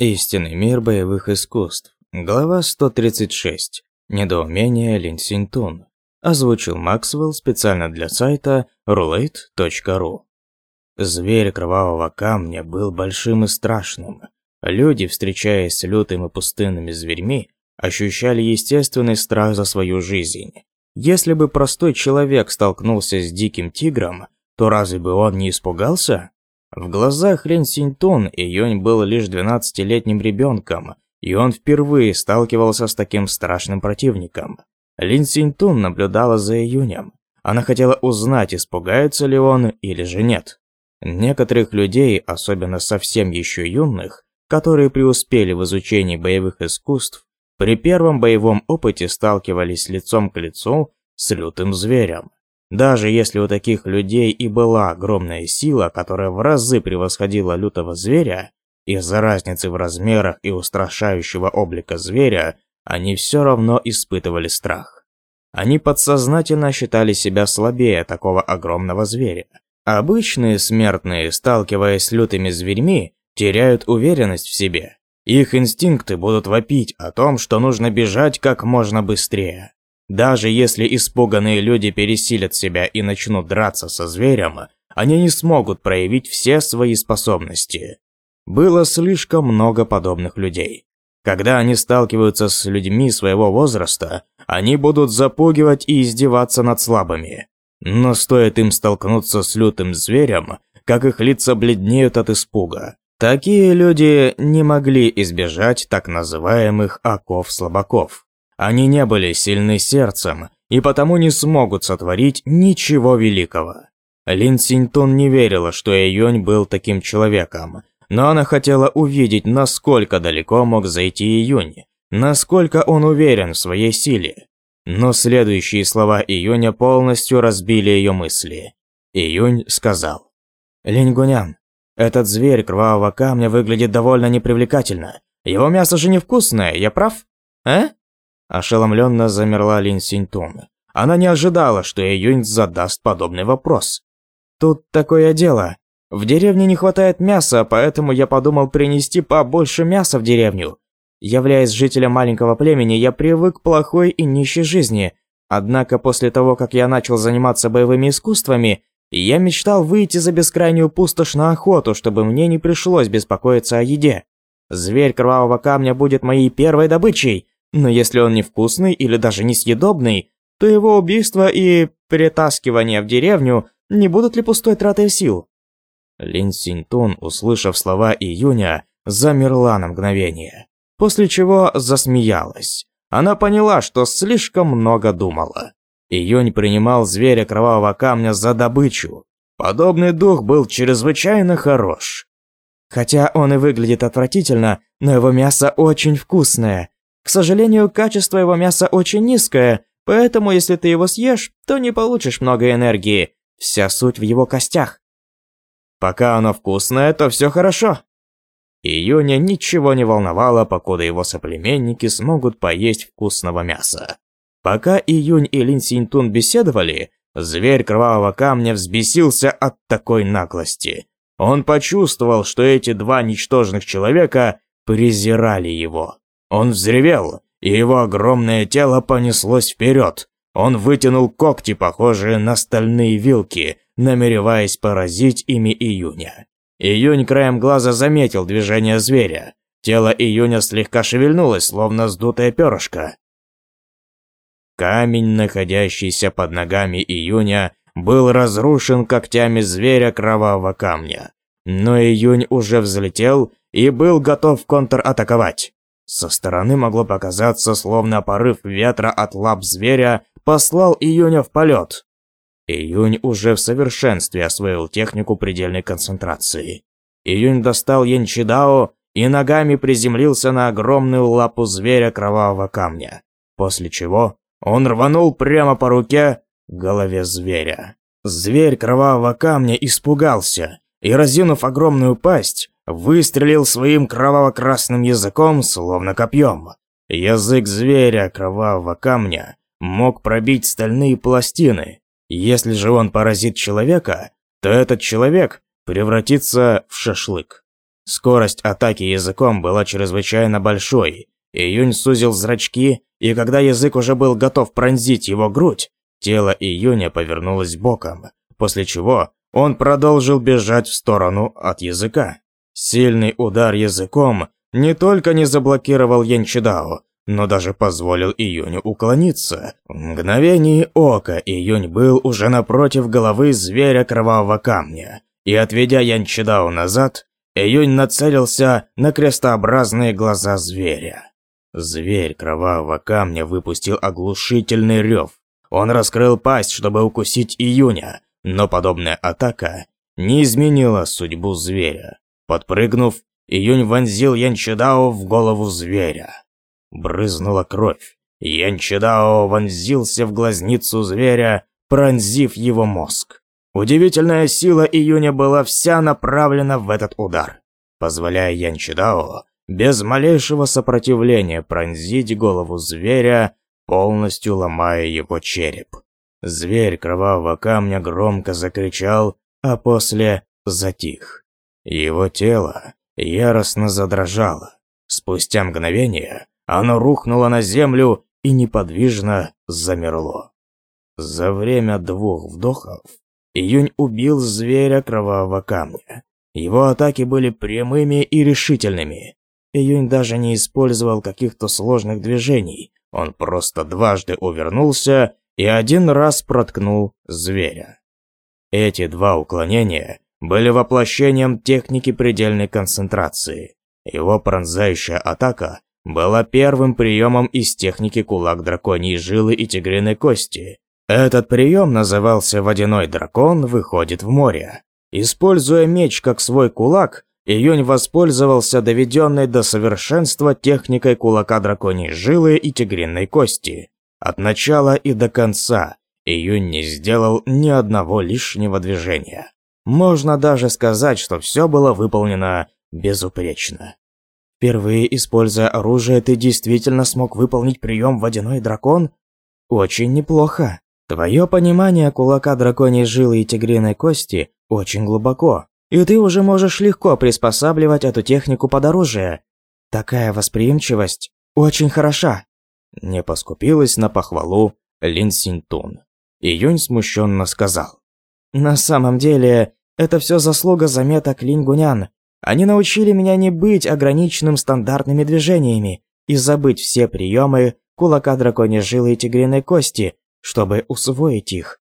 Истинный мир боевых искусств. Глава 136. Недоумение Линсинтун. Озвучил Максвелл специально для сайта roulette.ru. Зверь кровавого камня был большим и страшным. Люди, встречаясь с лютым и пустынными зверьми, ощущали естественный страх за свою жизнь. Если бы простой человек столкнулся с диким тигром, то разве бы он не испугался? В глазах Лин Синьтун Июнь был лишь двенадцатилетним ребенком, и он впервые сталкивался с таким страшным противником. Лин Синьтун наблюдала за Июнем. Она хотела узнать, испугается ли он или же нет. Некоторых людей, особенно совсем еще юных, которые преуспели в изучении боевых искусств, при первом боевом опыте сталкивались лицом к лицу с лютым зверем. Даже если у таких людей и была огромная сила, которая в разы превосходила лютого зверя, из-за разницы в размерах и устрашающего облика зверя, они все равно испытывали страх. Они подсознательно считали себя слабее такого огромного зверя. А обычные смертные, сталкиваясь с лютыми зверьми, теряют уверенность в себе. Их инстинкты будут вопить о том, что нужно бежать как можно быстрее. Даже если испуганные люди пересилят себя и начнут драться со зверем, они не смогут проявить все свои способности. Было слишком много подобных людей. Когда они сталкиваются с людьми своего возраста, они будут запугивать и издеваться над слабыми. Но стоит им столкнуться с лютым зверем, как их лица бледнеют от испуга. Такие люди не могли избежать так называемых оков-слабаков. Они не были сильны сердцем и потому не смогут сотворить ничего великого. Лин Синьтун не верила, что Июнь был таким человеком, но она хотела увидеть, насколько далеко мог зайти Июнь, насколько он уверен в своей силе. Но следующие слова Июня полностью разбили ее мысли. Июнь сказал. «Линь Гунян, этот зверь кровавого камня выглядит довольно непривлекательно. Его мясо же невкусное, я прав? А?» Ошеломленно замерла Лин Синьтун. Она не ожидала, что Июнь задаст подобный вопрос. «Тут такое дело. В деревне не хватает мяса, поэтому я подумал принести побольше мяса в деревню. Являясь жителем маленького племени, я привык к плохой и нищей жизни. Однако после того, как я начал заниматься боевыми искусствами, я мечтал выйти за бескрайнюю пустошь на охоту, чтобы мне не пришлось беспокоиться о еде. Зверь кровавого камня будет моей первой добычей, но если он невкусный или даже несъедобный, то его убийство и перетаскивание в деревню не будут ли пустой тратой сил? Лин Синьтун, услышав слова Июня, замерла на мгновение, после чего засмеялась. Она поняла, что слишком много думала. Июнь принимал зверя кровавого камня за добычу. Подобный дух был чрезвычайно хорош. Хотя он и выглядит отвратительно, но его мясо очень вкусное. К сожалению, качество его мяса очень низкое, поэтому если ты его съешь, то не получишь много энергии. Вся суть в его костях. Пока оно вкусное, то все хорошо. Июня ничего не волновало, покуда его соплеменники смогут поесть вкусного мяса. Пока Июнь и Лин Синтун беседовали, зверь кровавого камня взбесился от такой наглости. Он почувствовал, что эти два ничтожных человека презирали его. Он взревел, и его огромное тело понеслось вперед. Он вытянул когти, похожие на стальные вилки, намереваясь поразить ими Июня. Июнь краем глаза заметил движение зверя. Тело Июня слегка шевельнулось, словно сдутое перышко. Камень, находящийся под ногами Июня, был разрушен когтями зверя кровавого камня. Но Июнь уже взлетел и был готов контратаковать. Со стороны могло показаться, словно порыв ветра от лап зверя послал Июня в полет. Июнь уже в совершенстве освоил технику предельной концентрации. Июнь достал Янчидао и ногами приземлился на огромную лапу зверя кровавого камня, после чего он рванул прямо по руке голове зверя. Зверь кровавого камня испугался и, разинув огромную пасть, выстрелил своим кроваво-красным языком, словно копьем. Язык зверя кровавого камня мог пробить стальные пластины. Если же он поразит человека, то этот человек превратится в шашлык. Скорость атаки языком была чрезвычайно большой. Июнь сузил зрачки, и когда язык уже был готов пронзить его грудь, тело Июня повернулось боком, после чего он продолжил бежать в сторону от языка. Сильный удар языком не только не заблокировал Янчидао, но даже позволил Июню уклониться. В мгновение ока Июнь был уже напротив головы зверя кровавого камня, и отведя Янчидао назад, Июнь нацелился на крестообразные глаза зверя. Зверь кровавого камня выпустил оглушительный рев. Он раскрыл пасть, чтобы укусить Июня, но подобная атака не изменила судьбу зверя. Подпрыгнув, Июнь вонзил Янчедао в голову зверя. Брызнула кровь. Янчедао вонзился в глазницу зверя, пронзив его мозг. Удивительная сила Июня была вся направлена в этот удар, позволяя Янчедао без малейшего сопротивления пронзить голову зверя, полностью ломая его череп. Зверь кровавого камня громко закричал, а после затих. Его тело яростно задрожало. Спустя мгновение оно рухнуло на землю и неподвижно замерло. За время двух вдохов Июнь убил зверя кровавого камня. Его атаки были прямыми и решительными. Июнь даже не использовал каких-то сложных движений. Он просто дважды увернулся и один раз проткнул зверя. Эти два уклонения были воплощением техники предельной концентрации. Его пронзающая атака была первым приемом из техники кулак драконьей жилы и тигриной кости. Этот прием назывался «Водяной дракон выходит в море». Используя меч как свой кулак, Июнь воспользовался доведенной до совершенства техникой кулака драконьей жилы и тигриной кости. От начала и до конца Июнь не сделал ни одного лишнего движения. Можно даже сказать, что все было выполнено безупречно. Впервые используя оружие, ты действительно смог выполнить прием «Водяной дракон»? Очень неплохо. Твое понимание кулака драконьей жилы и тигриной кости очень глубоко, и ты уже можешь легко приспосабливать эту технику под оружие. Такая восприимчивость очень хороша. Не поскупилась на похвалу Лин Синтун. Июнь смущенно сказал. На самом деле, это все заслуга заметок лингунян. Они научили меня не быть ограниченным стандартными движениями и забыть все приемы кулака драконьей жилы и тигриной кости, чтобы усвоить их.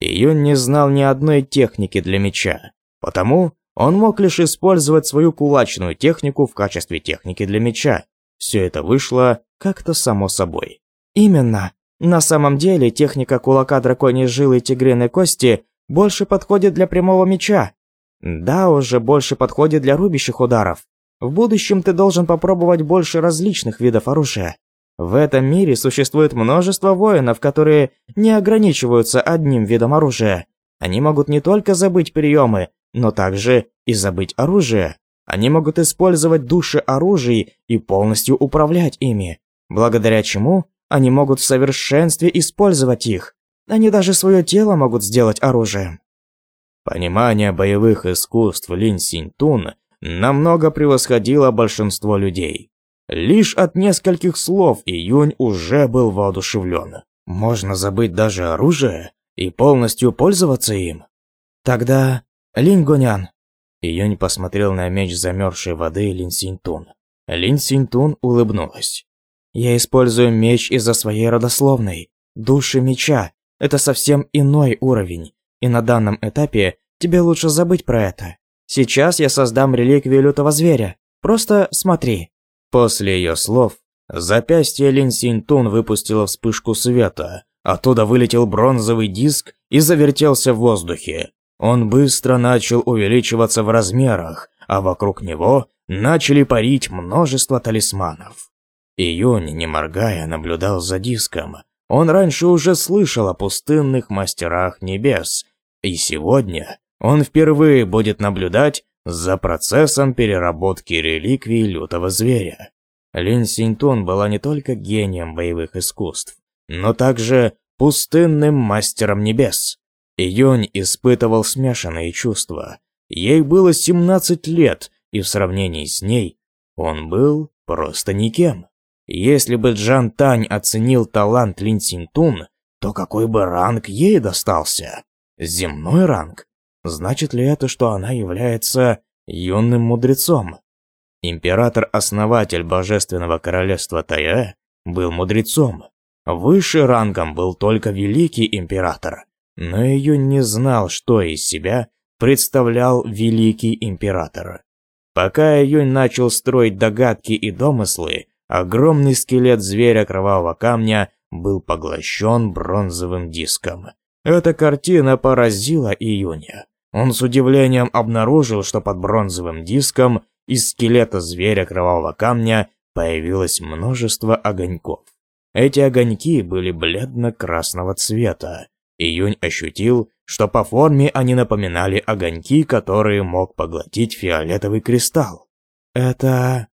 Июнь не знал ни одной техники для меча, потому он мог лишь использовать свою кулачную технику в качестве техники для меча. Все это вышло как-то само собой. Именно. На самом деле, техника кулака драконьей жилы и тигриной кости больше подходит для прямого меча. Да, уже больше подходит для рубящих ударов. В будущем ты должен попробовать больше различных видов оружия. В этом мире существует множество воинов, которые не ограничиваются одним видом оружия. Они могут не только забыть приемы, но также и забыть оружие. Они могут использовать души оружий и полностью управлять ими, благодаря чему они могут в совершенстве использовать их. Они даже свое тело могут сделать оружием. Понимание боевых искусств Лин Синтун намного превосходило большинство людей. Лишь от нескольких слов Июнь уже был воодушевлен. Можно забыть даже оружие и полностью пользоваться им. Тогда Лин Гонян. Июнь посмотрел на меч замерзшей воды Лин Синтун. Лин Синтун улыбнулась. Я использую меч из-за своей родословной, души меча, это совсем иной уровень, и на данном этапе тебе лучше забыть про это. Сейчас я создам реликвию лютого зверя. Просто смотри». После ее слов, запястье Лин Синтун выпустило вспышку света. Оттуда вылетел бронзовый диск и завертелся в воздухе. Он быстро начал увеличиваться в размерах, а вокруг него начали парить множество талисманов. Июнь, не моргая, наблюдал за диском, он раньше уже слышал о пустынных мастерах небес, и сегодня он впервые будет наблюдать за процессом переработки реликвий лютого зверя. Лин Синьтун была не только гением боевых искусств, но также пустынным мастером небес. Июнь испытывал смешанные чувства. Ей было 17 лет, и в сравнении с ней он был просто никем. Если бы Джан Тань оценил талант Лин Синтун, то какой бы ранг ей достался? Земной ранг? Значит ли это, что она является юным мудрецом? Император-основатель Божественного Королевства Тая был мудрецом. Выше рангом был только Великий Император, но ее не знал, что из себя представлял Великий Император. Пока Июнь начал строить догадки и домыслы, Огромный скелет зверя кровавого камня был поглощен бронзовым диском. Эта картина поразила Июня. Он с удивлением обнаружил, что под бронзовым диском из скелета зверя кровавого камня появилось множество огоньков. Эти огоньки были бледно-красного цвета. Июнь ощутил, что по форме они напоминали огоньки, которые мог поглотить фиолетовый кристалл. «Это...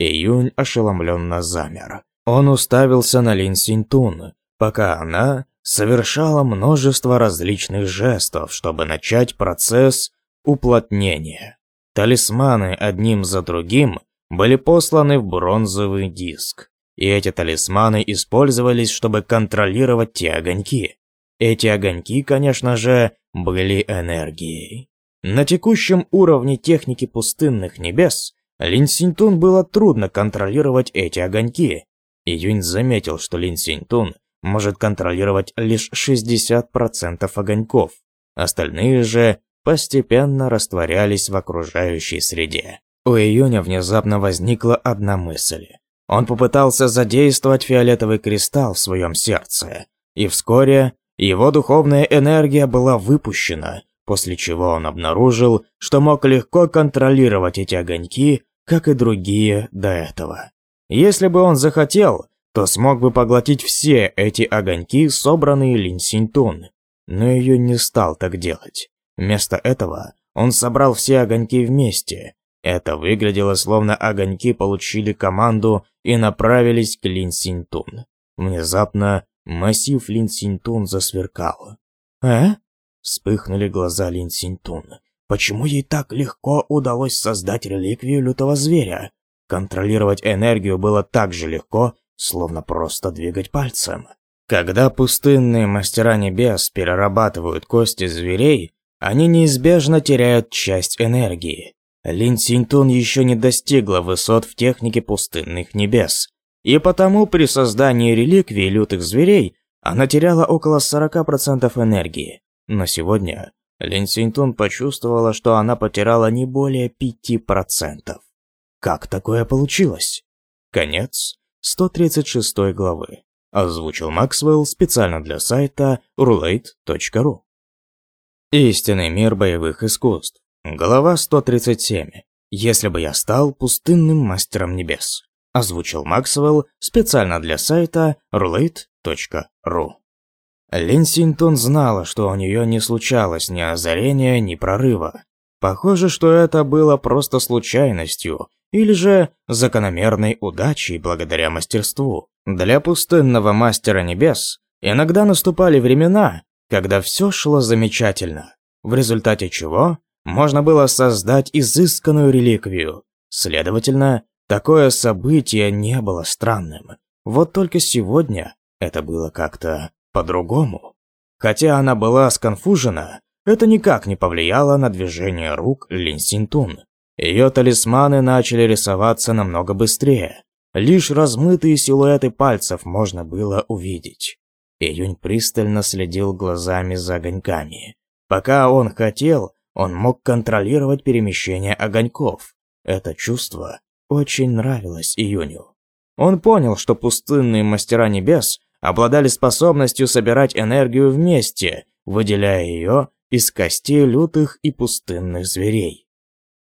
Июнь ошеломленно замер. Он уставился на Лин Синтун, пока она совершала множество различных жестов, чтобы начать процесс уплотнения. Талисманы одним за другим были посланы в бронзовый диск. И эти талисманы использовались, чтобы контролировать те огоньки. Эти огоньки, конечно же, были энергией. На текущем уровне техники пустынных небес Линсинтон было трудно контролировать эти огоньки, и Юнь заметил, что Линсинтон может контролировать лишь 60% огоньков, остальные же постепенно растворялись в окружающей среде. У Июня внезапно возникла одна мысль. Он попытался задействовать фиолетовый кристалл в своем сердце, и вскоре его духовная энергия была выпущена, после чего он обнаружил, что мог легко контролировать эти огоньки как и другие до этого. Если бы он захотел, то смог бы поглотить все эти огоньки, собранные Линь Синьтун. Но ее не стал так делать. Вместо этого он собрал все огоньки вместе. Это выглядело, словно огоньки получили команду и направились к Линь Синьтун. Внезапно массив Линь Синьтун засверкал. Э? Вспыхнули глаза Линь Синьтун. Почему ей так легко удалось создать реликвию лютого зверя? Контролировать энергию было так же легко, словно просто двигать пальцем. Когда пустынные мастера небес перерабатывают кости зверей, они неизбежно теряют часть энергии. Лин Синтун еще не достигла высот в технике пустынных небес. И потому при создании реликвии лютых зверей она теряла около 40% энергии. Но сегодня Лин Синтун почувствовала, что она потеряла не более пяти процентов. Как такое получилось? Конец 136 главы. Озвучил Максвелл специально для сайта roulette.ru. Истинный мир боевых искусств. Глава 137. Если бы я стал пустынным мастером небес. Озвучил Максвелл специально для сайта roulette.ru. Линсинтон знала, что у нее не случалось ни озарения, ни прорыва. Похоже, что это было просто случайностью, или же закономерной удачей благодаря мастерству. Для пустынного мастера небес иногда наступали времена, когда все шло замечательно, в результате чего можно было создать изысканную реликвию. Следовательно, такое событие не было странным. Вот только сегодня это было как-то по-другому. Хотя она была сконфужена, это никак не повлияло на движение рук Лин Синтун. Ее талисманы начали рисоваться намного быстрее. Лишь размытые силуэты пальцев можно было увидеть. Июнь пристально следил глазами за огоньками. Пока он хотел, он мог контролировать перемещение огоньков. Это чувство очень нравилось Июню. Он понял, что пустынные мастера небес обладали способностью собирать энергию вместе, выделяя ее из костей лютых и пустынных зверей.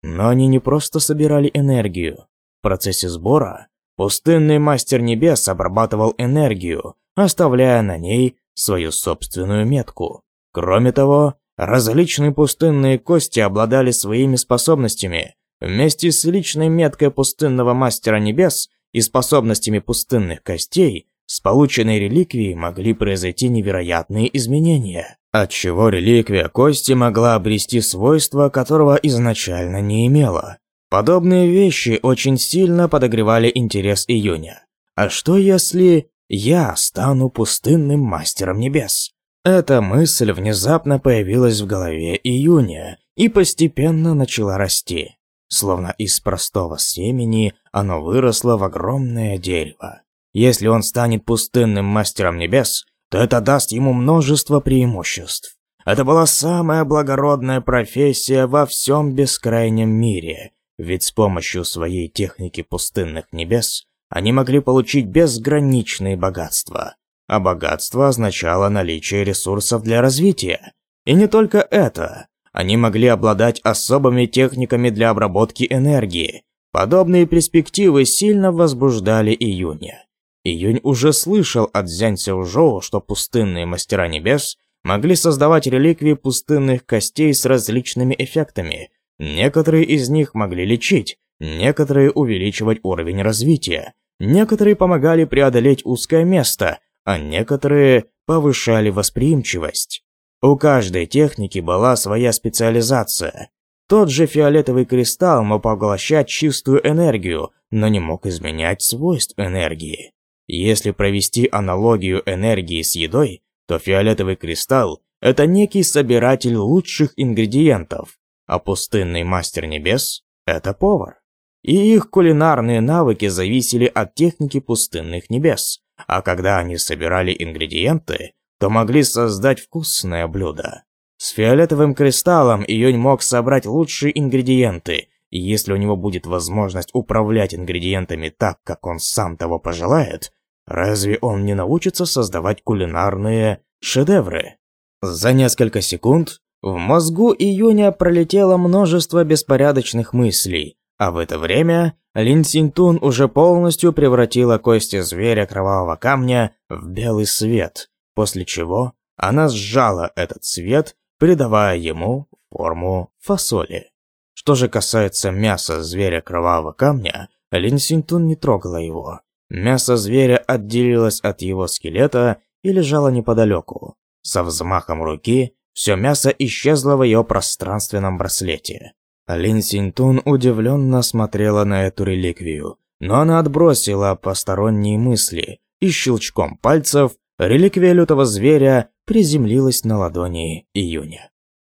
Но они не просто собирали энергию. В процессе сбора пустынный мастер небес обрабатывал энергию, оставляя на ней свою собственную метку. Кроме того, различные пустынные кости обладали своими способностями. Вместе с личной меткой пустынного мастера небес и способностями пустынных костей с полученной реликвией могли произойти невероятные изменения, отчего реликвия кости могла обрести свойство, которого изначально не имела. Подобные вещи очень сильно подогревали интерес Июня. А что если я стану пустынным мастером небес? Эта мысль внезапно появилась в голове Июня и постепенно начала расти. Словно из простого семени оно выросло в огромное дерево. Если он станет пустынным мастером небес, то это даст ему множество преимуществ. Это была самая благородная профессия во всем бескрайнем мире, ведь с помощью своей техники пустынных небес они могли получить безграничные богатства. А богатство означало наличие ресурсов для развития. И не только это. Они могли обладать особыми техниками для обработки энергии. Подобные перспективы сильно возбуждали июня. Июнь уже слышал от Зянь Сяужоу, что пустынные мастера небес могли создавать реликвии пустынных костей с различными эффектами. Некоторые из них могли лечить, некоторые увеличивать уровень развития, некоторые помогали преодолеть узкое место, а некоторые повышали восприимчивость. У каждой техники была своя специализация. Тот же фиолетовый кристалл мог поглощать чистую энергию, но не мог изменять свойств энергии. Если провести аналогию энергии с едой, то фиолетовый кристалл – это некий собиратель лучших ингредиентов, а пустынный мастер небес – это повар. И их кулинарные навыки зависели от техники пустынных небес, а когда они собирали ингредиенты, то могли создать вкусное блюдо. С фиолетовым кристаллом Июнь мог собрать лучшие ингредиенты, и если у него будет возможность управлять ингредиентами так, как он сам того пожелает, Разве он не научится создавать кулинарные шедевры? За несколько секунд в мозгу Июня пролетело множество беспорядочных мыслей, а в это время Лин Синтун уже полностью превратила кости зверя кровавого камня в белый свет, после чего она сжала этот свет, придавая ему форму фасоли. Что же касается мяса зверя кровавого камня, Лин Синтун не трогала его, Мясо зверя отделилось от его скелета и лежало неподалеку. Со взмахом руки все мясо исчезло в ее пространственном браслете. Лин Синтун удивленно смотрела на эту реликвию, но она отбросила посторонние мысли, и щелчком пальцев реликвия лютого зверя приземлилась на ладони Июня.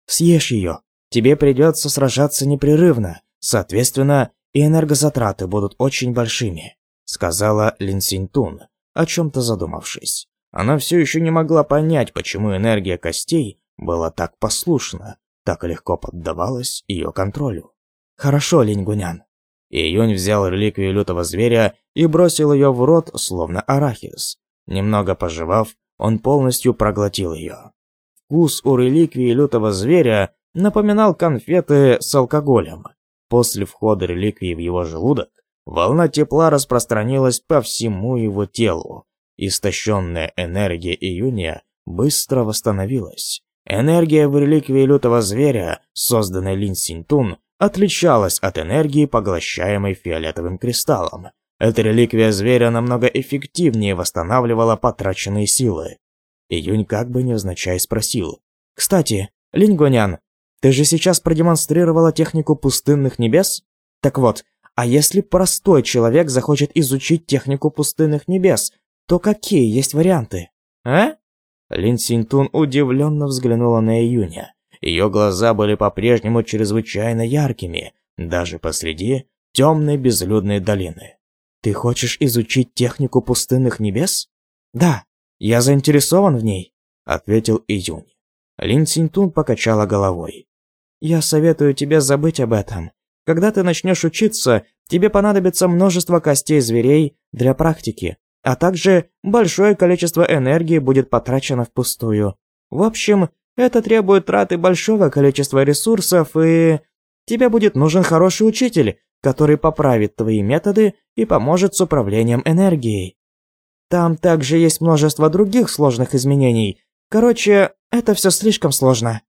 «Съешь ее. Тебе придется сражаться непрерывно, соответственно, и энергозатраты будут очень большими сказала Линсинтун, о чем-то задумавшись. Она все еще не могла понять, почему энергия костей была так послушна, так легко поддавалась ее контролю. «Хорошо, Линьгунян». Июнь взял реликвию лютого зверя и бросил ее в рот, словно арахис. Немного пожевав, он полностью проглотил ее. Вкус у реликвии лютого зверя напоминал конфеты с алкоголем. После входа реликвии в его желудок, Волна тепла распространилась по всему его телу. Истощенная энергия июня быстро восстановилась. Энергия в реликвии лютого зверя, созданной Лин Синтун, отличалась от энергии, поглощаемой фиолетовым кристаллом. Эта реликвия зверя намного эффективнее восстанавливала потраченные силы. Июнь как бы невзначай спросил. «Кстати, Линь Гонян, ты же сейчас продемонстрировала технику пустынных небес? Так вот, а если простой человек захочет изучить технику пустынных небес, то какие есть варианты? А? Лин Синтун удивленно взглянула на Июня. Ее глаза были по-прежнему чрезвычайно яркими, даже посреди темной безлюдной долины. «Ты хочешь изучить технику пустынных небес?» «Да, я заинтересован в ней», — ответил Июнь. Лин Синтун покачала головой. «Я советую тебе забыть об этом. Когда ты начнешь учиться, тебе понадобится множество костей зверей для практики, а также большое количество энергии будет потрачено впустую. В общем, это требует траты большого количества ресурсов и... Тебе будет нужен хороший учитель, который поправит твои методы и поможет с управлением энергией. Там также есть множество других сложных изменений. Короче, это все слишком сложно.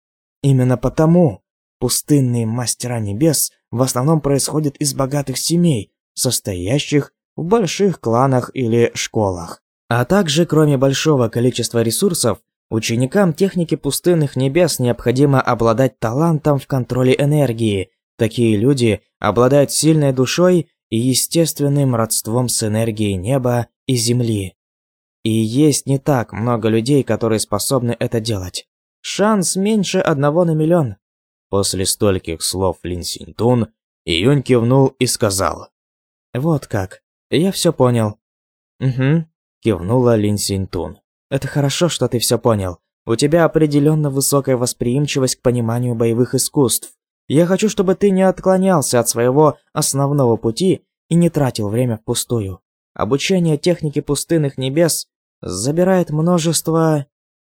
Именно потому пустынные мастера небес – в основном происходит из богатых семей, состоящих в больших кланах или школах. А также, кроме большого количества ресурсов, ученикам техники пустынных небес необходимо обладать талантом в контроле энергии. Такие люди обладают сильной душой и естественным родством с энергией неба и земли. И есть не так много людей, которые способны это делать. Шанс меньше одного на миллион. После стольких слов Лин Синтун Июнь кивнул и сказал. «Вот как. Я все понял». «Угу», – кивнула Лин Синтун. «Это хорошо, что ты все понял. У тебя определенно высокая восприимчивость к пониманию боевых искусств. Я хочу, чтобы ты не отклонялся от своего основного пути и не тратил время впустую. Обучение техники пустынных небес забирает множество...»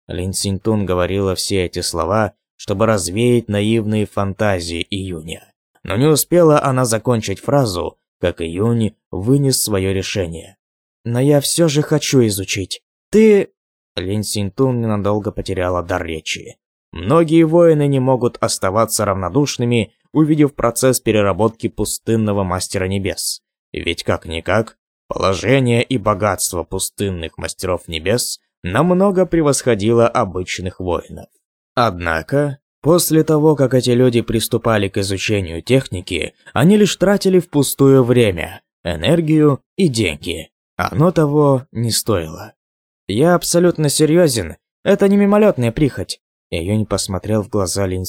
Лин Синтун говорила все эти слова, чтобы развеять наивные фантазии Июня. Но не успела она закончить фразу, как Июнь вынес свое решение. «Но я все же хочу изучить. Ты...» Лин Синтун ненадолго потеряла дар речи. Многие воины не могут оставаться равнодушными, увидев процесс переработки пустынного Мастера Небес. Ведь как-никак, положение и богатство пустынных Мастеров Небес намного превосходило обычных воинов. Однако, после того, как эти люди приступали к изучению техники, они лишь тратили впустую время, энергию и деньги. Оно того не стоило. Я абсолютно серьезен, это не мимолетная прихоть. Июнь посмотрел в глаза Лин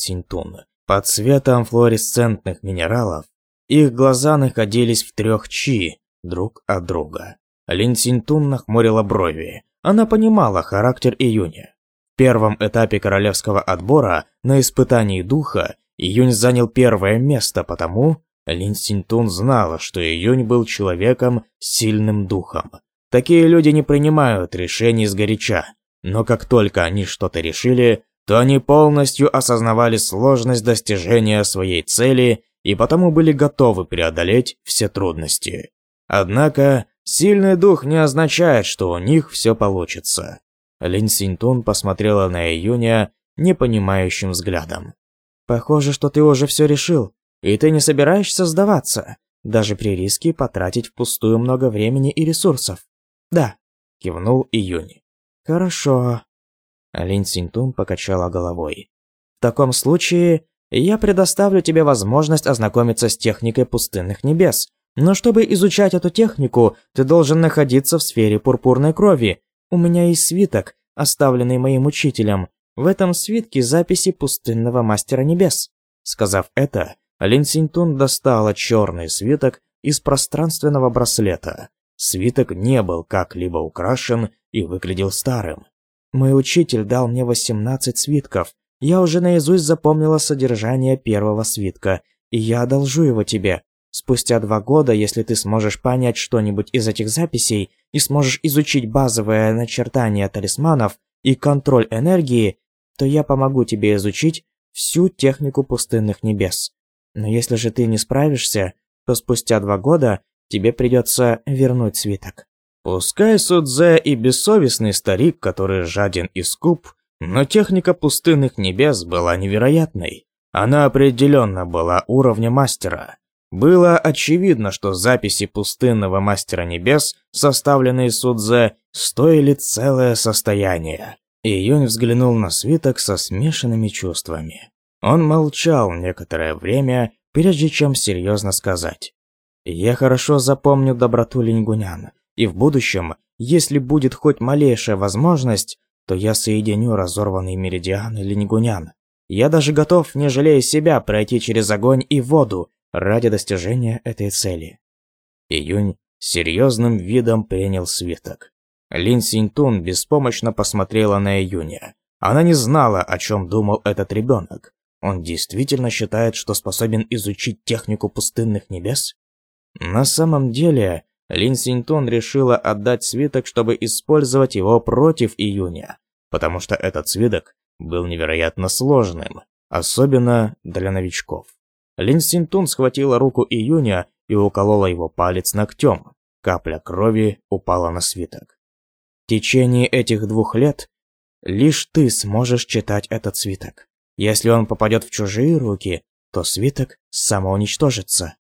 Под светом флуоресцентных минералов их глаза находились в трех чи друг от друга. Лин Синтун нахмурила брови. Она понимала характер Июня первом этапе королевского отбора на испытании духа Июнь занял первое место, потому Лин Синтун знала, что Июнь был человеком с сильным духом. Такие люди не принимают решений сгоряча, но как только они что-то решили, то они полностью осознавали сложность достижения своей цели и потому были готовы преодолеть все трудности. Однако, сильный дух не означает, что у них все получится. Лин Синтун посмотрела на Июня непонимающим взглядом. «Похоже, что ты уже все решил, и ты не собираешься сдаваться, даже при риске потратить впустую много времени и ресурсов». «Да», – кивнул Июнь. «Хорошо». Лин Синтун покачала головой. «В таком случае я предоставлю тебе возможность ознакомиться с техникой пустынных небес, но чтобы изучать эту технику, ты должен находиться в сфере пурпурной крови у меня есть свиток, оставленный моим учителем. В этом свитке записи пустынного мастера небес. Сказав это, Лин Синтун достала черный свиток из пространственного браслета. Свиток не был как-либо украшен и выглядел старым. Мой учитель дал мне 18 свитков. Я уже наизусть запомнила содержание первого свитка, и я одолжу его тебе, Спустя два года, если ты сможешь понять что-нибудь из этих записей и сможешь изучить базовое начертание талисманов и контроль энергии, то я помогу тебе изучить всю технику пустынных небес. Но если же ты не справишься, то спустя два года тебе придется вернуть свиток. Пускай Судзе и бессовестный старик, который жаден и скуп, но техника пустынных небес была невероятной. Она определенно была уровня мастера. Было очевидно, что записи пустынного Мастера Небес, составленные Судзе, стоили целое состояние. Июнь взглянул на свиток со смешанными чувствами. Он молчал некоторое время, прежде чем серьезно сказать. «Я хорошо запомню доброту Линьгунян, и в будущем, если будет хоть малейшая возможность, то я соединю разорванные меридианы Линьгунян. Я даже готов, не жалея себя, пройти через огонь и воду, ради достижения этой цели. Июнь серьезным видом принял свиток. Лин Синьтун беспомощно посмотрела на Июня. Она не знала, о чем думал этот ребенок. Он действительно считает, что способен изучить технику пустынных небес? На самом деле, Лин Синьтун решила отдать свиток, чтобы использовать его против Июня, потому что этот свиток был невероятно сложным, особенно для новичков. Линсинтун схватила руку Июня и уколола его палец ногтем. Капля крови упала на свиток. В течение этих двух лет лишь ты сможешь читать этот свиток. Если он попадет в чужие руки, то свиток самоуничтожится.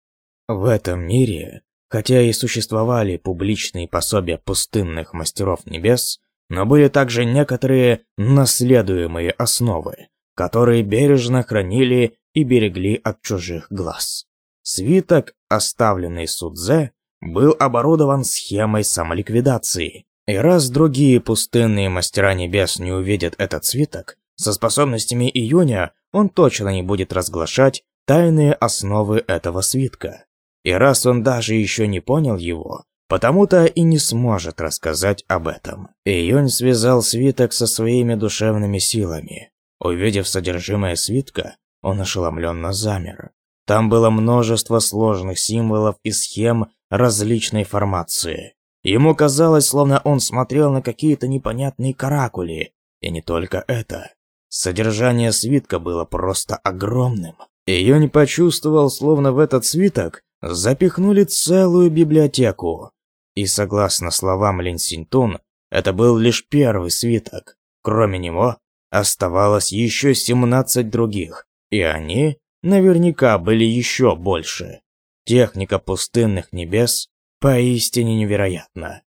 В этом мире, хотя и существовали публичные пособия пустынных мастеров небес, но были также некоторые наследуемые основы, которые бережно хранили и берегли от чужих глаз. Свиток, оставленный Судзе, был оборудован схемой самоликвидации. И раз другие пустынные мастера небес не увидят этот свиток, со способностями июня он точно не будет разглашать тайные основы этого свитка. И раз он даже еще не понял его, потому-то и не сможет рассказать об этом. Июнь связал свиток со своими душевными силами. Увидев содержимое свитка, он ошеломленно замер. Там было множество сложных символов и схем различной формации. Ему казалось, словно он смотрел на какие-то непонятные каракули. И не только это. Содержание свитка было просто огромным. И Юнь почувствовал, словно в этот свиток запихнули целую библиотеку. И согласно словам Лин Синтун, это был лишь первый свиток. Кроме него, оставалось еще 17 других, и они наверняка были еще больше. Техника пустынных небес поистине невероятна.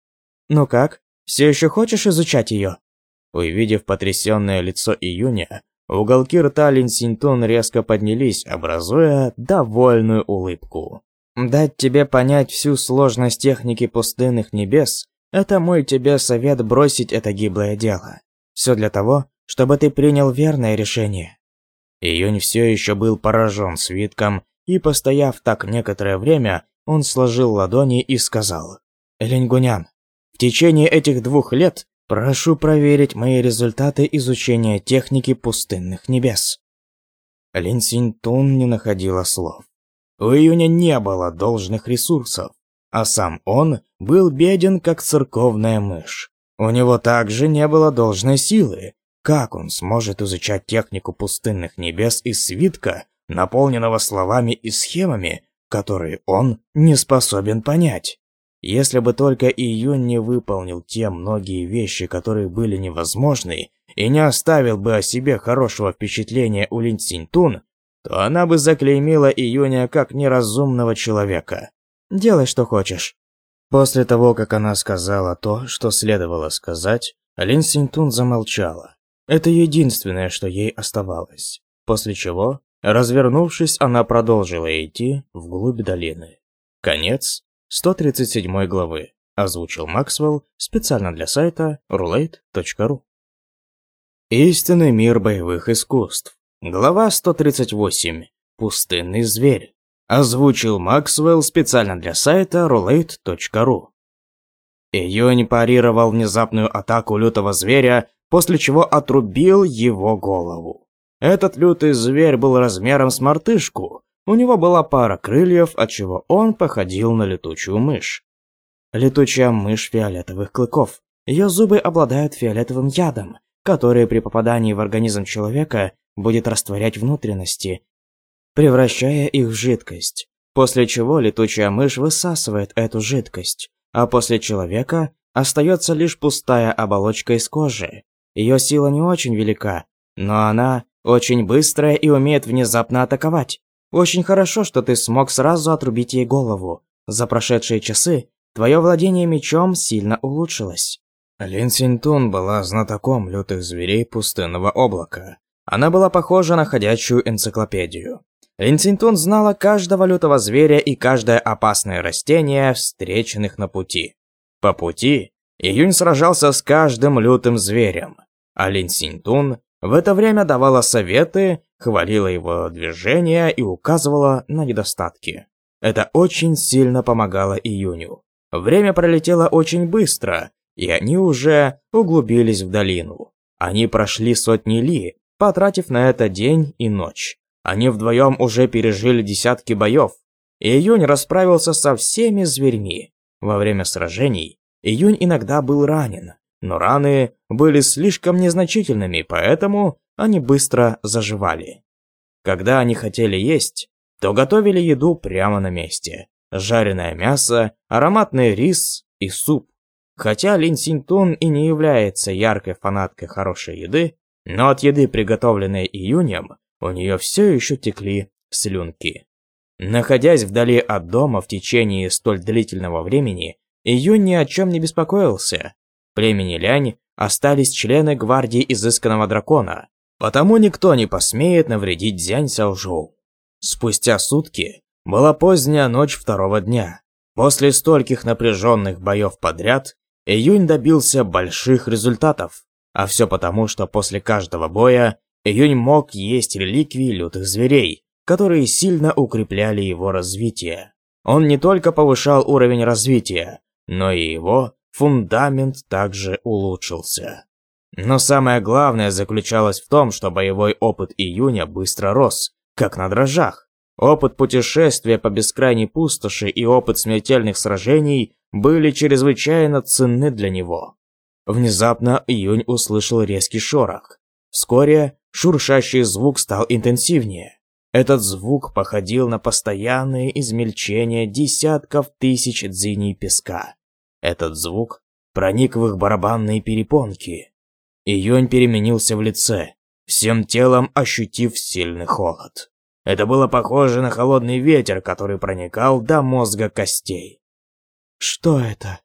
«Ну как, все еще хочешь изучать ее?» Увидев потрясенное лицо Июня, уголки рта Линсинтон резко поднялись, образуя довольную улыбку. «Дать тебе понять всю сложность техники пустынных небес – это мой тебе совет бросить это гиблое дело. Все для того, чтобы ты принял верное решение. Июнь все еще был поражен свитком, и, постояв так некоторое время, он сложил ладони и сказал. «Лингунян, в течение этих двух лет прошу проверить мои результаты изучения техники пустынных небес». Лин Синтун не находила слов. У Июня не было должных ресурсов, а сам он был беден, как церковная мышь. У него также не было должной силы, как он сможет изучать технику пустынных небес из свитка, наполненного словами и схемами, которые он не способен понять? Если бы только Июнь не выполнил те многие вещи, которые были невозможны, и не оставил бы о себе хорошего впечатления у Линь Синтун, то она бы заклеймила Июня как неразумного человека. «Делай, что хочешь». После того, как она сказала то, что следовало сказать, Лин Синтун замолчала. Это единственное, что ей оставалось. После чего, развернувшись, она продолжила идти вглубь долины. Конец 137 главы. Озвучил Максвелл специально для сайта roulette.ru. Истинный мир боевых искусств. Глава 138. Пустынный зверь. Озвучил Максвелл специально для сайта roulette.ru. Июнь парировал внезапную атаку лютого зверя после чего отрубил его голову. Этот лютый зверь был размером с мартышку. У него была пара крыльев, отчего он походил на летучую мышь. Летучая мышь фиолетовых клыков. Ее зубы обладают фиолетовым ядом, который при попадании в организм человека будет растворять внутренности, превращая их в жидкость. После чего летучая мышь высасывает эту жидкость, а после человека остается лишь пустая оболочка из кожи. Ее сила не очень велика, но она очень быстрая и умеет внезапно атаковать. Очень хорошо, что ты смог сразу отрубить ей голову. За прошедшие часы твое владение мечом сильно улучшилось. Лин Синтун была знатоком лютых зверей пустынного облака. Она была похожа на ходячую энциклопедию. Лин Синтун знала каждого лютого зверя и каждое опасное растение, встреченных на пути. По пути Июнь сражался с каждым лютым зверем, а Лин Синтун в это время давала советы, хвалила его движения и указывала на недостатки. Это очень сильно помогало Июню. Время пролетело очень быстро, и они уже углубились в долину. Они прошли сотни ли, потратив на это день и ночь. Они вдвоем уже пережили десятки боев. и Июнь расправился со всеми зверьми. Во время сражений Июнь иногда был ранен, но раны были слишком незначительными, поэтому они быстро заживали. Когда они хотели есть, то готовили еду прямо на месте. Жареное мясо, ароматный рис и суп. Хотя Лин Синтун и не является яркой фанаткой хорошей еды, но от еды, приготовленной июнем, у нее все еще текли слюнки. Находясь вдали от дома в течение столь длительного времени, Июнь ни о чем не беспокоился. Племени Лянь остались члены гвардии изысканного дракона, потому никто не посмеет навредить Дзянь Сяожоу. Спустя сутки была поздняя ночь второго дня. После стольких напряженных боев подряд, Июнь добился больших результатов. А все потому, что после каждого боя Июнь мог есть реликвии лютых зверей, которые сильно укрепляли его развитие. Он не только повышал уровень развития, но и его фундамент также улучшился. Но самое главное заключалось в том, что боевой опыт июня быстро рос, как на дрожжах. Опыт путешествия по бескрайней пустоши и опыт смертельных сражений были чрезвычайно ценны для него. Внезапно Июнь услышал резкий шорох. Вскоре шуршащий звук стал интенсивнее. Этот звук походил на постоянное измельчение десятков тысяч дзиней песка. Этот звук проник в их барабанные перепонки. Июнь переменился в лице, всем телом ощутив сильный холод. Это было похоже на холодный ветер, который проникал до мозга костей. «Что это?»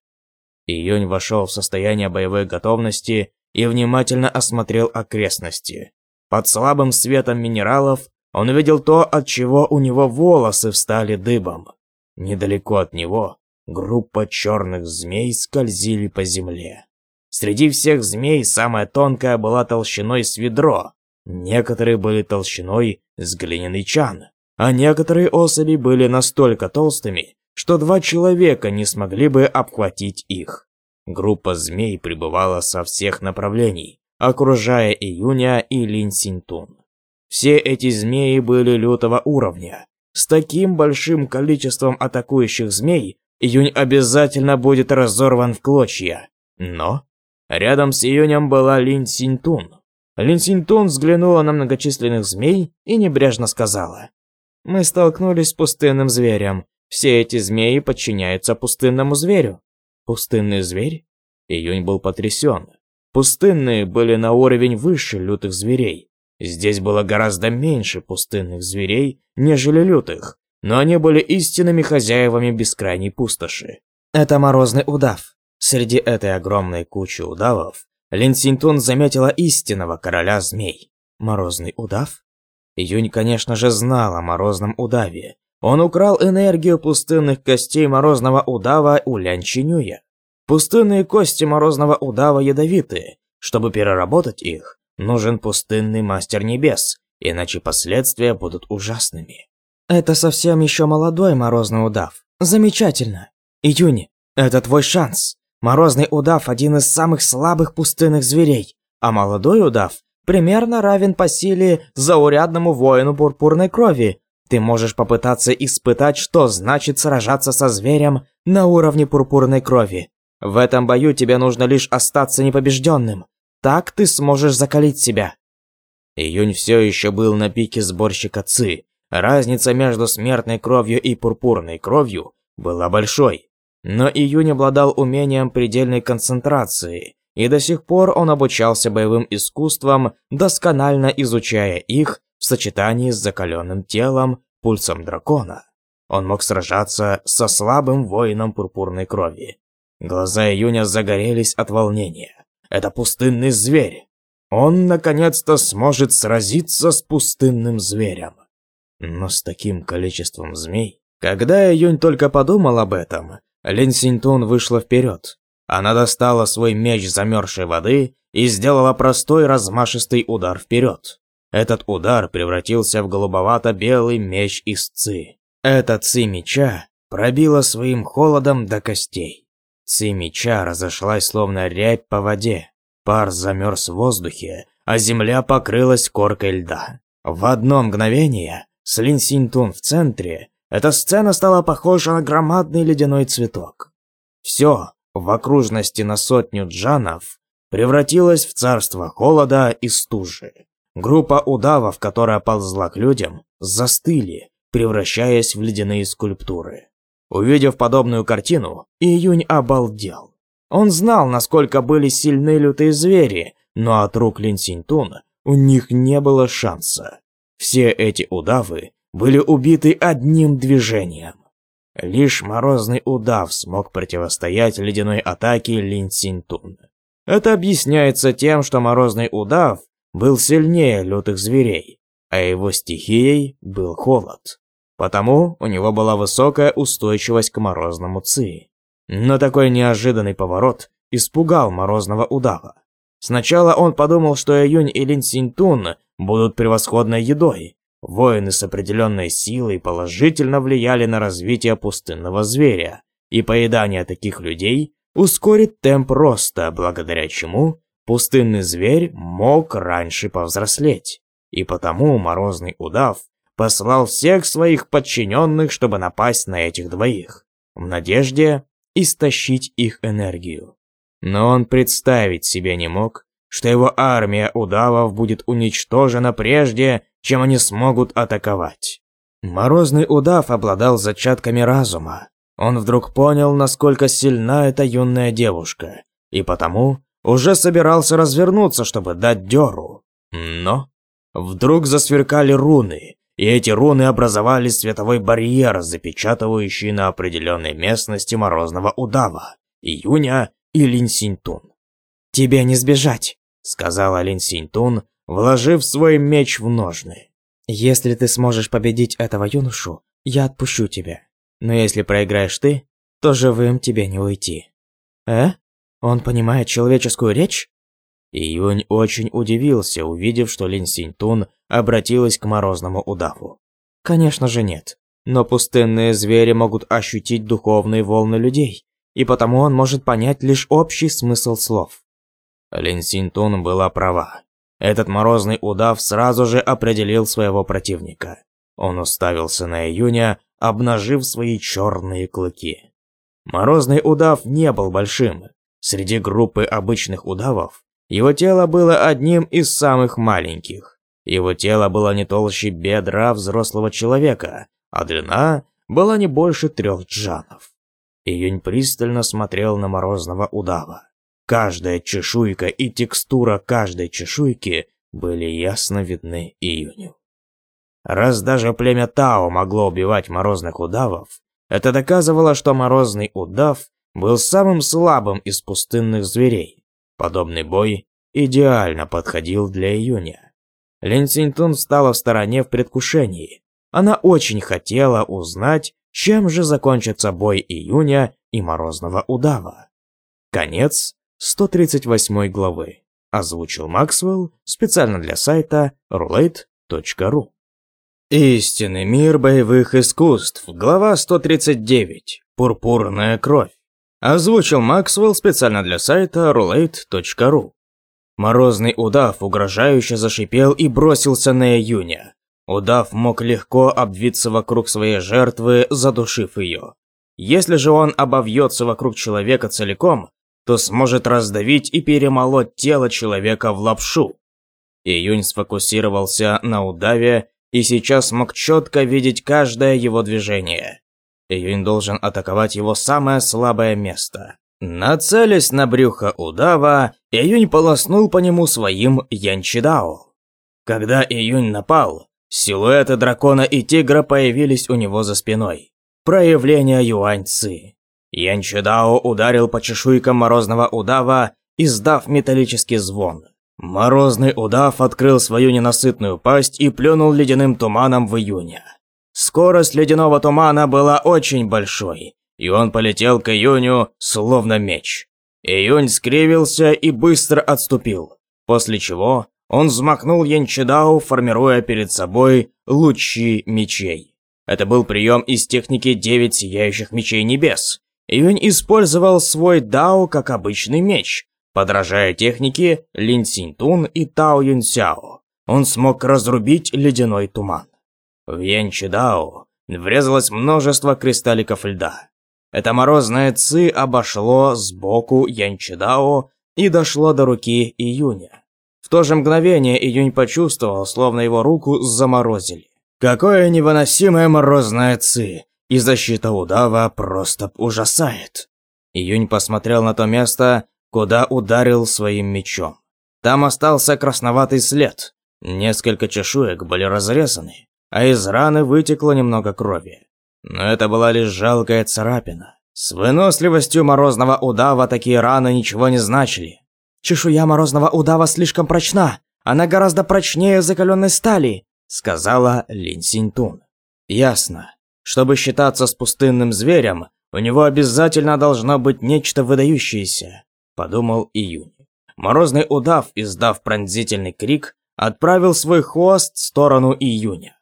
Июнь вошел в состояние боевой готовности и внимательно осмотрел окрестности. Под слабым светом минералов он увидел то, от чего у него волосы встали дыбом. Недалеко от него группа черных змей скользили по земле. Среди всех змей самая тонкая была толщиной с ведро. Некоторые были толщиной с глиняный чан, а некоторые особи были настолько толстыми, что два человека не смогли бы обхватить их. Группа змей пребывала со всех направлений, окружая Июня и Линсинтун. Все эти змеи были лютого уровня. С таким большим количеством атакующих змей Июнь обязательно будет разорван в клочья. Но рядом с Юнем была Лин Синтун. Лин Синтун взглянула на многочисленных змей и небрежно сказала. «Мы столкнулись с пустынным зверем. Все эти змеи подчиняются пустынному зверю». «Пустынный зверь?» Июнь был потрясен. Пустынные были на уровень выше лютых зверей. Здесь было гораздо меньше пустынных зверей, нежели лютых, но они были истинными хозяевами бескрайней пустоши. Это морозный удав. Среди этой огромной кучи удавов Линсинтун заметила истинного короля змей. Морозный удав? Юнь, конечно же, знал о морозном удаве. Он украл энергию пустынных костей морозного удава у Лян Чинюя. Пустынные кости морозного удава ядовиты. Чтобы переработать их, Нужен пустынный мастер небес, иначе последствия будут ужасными. Это совсем еще молодой морозный удав. Замечательно. Июнь, это твой шанс. Морозный удав – один из самых слабых пустынных зверей, а молодой удав примерно равен по силе заурядному воину пурпурной крови. Ты можешь попытаться испытать, что значит сражаться со зверем на уровне пурпурной крови. В этом бою тебе нужно лишь остаться непобежденным, так ты сможешь закалить себя. Июнь все еще был на пике сборщика ЦИ. Разница между смертной кровью и пурпурной кровью была большой. Но Июнь обладал умением предельной концентрации, и до сих пор он обучался боевым искусствам, досконально изучая их в сочетании с закаленным телом, пульсом дракона. Он мог сражаться со слабым воином пурпурной крови. Глаза Июня загорелись от волнения. Это пустынный зверь. Он, наконец-то, сможет сразиться с пустынным зверем. Но с таким количеством змей... Когда Июнь только подумал об этом, Лин Синтун вышла вперед. Она достала свой меч замерзшей воды и сделала простой размашистый удар вперед. Этот удар превратился в голубовато-белый меч из ци. Эта ци меча пробила своим холодом до костей. Ци меча разошлась словно рябь по воде. Пар замерз в воздухе, а земля покрылась коркой льда. В одно мгновение с Лин Синтун в центре эта сцена стала похожа на громадный ледяной цветок. Все в окружности на сотню джанов превратилось в царство холода и стужи. Группа удавов, которая ползла к людям, застыли, превращаясь в ледяные скульптуры. Увидев подобную картину, Июнь обалдел. Он знал, насколько были сильны лютые звери, но от рук Лин Синьтуна у них не было шанса. Все эти удавы были убиты одним движением. Лишь морозный удав смог противостоять ледяной атаке Лин Синьтуна. Это объясняется тем, что морозный удав был сильнее лютых зверей, а его стихией был холод. Потому у него была высокая устойчивость к морозному ци. Но такой неожиданный поворот испугал морозного удава. Сначала он подумал, что Июнь и Лин Синтун будут превосходной едой. Воины с определенной силой положительно влияли на развитие пустынного зверя, и поедание таких людей ускорит темп роста, благодаря чему пустынный зверь мог раньше повзрослеть. И потому морозный удав послал всех своих подчиненных, чтобы напасть на этих двоих, в надежде истощить их энергию. Но он представить себе не мог, что его армия удавов будет уничтожена прежде, чем они смогут атаковать. Морозный удав обладал зачатками разума. Он вдруг понял, насколько сильна эта юная девушка, и потому уже собирался развернуться, чтобы дать дёру. Но вдруг засверкали руны, и эти руны образовали световой барьер, запечатывающий на определенной местности морозного удава, июня и Линсинтун. «Тебе не сбежать», — сказала Линсинтун, вложив свой меч в ножны. «Если ты сможешь победить этого юношу, я отпущу тебя. Но если проиграешь ты, то живым тебе не уйти». «Э? Он понимает человеческую речь?» Июнь очень удивился, увидев, что Линсинтун обратилась к морозному удаву. Конечно же нет. Но пустынные звери могут ощутить духовные волны людей, и потому он может понять лишь общий смысл слов. Лин Синтун была права. Этот морозный удав сразу же определил своего противника. Он уставился на Июня, обнажив свои черные клыки. Морозный удав не был большим. Среди группы обычных удавов его тело было одним из самых маленьких. Его тело было не толще бедра взрослого человека, а длина была не больше трех джанов. Июнь пристально смотрел на морозного удава. Каждая чешуйка и текстура каждой чешуйки были ясно видны Июню. Раз даже племя Тао могло убивать морозных удавов, это доказывало, что морозный удав был самым слабым из пустынных зверей. Подобный бой идеально подходил для Июня. Лин Синтун стала в стороне в предвкушении. Она очень хотела узнать, чем же закончится бой июня и морозного удава. Конец 138 главы. Озвучил Максвелл специально для сайта roulette.ru. Истинный мир боевых искусств. Глава 139. Пурпурная кровь. Озвучил Максвелл специально для сайта roulette.ru. Морозный удав угрожающе зашипел и бросился на июня. Удав мог легко обвиться вокруг своей жертвы, задушив ее. Если же он обовьется вокруг человека целиком, то сможет раздавить и перемолоть тело человека в лапшу. Июнь сфокусировался на удаве и сейчас мог четко видеть каждое его движение. Июнь должен атаковать его самое слабое место. Нацелясь на брюхо удава, Июнь полоснул по нему своим янчидао. Когда Июнь напал, силуэты дракона и тигра появились у него за спиной. Проявление Юань Ци. Янчидао ударил по чешуйкам морозного удава, издав металлический звон. Морозный удав открыл свою ненасытную пасть и плюнул ледяным туманом в июне. Скорость ледяного тумана была очень большой, и он полетел к Июню, словно меч. Июнь скривился и быстро отступил, после чего он взмахнул Янчидау, формируя перед собой лучи мечей. Это был прием из техники «Девять сияющих мечей небес». Июнь использовал свой дао как обычный меч, подражая технике Лин Синтун и Тао Юн Сяо. Он смог разрубить ледяной туман. В Янчидао врезалось множество кристалликов льда. Это морозное ци обошло сбоку Янчидао и дошло до руки Июня. В то же мгновение Июнь почувствовал, словно его руку заморозили. Какое невыносимое морозное ци! И защита удава просто ужасает. Июнь посмотрел на то место, куда ударил своим мечом. Там остался красноватый след. Несколько чешуек были разрезаны, а из раны вытекло немного крови. Но это была лишь жалкая царапина. С выносливостью морозного удава такие раны ничего не значили. «Чешуя морозного удава слишком прочна. Она гораздо прочнее закаленной стали», — сказала Лин Синтун. «Ясно. Чтобы считаться с пустынным зверем, у него обязательно должно быть нечто выдающееся», — подумал Июнь. Морозный удав, издав пронзительный крик, отправил свой хвост в сторону Июня.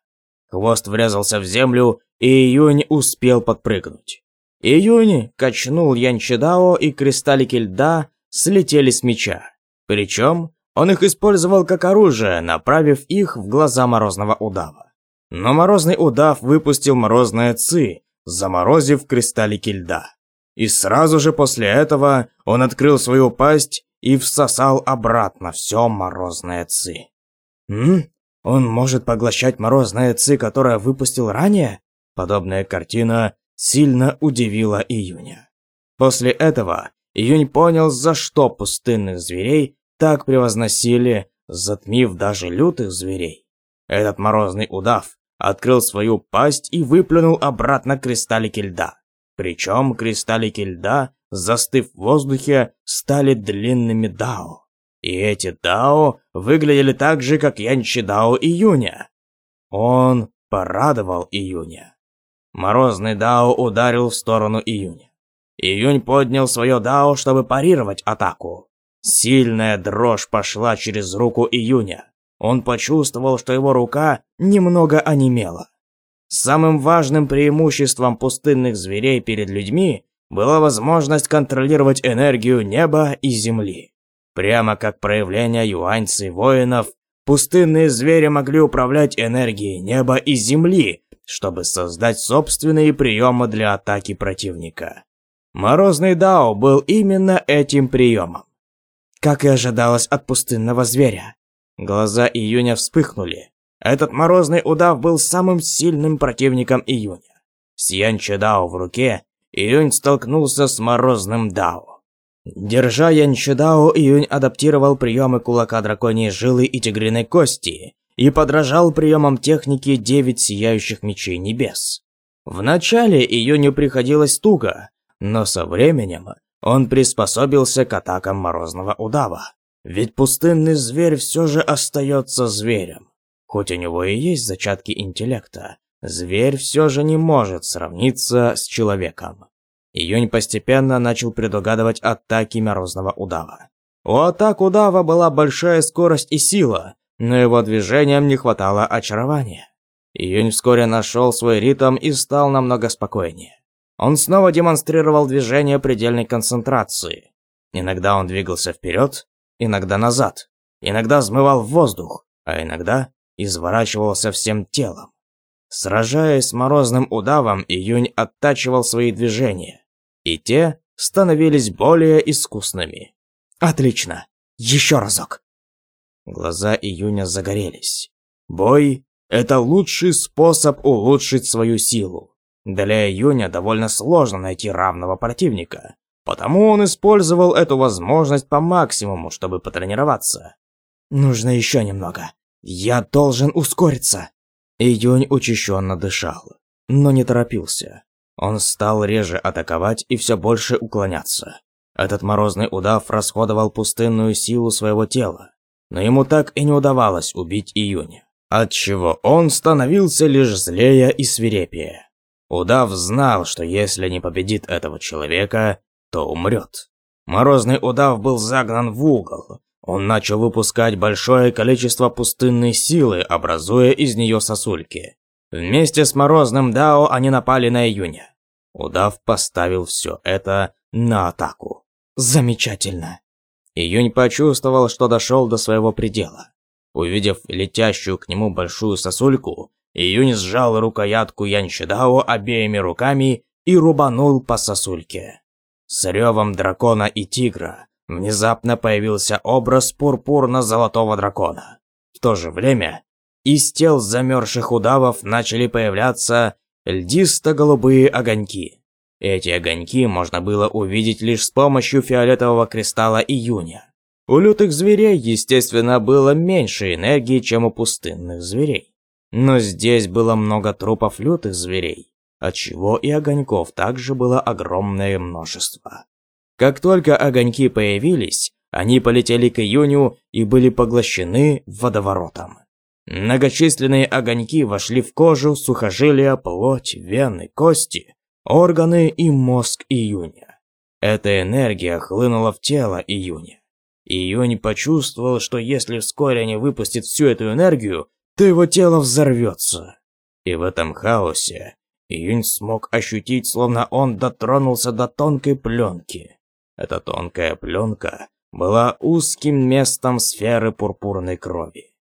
Хвост врезался в землю и Июнь успел подпрыгнуть. И Июнь качнул Янчедао, и кристаллики льда слетели с меча. Причем он их использовал как оружие, направив их в глаза морозного удава. Но морозный удав выпустил морозное ци, заморозив кристаллики льда. И сразу же после этого он открыл свою пасть и всосал обратно все морозное ци. «М? Он может поглощать морозное ци, которое выпустил ранее?» Подобная картина сильно удивила Июня. После этого Июнь понял, за что пустынных зверей так превозносили, затмив даже лютых зверей. Этот морозный удав открыл свою пасть и выплюнул обратно кристаллики льда. Причем кристаллики льда, застыв в воздухе, стали длинными дао. И эти дао выглядели так же, как янчи дао июня. Он порадовал июня. Морозный Дао ударил в сторону Июня. Июнь поднял свое Дао, чтобы парировать атаку. Сильная дрожь пошла через руку Июня. Он почувствовал, что его рука немного онемела. Самым важным преимуществом пустынных зверей перед людьми была возможность контролировать энергию неба и земли. Прямо как проявление юаньцы воинов, пустынные звери могли управлять энергией неба и земли, чтобы создать собственные приемы для атаки противника. Морозный Дао был именно этим приемом. Как и ожидалось от пустынного зверя. Глаза Июня вспыхнули. Этот морозный удав был самым сильным противником Июня. С Янчи Дао в руке, Июнь столкнулся с морозным Дао. Держа Янчедао, Июнь адаптировал приемы кулака драконьей жилы и тигриной кости и подражал приемам техники девять сияющих мечей небес. Вначале ее не приходилось туго, но со временем он приспособился к атакам морозного удава. Ведь пустынный зверь все же остается зверем. Хоть у него и есть зачатки интеллекта, зверь все же не может сравниться с человеком. Июнь постепенно начал предугадывать атаки морозного удава. У атак удава была большая скорость и сила, но его движениям не хватало очарования. Июнь вскоре нашел свой ритм и стал намного спокойнее. Он снова демонстрировал движение предельной концентрации. Иногда он двигался вперед, иногда назад, иногда взмывал в воздух, а иногда изворачивался всем телом. Сражаясь с морозным удавом, Июнь оттачивал свои движения, и те становились более искусными. «Отлично! Еще разок!» Глаза июня загорелись. Бой – это лучший способ улучшить свою силу. Для июня довольно сложно найти равного противника, потому он использовал эту возможность по максимуму, чтобы потренироваться. Нужно еще немного. Я должен ускориться. Июнь учащенно дышал, но не торопился. Он стал реже атаковать и все больше уклоняться. Этот морозный удав расходовал пустынную силу своего тела но ему так и не удавалось убить Июня, отчего он становился лишь злее и свирепее. Удав знал, что если не победит этого человека, то умрет. Морозный удав был загнан в угол. Он начал выпускать большое количество пустынной силы, образуя из нее сосульки. Вместе с Морозным Дао они напали на Июня. Удав поставил все это на атаку. Замечательно. Июнь почувствовал, что дошел до своего предела. Увидев летящую к нему большую сосульку, Июнь сжал рукоятку Янщидао обеими руками и рубанул по сосульке. С ревом дракона и тигра внезапно появился образ пурпурно-золотого дракона. В то же время из тел замерзших удавов начали появляться льдисто-голубые огоньки. Эти огоньки можно было увидеть лишь с помощью фиолетового кристалла июня. У лютых зверей, естественно, было меньше энергии, чем у пустынных зверей. Но здесь было много трупов лютых зверей, отчего и огоньков также было огромное множество. Как только огоньки появились, они полетели к июню и были поглощены водоворотом. Многочисленные огоньки вошли в кожу, сухожилия, плоть, вены, кости органы и мозг Июня. Эта энергия хлынула в тело Июня. Июнь почувствовал, что если вскоре не выпустит всю эту энергию, то его тело взорвется. И в этом хаосе Июнь смог ощутить, словно он дотронулся до тонкой пленки. Эта тонкая пленка была узким местом сферы пурпурной крови.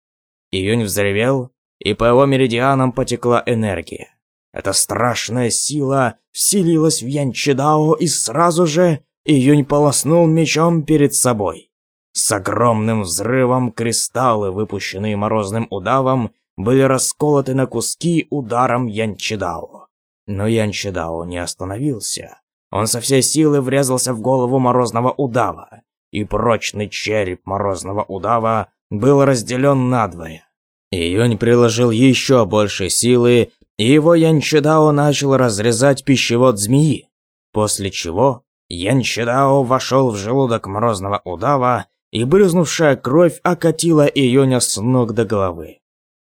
Июнь взревел, и по его меридианам потекла энергия. Эта страшная сила вселилась в Янчедао и сразу же Июнь полоснул мечом перед собой. С огромным взрывом кристаллы, выпущенные морозным удавом, были расколоты на куски ударом Янчедао. Но Янчедао не остановился. Он со всей силы врезался в голову морозного удава, и прочный череп морозного удава был разделен надвое. Июнь приложил еще больше силы его Янчедао начал разрезать пищевод змеи, после чего Янчедао вошел в желудок морозного удава, и брызнувшая кровь окатила Июня с ног до головы.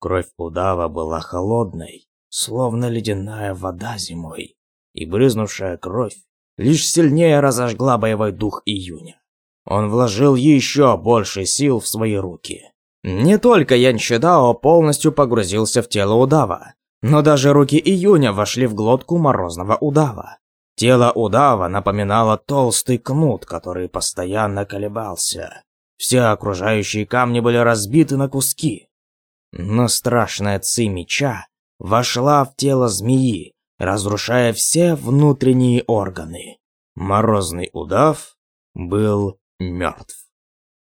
Кровь удава была холодной, словно ледяная вода зимой, и брызнувшая кровь лишь сильнее разожгла боевой дух Июня. Он вложил еще больше сил в свои руки. Не только Янчедао полностью погрузился в тело удава, но даже руки июня вошли в глотку морозного удава. Тело удава напоминало толстый кнут, который постоянно колебался. Все окружающие камни были разбиты на куски. Но страшная ци меча вошла в тело змеи, разрушая все внутренние органы. Морозный удав был мертв.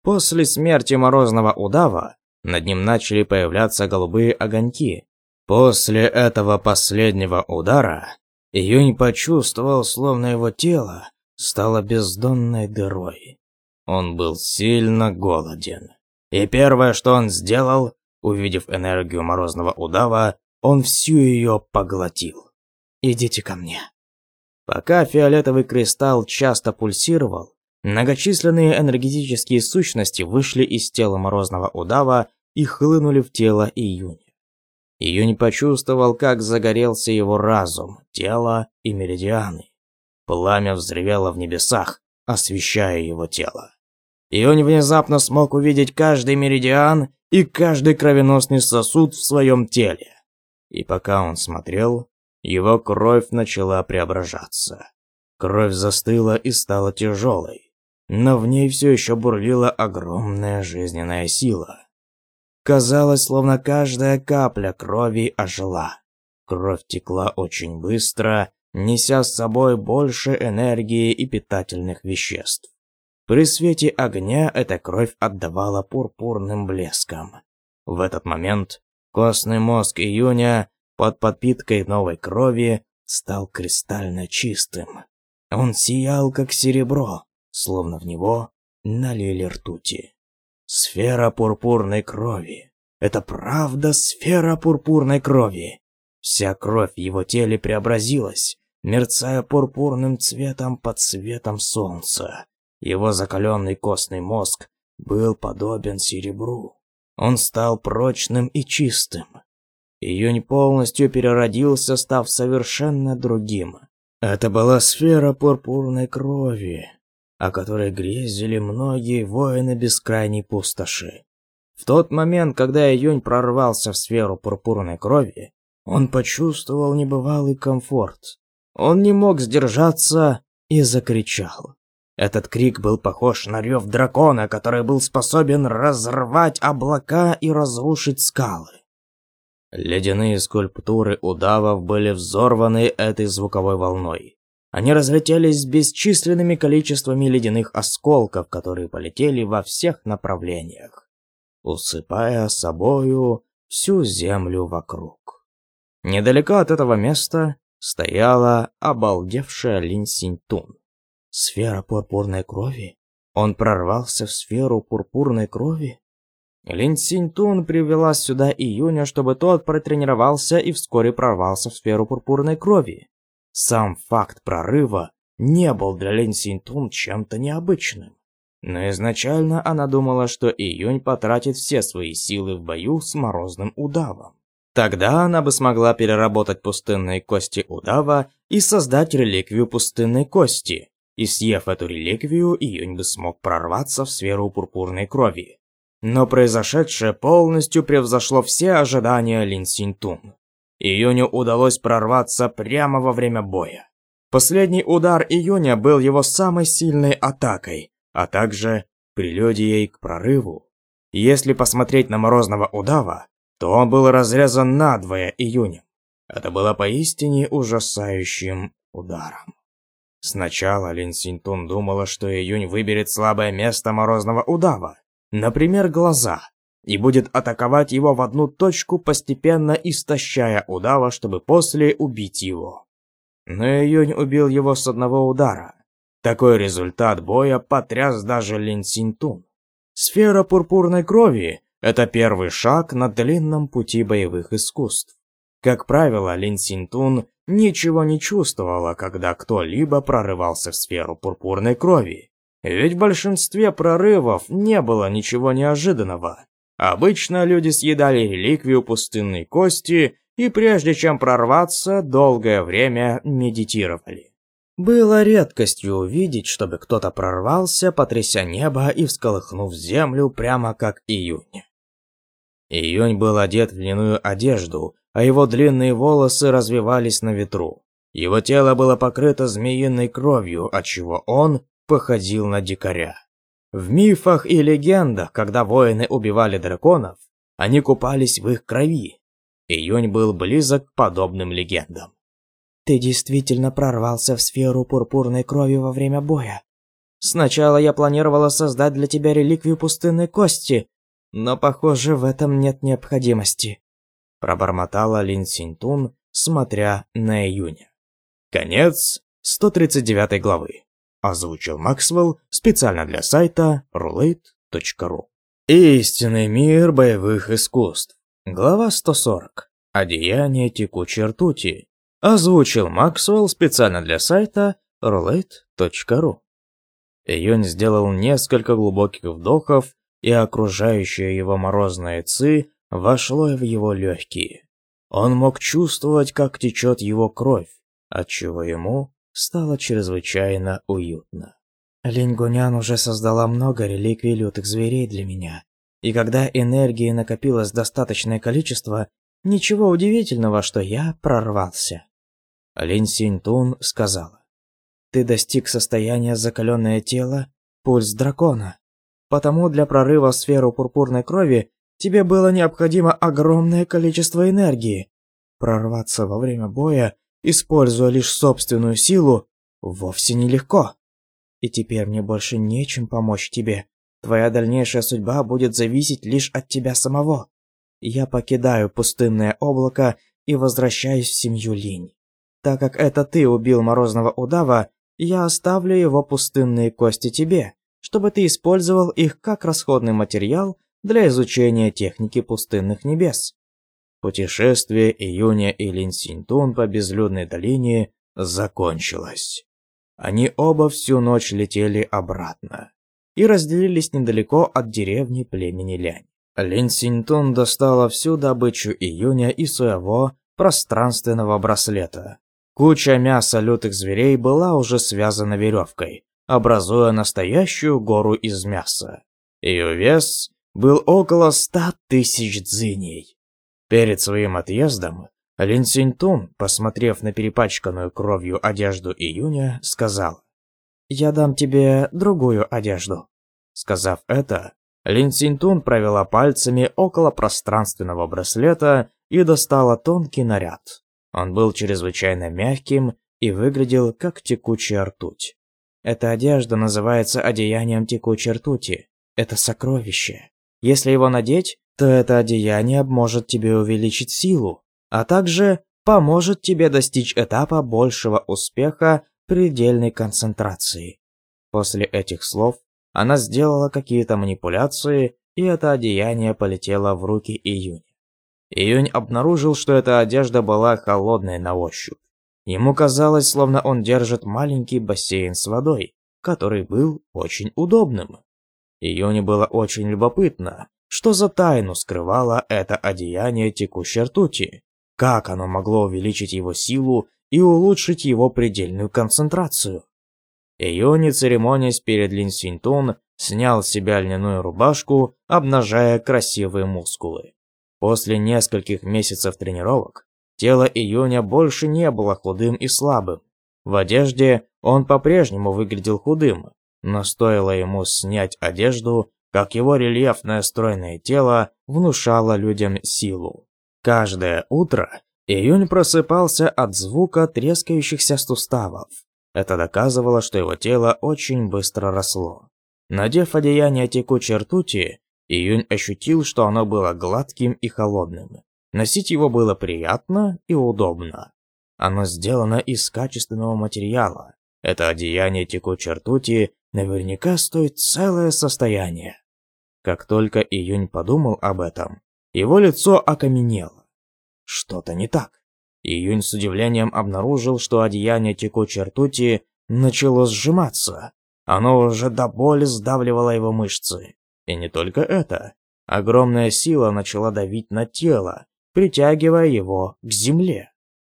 После смерти морозного удава над ним начали появляться голубые огоньки, После этого последнего удара Юнь почувствовал, словно его тело стало бездонной дырой. Он был сильно голоден. И первое, что он сделал, увидев энергию морозного удава, он всю ее поглотил. «Идите ко мне». Пока фиолетовый кристалл часто пульсировал, многочисленные энергетические сущности вышли из тела морозного удава и хлынули в тело июня. Ее не почувствовал, как загорелся его разум, тело и меридианы. Пламя взревело в небесах, освещая его тело. И он внезапно смог увидеть каждый меридиан и каждый кровеносный сосуд в своем теле. И пока он смотрел, его кровь начала преображаться. Кровь застыла и стала тяжелой, но в ней все еще бурлила огромная жизненная сила. Казалось, словно каждая капля крови ожила. Кровь текла очень быстро, неся с собой больше энергии и питательных веществ. При свете огня эта кровь отдавала пурпурным блеском. В этот момент костный мозг июня под подпиткой новой крови стал кристально чистым. Он сиял, как серебро, словно в него налили ртути. Сфера пурпурной крови. Это правда сфера пурпурной крови. Вся кровь в его теле преобразилась, мерцая пурпурным цветом под светом солнца. Его закаленный костный мозг был подобен серебру. Он стал прочным и чистым. Июнь полностью переродился, став совершенно другим. Это была сфера пурпурной крови, о которой грезили многие воины бескрайней пустоши. В тот момент, когда июнь прорвался в сферу пурпурной крови, он почувствовал небывалый комфорт. Он не мог сдержаться и закричал. Этот крик был похож на рев дракона, который был способен разорвать облака и разрушить скалы. Ледяные скульптуры удавов были взорваны этой звуковой волной. Они разлетелись бесчисленными количествами ледяных осколков, которые полетели во всех направлениях, усыпая собою всю землю вокруг. Недалеко от этого места стояла обалдевшая Линь Синьтун. Сфера пурпурной крови? Он прорвался в сферу пурпурной крови? Линь Синьтун привела сюда Июня, чтобы тот протренировался и вскоре прорвался в сферу пурпурной крови. Сам факт прорыва не был для Лень Синтун чем-то необычным. Но изначально она думала, что Июнь потратит все свои силы в бою с морозным удавом. Тогда она бы смогла переработать пустынные кости удава и создать реликвию пустынной кости. И съев эту реликвию, Июнь бы смог прорваться в сферу пурпурной крови. Но произошедшее полностью превзошло все ожидания Лин Синтун. Июню удалось прорваться прямо во время боя. Последний удар Июня был его самой сильной атакой, а также прелюдией к прорыву. Если посмотреть на Морозного Удава, то он был разрезан надвое Июнем. Это было поистине ужасающим ударом. Сначала Лин Синтун думала, что Июнь выберет слабое место Морозного Удава, например, глаза, и будет атаковать его в одну точку, постепенно истощая удава, чтобы после убить его. Но Июнь убил его с одного удара. Такой результат боя потряс даже Лин Синтун. Сфера пурпурной крови – это первый шаг на длинном пути боевых искусств. Как правило, Лин Синтун ничего не чувствовала, когда кто-либо прорывался в сферу пурпурной крови. Ведь в большинстве прорывов не было ничего неожиданного. Обычно люди съедали реликвию пустынной кости и прежде чем прорваться, долгое время медитировали. Было редкостью увидеть, чтобы кто-то прорвался, потряся небо и всколыхнув землю, прямо как июнь. Июнь был одет в льняную одежду, а его длинные волосы развивались на ветру. Его тело было покрыто змеиной кровью, отчего он походил на дикаря. В мифах и легендах, когда воины убивали драконов, они купались в их крови. Июнь был близок к подобным легендам. «Ты действительно прорвался в сферу пурпурной крови во время боя. Сначала я планировала создать для тебя реликвию пустынной кости, но, похоже, в этом нет необходимости», – пробормотала Лин Синтун, смотря на июня. Конец 139 главы. Озвучил Максвелл специально для сайта roulette.ru. Истинный мир боевых искусств. Глава 140. Одеяние текучей ртути. Озвучил Максвелл специально для сайта roulette.ru. Июнь сделал несколько глубоких вдохов, и окружающее его морозное ци вошло в его легкие. Он мог чувствовать, как течет его кровь, отчего ему стало чрезвычайно уютно. Лингунян уже создала много реликвий лютых зверей для меня, и когда энергии накопилось достаточное количество, ничего удивительного, что я прорвался. Лин Синтун сказала, «Ты достиг состояния закаленное тело, пульс дракона, потому для прорыва в сферу пурпурной крови тебе было необходимо огромное количество энергии. Прорваться во время боя – используя лишь собственную силу, вовсе нелегко. И теперь мне больше нечем помочь тебе. Твоя дальнейшая судьба будет зависеть лишь от тебя самого. Я покидаю пустынное облако и возвращаюсь в семью Линь. Так как это ты убил морозного удава, я оставлю его пустынные кости тебе, чтобы ты использовал их как расходный материал для изучения техники пустынных небес. Путешествие Июня и Линсинтун по безлюдной долине закончилось. Они оба всю ночь летели обратно и разделились недалеко от деревни племени Лянь. Линсинтун достала всю добычу Июня и своего пространственного браслета. Куча мяса лютых зверей была уже связана веревкой, образуя настоящую гору из мяса. Ее вес был около ста тысяч дзиней. Перед своим отъездом Лин Синтун, посмотрев на перепачканную кровью одежду Июня, сказал «Я дам тебе другую одежду». Сказав это, Лин Синтун провела пальцами около пространственного браслета и достала тонкий наряд. Он был чрезвычайно мягким и выглядел как текучая ртуть. Эта одежда называется одеянием текучей ртути. Это сокровище. Если его надеть, то это одеяние может тебе увеличить силу, а также поможет тебе достичь этапа большего успеха предельной концентрации. После этих слов она сделала какие-то манипуляции, и это одеяние полетело в руки Июня. Июнь обнаружил, что эта одежда была холодной на ощупь. Ему казалось, словно он держит маленький бассейн с водой, который был очень удобным. Июне было очень любопытно, что за тайну скрывало это одеяние текущей ртути? Как оно могло увеличить его силу и улучшить его предельную концентрацию? Ее не церемонясь перед Лин Синтун, снял с себя льняную рубашку, обнажая красивые мускулы. После нескольких месяцев тренировок тело Июня больше не было худым и слабым. В одежде он по-прежнему выглядел худым, но стоило ему снять одежду, как его рельефное стройное тело внушало людям силу. Каждое утро Июнь просыпался от звука трескающихся суставов. Это доказывало, что его тело очень быстро росло. Надев одеяние текучей ртути, Июнь ощутил, что оно было гладким и холодным. Носить его было приятно и удобно. Оно сделано из качественного материала. Это одеяние текучей ртути наверняка стоит целое состояние. Как только Июнь подумал об этом, его лицо окаменело. Что-то не так. Июнь с удивлением обнаружил, что одеяние текучей ртути начало сжиматься. Оно уже до боли сдавливало его мышцы. И не только это. Огромная сила начала давить на тело, притягивая его к земле.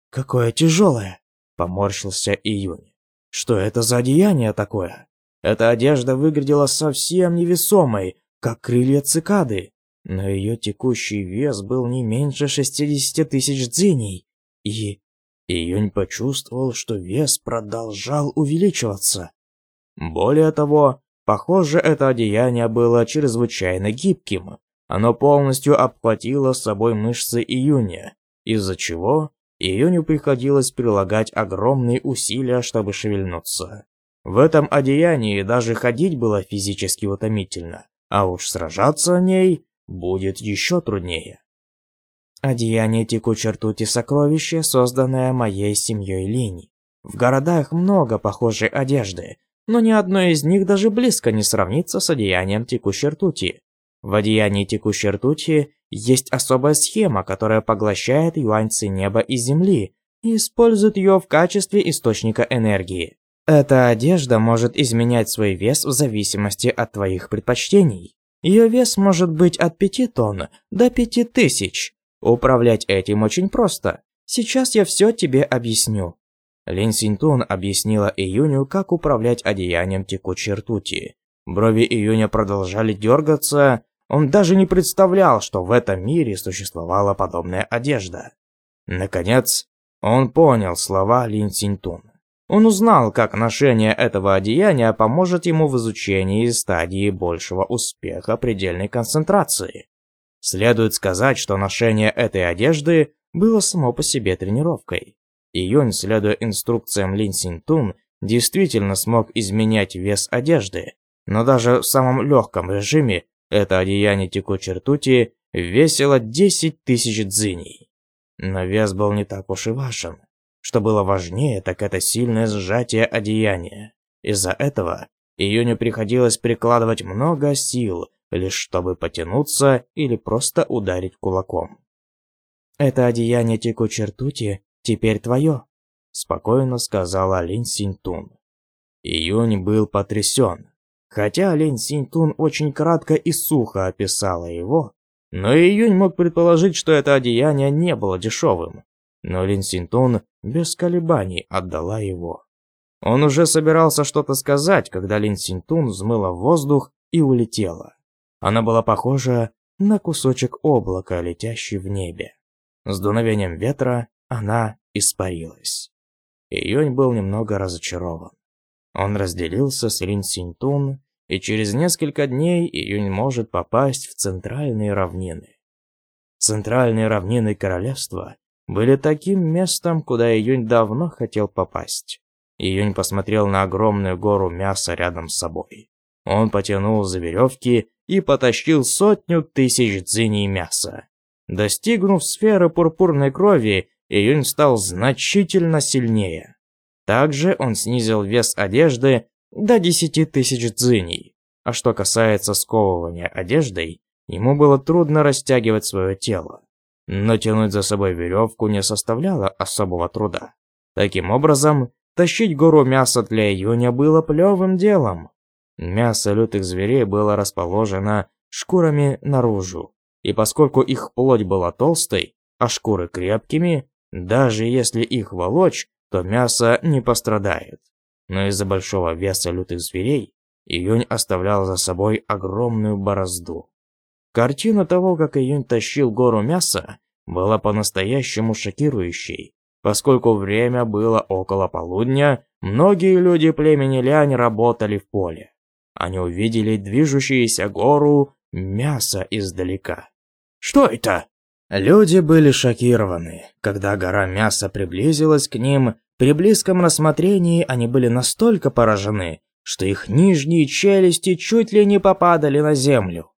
«Какое тяжелое!» — поморщился Июнь. «Что это за одеяние такое?» Эта одежда выглядела совсем невесомой, как крылья цикады, но ее текущий вес был не меньше 60 тысяч дзиней, и Июнь почувствовал, что вес продолжал увеличиваться. Более того, похоже, это одеяние было чрезвычайно гибким. Оно полностью обхватило с собой мышцы Июня, из-за чего Июню приходилось прилагать огромные усилия, чтобы шевельнуться. В этом одеянии даже ходить было физически утомительно, а уж сражаться в ней будет еще труднее. Одеяние текучей ртути сокровище, созданное моей семьей Лини. В городах много похожей одежды, но ни одно из них даже близко не сравнится с одеянием текущей ртути. В одеянии текущей ртути есть особая схема, которая поглощает юаньцы неба и земли и использует ее в качестве источника энергии. Эта одежда может изменять свой вес в зависимости от твоих предпочтений. Ее вес может быть от 5 тонн до 5000. Управлять этим очень просто. Сейчас я все тебе объясню. Лин Синтун объяснила Июню, как управлять одеянием текучей ртути. Брови Июня продолжали дергаться, он даже не представлял, что в этом мире существовала подобная одежда. Наконец, он понял слова Лин Синтун. Он узнал, как ношение этого одеяния поможет ему в изучении стадии большего успеха предельной концентрации. Следует сказать, что ношение этой одежды было само по себе тренировкой. Июнь, следуя инструкциям Лин Синтун, действительно смог изменять вес одежды, но даже в самом легком режиме это одеяние текучей ртути весило 10 тысяч дзиней. Но вес был не так уж и важен. Что было важнее, так это сильное сжатие одеяния. Из-за этого Июню приходилось прикладывать много сил, лишь чтобы потянуться или просто ударить кулаком. «Это одеяние текучей ртути теперь твое», – спокойно сказала Линь Синтун. Июнь был потрясен. Хотя Линь Синтун очень кратко и сухо описала его, но Июнь мог предположить, что это одеяние не было дешевым. Но Линь Синтун без колебаний отдала его. Он уже собирался что-то сказать, когда Лин Синтун взмыла в воздух и улетела. Она была похожа на кусочек облака, летящий в небе. С дуновением ветра она испарилась. Июнь был немного разочарован. Он разделился с Лин Синтун, и через несколько дней Июнь может попасть в центральные равнины. Центральные равнины королевства были таким местом, куда Июнь давно хотел попасть. Июнь посмотрел на огромную гору мяса рядом с собой. Он потянул за веревки и потащил сотню тысяч дзиней мяса. Достигнув сферы пурпурной крови, Июнь стал значительно сильнее. Также он снизил вес одежды до 10 тысяч дзиней. А что касается сковывания одеждой, ему было трудно растягивать свое тело. Натянуть за собой веревку не составляло особого труда. Таким образом, тащить гору мяса для июня было плевым делом. Мясо лютых зверей было расположено шкурами наружу, и поскольку их плоть была толстой, а шкуры крепкими, даже если их волочь, то мясо не пострадает. Но из-за большого веса лютых зверей июнь оставлял за собой огромную борозду. Картина того, как Июнь тащил гору мяса, была по-настоящему шокирующей. Поскольку время было около полудня, многие люди племени Лянь работали в поле. Они увидели движущуюся гору мяса издалека. «Что это?» Люди были шокированы. Когда гора мяса приблизилась к ним, при близком рассмотрении они были настолько поражены, что их нижние челюсти чуть ли не попадали на землю.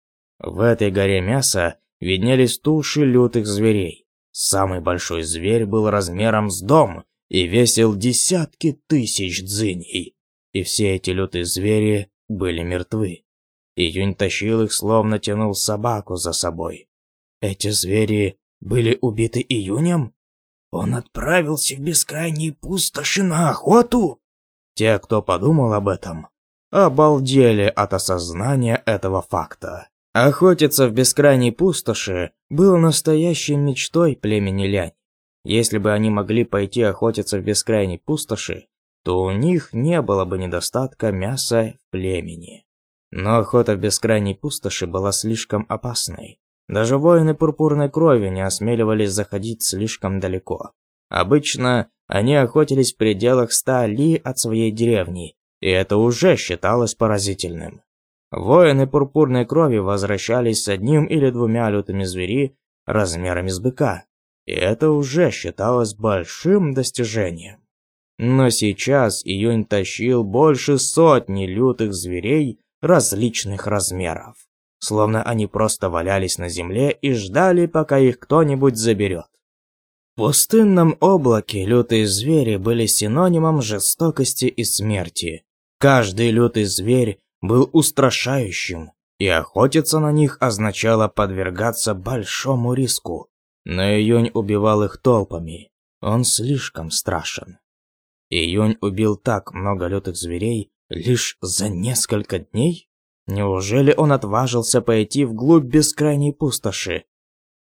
В этой горе мяса виднелись туши лютых зверей. Самый большой зверь был размером с дом и весил десятки тысяч дзыней. И все эти лютые звери были мертвы. Июнь тащил их, словно тянул собаку за собой. Эти звери были убиты июнем? Он отправился в бескрайние пустоши на охоту? Те, кто подумал об этом, обалдели от осознания этого факта. Охотиться в бескрайней пустоши было настоящей мечтой племени Лянь. Если бы они могли пойти охотиться в бескрайней пустоши, то у них не было бы недостатка мяса в племени. Но охота в бескрайней пустоши была слишком опасной. Даже воины пурпурной крови не осмеливались заходить слишком далеко. Обычно они охотились в пределах ста ли от своей деревни, и это уже считалось поразительным. Воины пурпурной крови возвращались с одним или двумя лютыми звери размерами с быка. И это уже считалось большим достижением. Но сейчас Июнь тащил больше сотни лютых зверей различных размеров. Словно они просто валялись на земле и ждали, пока их кто-нибудь заберет. В пустынном облаке лютые звери были синонимом жестокости и смерти. Каждый лютый зверь был устрашающим, и охотиться на них означало подвергаться большому риску. Но Июнь убивал их толпами. Он слишком страшен. Июнь убил так много лютых зверей лишь за несколько дней? Неужели он отважился пойти вглубь бескрайней пустоши?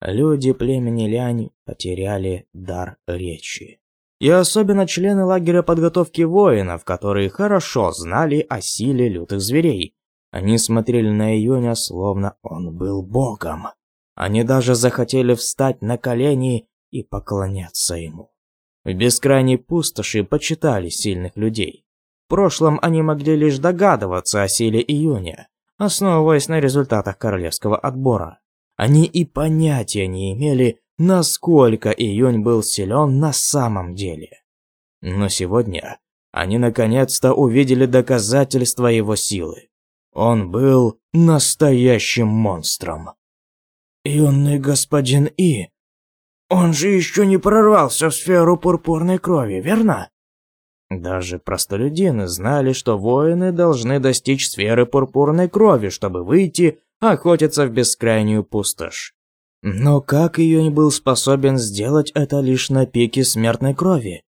Люди племени Лянь потеряли дар речи и особенно члены лагеря подготовки воинов, которые хорошо знали о силе лютых зверей. Они смотрели на Июня, словно он был богом. Они даже захотели встать на колени и поклоняться ему. В бескрайней пустоши почитали сильных людей. В прошлом они могли лишь догадываться о силе Июня, основываясь на результатах королевского отбора. Они и понятия не имели, насколько июнь был силен на самом деле. Но сегодня они наконец-то увидели доказательства его силы. Он был настоящим монстром. «Юный господин И, он же еще не прорвался в сферу пурпурной крови, верно?» Даже простолюдины знали, что воины должны достичь сферы пурпурной крови, чтобы выйти охотиться в бескрайнюю пустошь. Но как Июнь был способен сделать это лишь на пике смертной крови?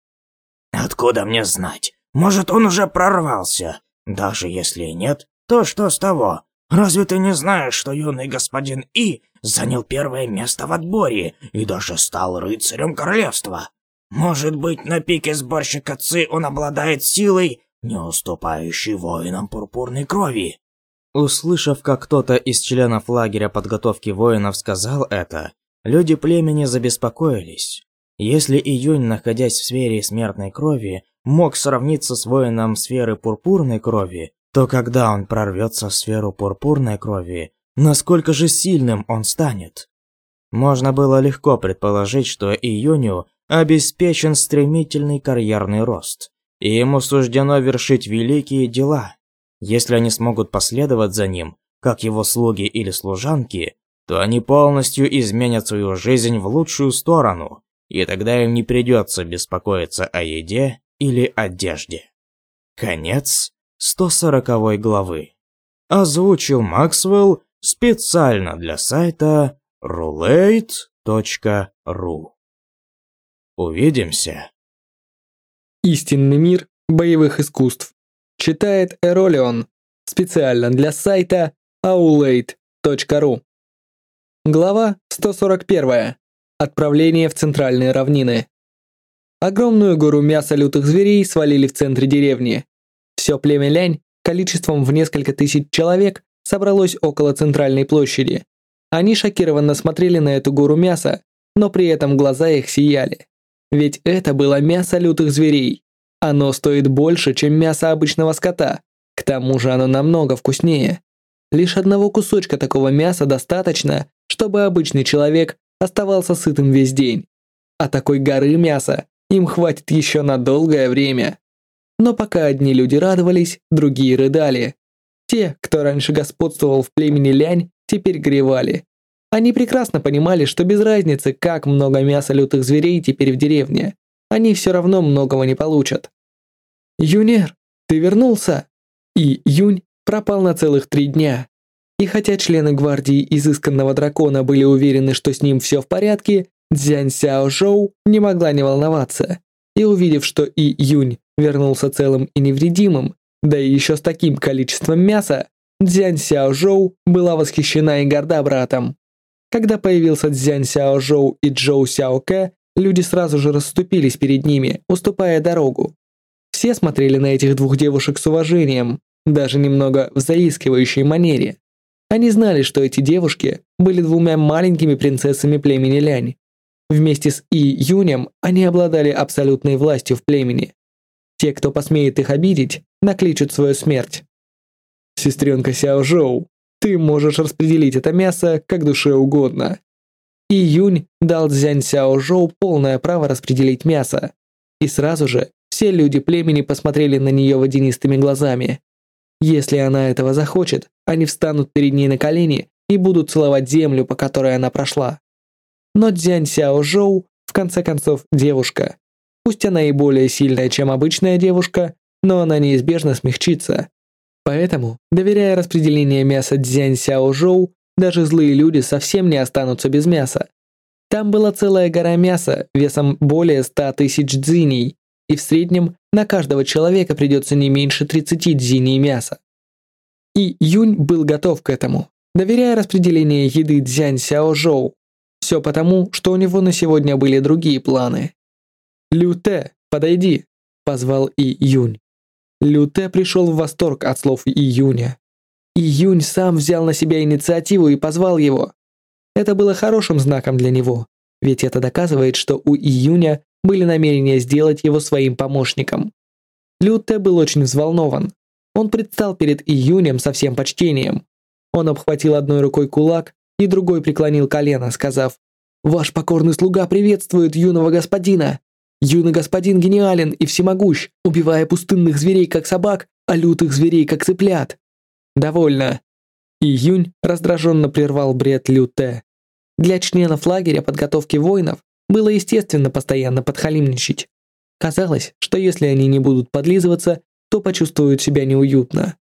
«Откуда мне знать? Может, он уже прорвался? Даже если и нет, то что с того? Разве ты не знаешь, что юный господин И занял первое место в отборе и даже стал рыцарем королевства? Может быть, на пике сборщика Ци он обладает силой, не уступающей воинам пурпурной крови? Услышав, как кто-то из членов лагеря подготовки воинов сказал это, люди племени забеспокоились. Если Июнь, находясь в сфере смертной крови, мог сравниться с воином сферы пурпурной крови, то когда он прорвется в сферу пурпурной крови, насколько же сильным он станет? Можно было легко предположить, что Июню обеспечен стремительный карьерный рост, и ему суждено вершить великие дела – если они смогут последовать за ним, как его слуги или служанки, то они полностью изменят свою жизнь в лучшую сторону, и тогда им не придется беспокоиться о еде или одежде. Конец 140 главы. Озвучил Максвелл специально для сайта roulette.ru. Увидимся. Истинный мир боевых искусств. Читает Эролион. Специально для сайта aulade.ru. Глава 141. Отправление в центральные равнины. Огромную гору мяса лютых зверей свалили в центре деревни. Все племя Лянь количеством в несколько тысяч человек собралось около центральной площади. Они шокированно смотрели на эту гору мяса, но при этом глаза их сияли. Ведь это было мясо лютых зверей. Оно стоит больше, чем мясо обычного скота. К тому же оно намного вкуснее. Лишь одного кусочка такого мяса достаточно, чтобы обычный человек оставался сытым весь день. А такой горы мяса им хватит еще на долгое время. Но пока одни люди радовались, другие рыдали. Те, кто раньше господствовал в племени лянь, теперь гревали. Они прекрасно понимали, что без разницы, как много мяса лютых зверей теперь в деревне, они все равно многого не получат. «Юнир, ты вернулся!» И Юнь пропал на целых три дня. И хотя члены гвардии изысканного дракона были уверены, что с ним все в порядке, Дзянь Сяо Жоу не могла не волноваться. И увидев, что И Юнь вернулся целым и невредимым, да и еще с таким количеством мяса, Дзянь Сяо Жоу была восхищена и горда братом. Когда появился Дзянь Сяо Жоу и Джоу Сяо Кэ, люди сразу же расступились перед ними, уступая дорогу. Все смотрели на этих двух девушек с уважением, даже немного в заискивающей манере. Они знали, что эти девушки были двумя маленькими принцессами племени Лянь. Вместе с И Юнем они обладали абсолютной властью в племени. Те, кто посмеет их обидеть, накличут свою смерть. «Сестренка Сяо Жоу, ты можешь распределить это мясо как душе угодно». И Юнь дал Цзянь Сяо Жоу полное право распределить мясо. И сразу же все люди племени посмотрели на нее водянистыми глазами. Если она этого захочет, они встанут перед ней на колени и будут целовать землю, по которой она прошла. Но Дзянь Сяо Жоу, в конце концов, девушка. Пусть она и более сильная, чем обычная девушка, но она неизбежно смягчится. Поэтому, доверяя распределение мяса Дзянь Сяо Жоу, даже злые люди совсем не останутся без мяса. Там была целая гора мяса весом более 100 тысяч дзиней, и в среднем на каждого человека придется не меньше 30 дзиней мяса. И Юнь был готов к этому, доверяя распределение еды Дзянь Сяо Жоу. Все потому, что у него на сегодня были другие планы. «Лю Тэ, подойди!» – позвал И Юнь. Лю Тэ пришел в восторг от слов И Юня. И Юнь сам взял на себя инициативу и позвал его. Это было хорошим знаком для него, ведь это доказывает, что у И Юня были намерения сделать его своим помощником. Люте был очень взволнован. Он предстал перед Июнем со всем почтением. Он обхватил одной рукой кулак и другой преклонил колено, сказав «Ваш покорный слуга приветствует юного господина! Юный господин гениален и всемогущ, убивая пустынных зверей как собак, а лютых зверей как цыплят!» «Довольно!» Июнь раздраженно прервал бред Люте. Для членов лагеря подготовки воинов было естественно постоянно подхалимничать. Казалось, что если они не будут подлизываться, то почувствуют себя неуютно.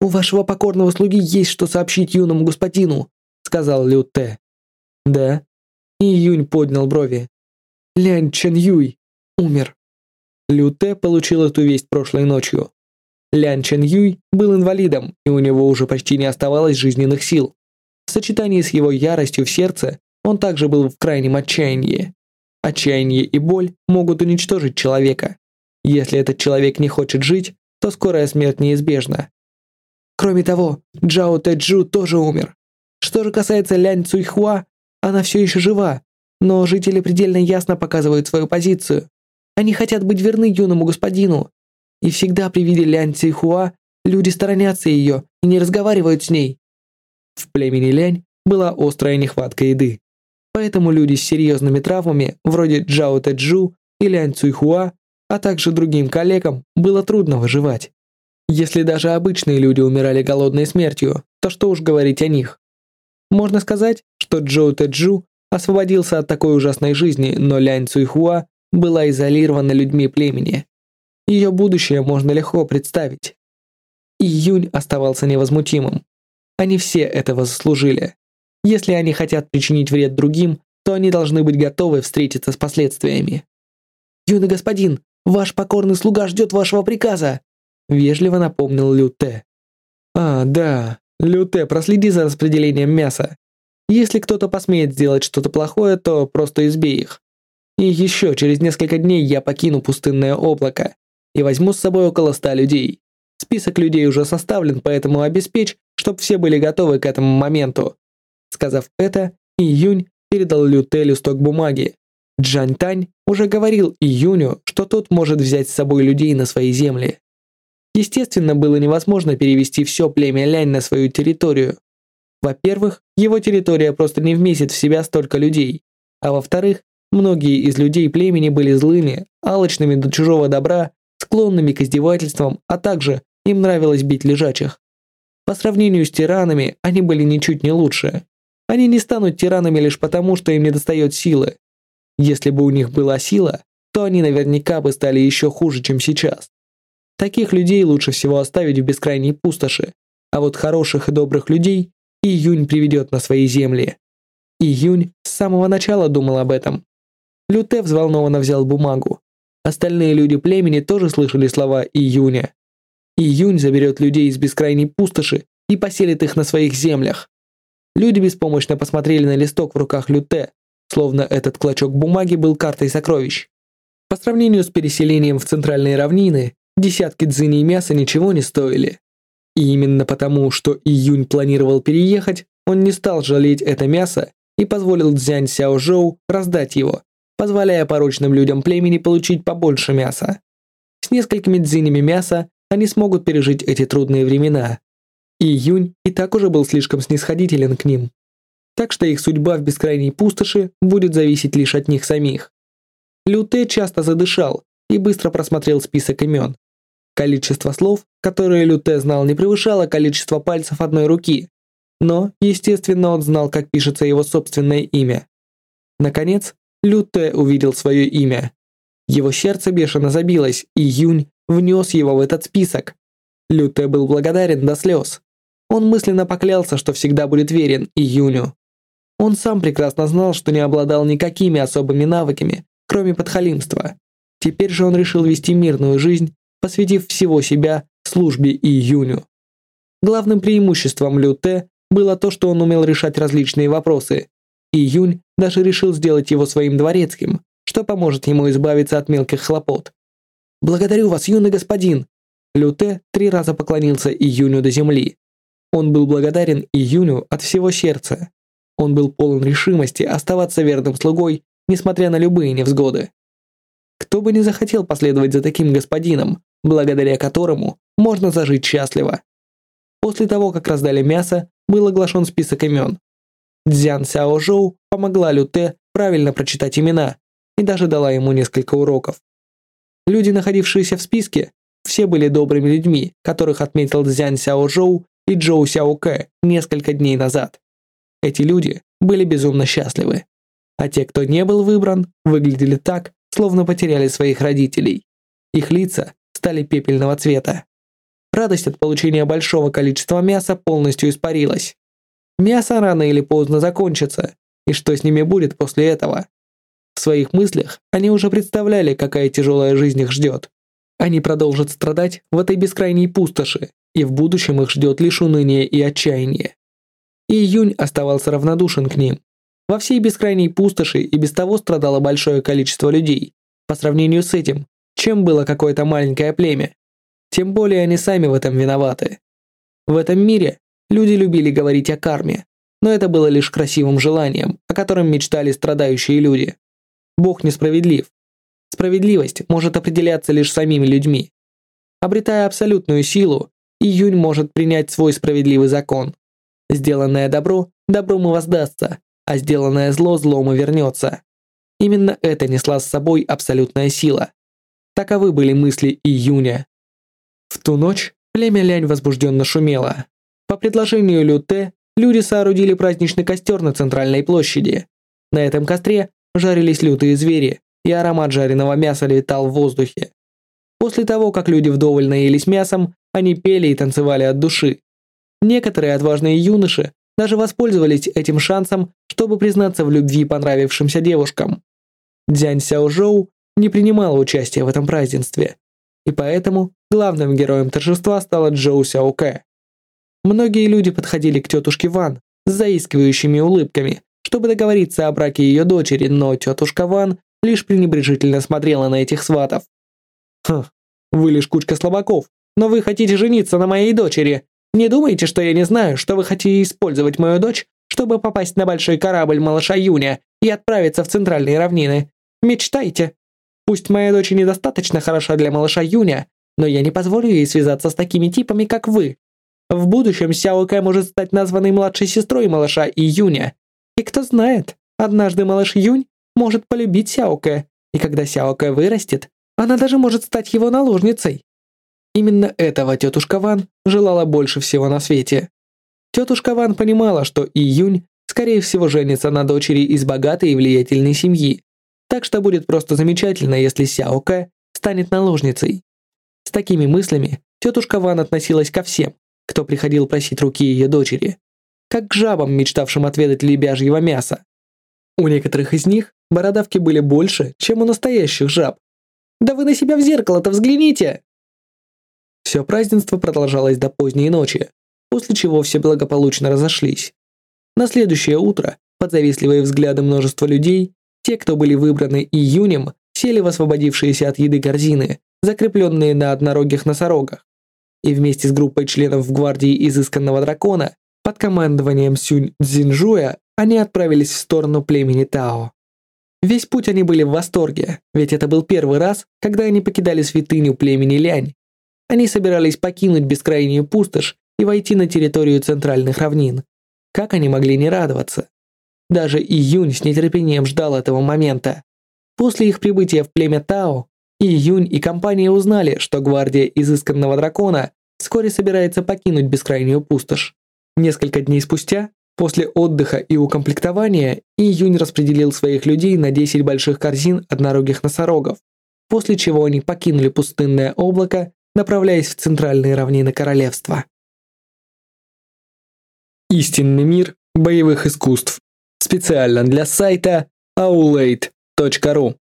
«У вашего покорного слуги есть что сообщить юному господину», сказал Лю Тэ. «Да?» И Юнь поднял брови. «Лянь Чен Юй умер». Лю Тэ получил эту весть прошлой ночью. Лян Чен Юй был инвалидом, и у него уже почти не оставалось жизненных сил. В сочетании с его яростью в сердце он также был в крайнем отчаянии. Отчаяние и боль могут уничтожить человека. Если этот человек не хочет жить, то скорая смерть неизбежна. Кроме того, Джао Тэджу тоже умер. Что же касается Лянь Цуйхуа, она все еще жива, но жители предельно ясно показывают свою позицию. Они хотят быть верны юному господину. И всегда при виде Лянь Цуйхуа люди сторонятся ее и не разговаривают с ней. В племени Лянь была острая нехватка еды поэтому люди с серьезными травмами, вроде Джао Тэджу и Лянь Цуйхуа, а также другим коллегам, было трудно выживать. Если даже обычные люди умирали голодной смертью, то что уж говорить о них. Можно сказать, что Джоу Тэджу освободился от такой ужасной жизни, но Лянь Цуйхуа была изолирована людьми племени. Ее будущее можно легко представить. Июнь оставался невозмутимым. Они все этого заслужили. Если они хотят причинить вред другим, то они должны быть готовы встретиться с последствиями. «Юный господин, ваш покорный слуга ждет вашего приказа!» Вежливо напомнил Люте. «А, да, Люте, проследи за распределением мяса. Если кто-то посмеет сделать что-то плохое, то просто избей их. И еще через несколько дней я покину пустынное облако и возьму с собой около ста людей. Список людей уже составлен, поэтому обеспечь, чтобы все были готовы к этому моменту. Сказав это, Июнь передал Лютелю листок бумаги. Джань Тань уже говорил Июню, что тот может взять с собой людей на свои земли. Естественно, было невозможно перевести все племя Лянь на свою территорию. Во-первых, его территория просто не вместит в себя столько людей. А во-вторых, многие из людей племени были злыми, алчными до чужого добра, склонными к издевательствам, а также им нравилось бить лежачих. По сравнению с тиранами, они были ничуть не лучше. Они не станут тиранами лишь потому, что им недостает силы. Если бы у них была сила, то они наверняка бы стали еще хуже, чем сейчас. Таких людей лучше всего оставить в бескрайней пустоши, а вот хороших и добрых людей июнь приведет на свои земли. Июнь с самого начала думал об этом. Люте взволнованно взял бумагу. Остальные люди племени тоже слышали слова июня. Июнь заберет людей из бескрайней пустоши и поселит их на своих землях. Люди беспомощно посмотрели на листок в руках Люте, словно этот клочок бумаги был картой сокровищ. По сравнению с переселением в центральные равнины, десятки дзыней мяса ничего не стоили. И именно потому, что Июнь планировал переехать, он не стал жалеть это мясо и позволил Цзянь Сяо Жоу раздать его, позволяя порочным людям племени получить побольше мяса. С несколькими дзинями мяса они смогут пережить эти трудные времена, и Юнь и так уже был слишком снисходителен к ним. Так что их судьба в бескрайней пустоши будет зависеть лишь от них самих. Люте часто задышал и быстро просмотрел список имен. Количество слов, которые Люте знал, не превышало количество пальцев одной руки. Но, естественно, он знал, как пишется его собственное имя. Наконец, Люте увидел свое имя. Его сердце бешено забилось, и Юнь внес его в этот список. Люте был благодарен до слез. Он мысленно поклялся, что всегда будет верен Июню. Он сам прекрасно знал, что не обладал никакими особыми навыками, кроме подхалимства. Теперь же он решил вести мирную жизнь, посвятив всего себя службе Июню. Главным преимуществом Люте было то, что он умел решать различные вопросы. Июнь даже решил сделать его своим дворецким, что поможет ему избавиться от мелких хлопот. «Благодарю вас, юный господин!» Люте три раза поклонился Июню до земли. Он был благодарен и Юню от всего сердца. Он был полон решимости оставаться верным слугой, несмотря на любые невзгоды. Кто бы не захотел последовать за таким господином, благодаря которому можно зажить счастливо. После того, как раздали мясо, был оглашен список имен. Дзян Сяо Жоу помогла Лю Тэ правильно прочитать имена и даже дала ему несколько уроков. Люди, находившиеся в списке, все были добрыми людьми, которых отметил Дзян Сяо Жоу и Джоу Сяо Кэ несколько дней назад. Эти люди были безумно счастливы. А те, кто не был выбран, выглядели так, словно потеряли своих родителей. Их лица стали пепельного цвета. Радость от получения большого количества мяса полностью испарилась. Мясо рано или поздно закончится, и что с ними будет после этого? В своих мыслях они уже представляли, какая тяжелая жизнь их ждет. Они продолжат страдать в этой бескрайней пустоши, и в будущем их ждет лишь уныние и отчаяние. И Июнь оставался равнодушен к ним. Во всей бескрайней пустоши и без того страдало большое количество людей, по сравнению с этим, чем было какое-то маленькое племя. Тем более они сами в этом виноваты. В этом мире люди любили говорить о карме, но это было лишь красивым желанием, о котором мечтали страдающие люди. Бог несправедлив, справедливость может определяться лишь самими людьми. Обретая абсолютную силу, июнь может принять свой справедливый закон. Сделанное добро добром и воздастся, а сделанное зло злом и вернется. Именно это несла с собой абсолютная сила. Таковы были мысли июня. В ту ночь племя Лянь возбужденно шумело. По предложению Люте, люди соорудили праздничный костер на центральной площади. На этом костре жарились лютые звери, и аромат жареного мяса летал в воздухе. После того, как люди вдоволь наелись мясом, они пели и танцевали от души. Некоторые отважные юноши даже воспользовались этим шансом, чтобы признаться в любви понравившимся девушкам. Дзянь Сяожоу не принимала участия в этом празднестве, и поэтому главным героем торжества стала Джоу Сяоке. Многие люди подходили к тетушке Ван с заискивающими улыбками, чтобы договориться о браке ее дочери, но тетушка Ван лишь пренебрежительно смотрела на этих сватов. «Хм, вы лишь кучка слабаков, но вы хотите жениться на моей дочери. Не думайте, что я не знаю, что вы хотите использовать мою дочь, чтобы попасть на большой корабль малыша Юня и отправиться в центральные равнины. Мечтайте. Пусть моя дочь недостаточно хороша для малыша Юня, но я не позволю ей связаться с такими типами, как вы. В будущем Сяо Кэ может стать названной младшей сестрой малыша и Июня. И кто знает, однажды малыш Юнь может полюбить Сяоке, и когда Сяоке вырастет, она даже может стать его наложницей. Именно этого тетушка Ван желала больше всего на свете. Тетушка Ван понимала, что Июнь, скорее всего, женится на дочери из богатой и влиятельной семьи, так что будет просто замечательно, если Сяоке станет наложницей. С такими мыслями тетушка Ван относилась ко всем, кто приходил просить руки ее дочери, как к жабам, мечтавшим отведать лебяжьего мяса. У некоторых из них Бородавки были больше, чем у настоящих жаб. «Да вы на себя в зеркало-то взгляните!» Все празднество продолжалось до поздней ночи, после чего все благополучно разошлись. На следующее утро, под завистливые взгляды множества людей, те, кто были выбраны июнем, сели в освободившиеся от еды корзины, закрепленные на однорогих носорогах. И вместе с группой членов в гвардии изысканного дракона под командованием Сюнь Цзинжуя они отправились в сторону племени Тао. Весь путь они были в восторге, ведь это был первый раз, когда они покидали святыню племени Лянь. Они собирались покинуть бескрайнюю пустошь и войти на территорию центральных равнин. Как они могли не радоваться? Даже Июнь с нетерпением ждал этого момента. После их прибытия в племя Тао, Июнь и компания узнали, что гвардия изысканного дракона вскоре собирается покинуть бескрайнюю пустошь. Несколько дней спустя После отдыха и укомплектования Июнь распределил своих людей на 10 больших корзин однорогих носорогов, после чего они покинули пустынное облако, направляясь в центральные равнины королевства. Истинный мир боевых искусств. Специально для сайта aulade.ru.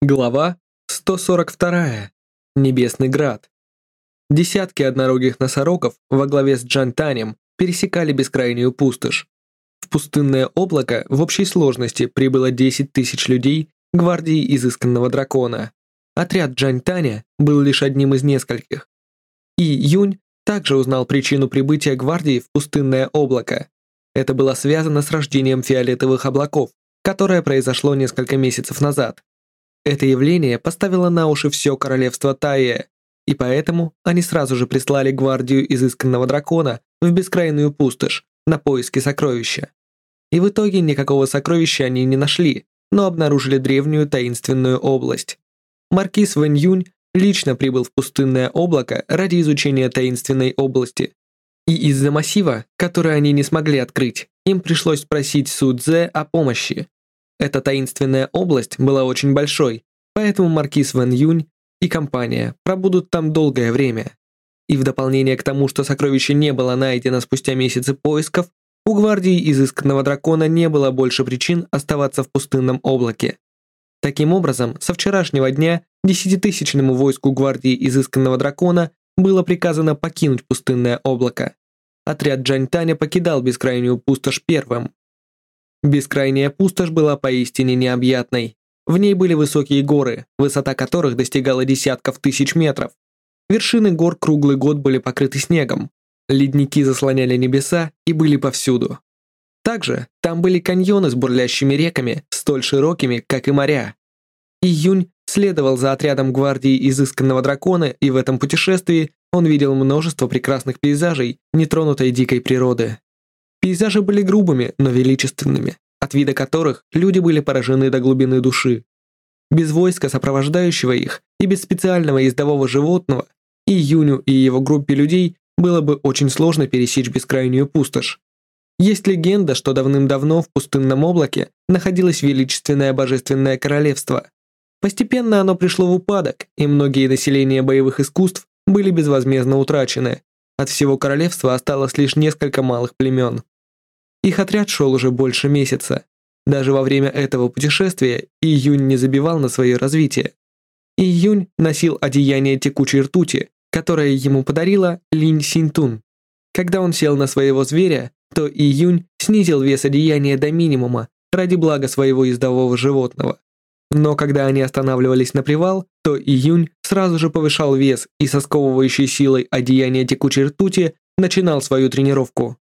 Глава 142. Небесный град. Десятки однорогих носорогов во главе с Джан Джантанем пересекали бескрайнюю пустошь. В пустынное облако в общей сложности прибыло 10 тысяч людей гвардии изысканного дракона. Отряд Джань-Таня был лишь одним из нескольких. И Юнь также узнал причину прибытия гвардии в пустынное облако. Это было связано с рождением фиолетовых облаков, которое произошло несколько месяцев назад. Это явление поставило на уши все королевство Таия, и поэтому они сразу же прислали гвардию изысканного дракона в бескрайную пустошь, на поиски сокровища. И в итоге никакого сокровища они не нашли, но обнаружили древнюю таинственную область. Маркиз Вэн Юнь лично прибыл в пустынное облако ради изучения таинственной области. И из-за массива, который они не смогли открыть, им пришлось просить Су Цзэ о помощи. Эта таинственная область была очень большой, поэтому маркиз Вэн Юнь и компания пробудут там долгое время. И в дополнение к тому, что сокровище не было найдено спустя месяцы поисков, у гвардии изысканного дракона не было больше причин оставаться в пустынном облаке. Таким образом, со вчерашнего дня десятитысячному войску гвардии изысканного дракона было приказано покинуть пустынное облако. Отряд Джаньтаня покидал бескрайнюю пустошь первым. Бескрайняя пустошь была поистине необъятной. В ней были высокие горы, высота которых достигала десятков тысяч метров, Вершины гор круглый год были покрыты снегом, ледники заслоняли небеса и были повсюду. Также там были каньоны с бурлящими реками, столь широкими, как и моря. Июнь следовал за отрядом гвардии изысканного дракона, и в этом путешествии он видел множество прекрасных пейзажей нетронутой дикой природы. Пейзажи были грубыми, но величественными, от вида которых люди были поражены до глубины души. Без войска, сопровождающего их, и без специального ездового животного и Юню и его группе людей было бы очень сложно пересечь бескрайнюю пустошь. Есть легенда, что давным-давно в пустынном облаке находилось величественное божественное королевство. Постепенно оно пришло в упадок, и многие населения боевых искусств были безвозмездно утрачены. От всего королевства осталось лишь несколько малых племен. Их отряд шел уже больше месяца. Даже во время этого путешествия Июнь не забивал на свое развитие. Июнь носил одеяние текучей ртути, которое ему подарила Линь Синтун. Когда он сел на своего зверя, то Июнь снизил вес одеяния до минимума ради блага своего ездового животного. Но когда они останавливались на привал, то Июнь сразу же повышал вес и со сковывающей силой одеяния текучей ртути начинал свою тренировку.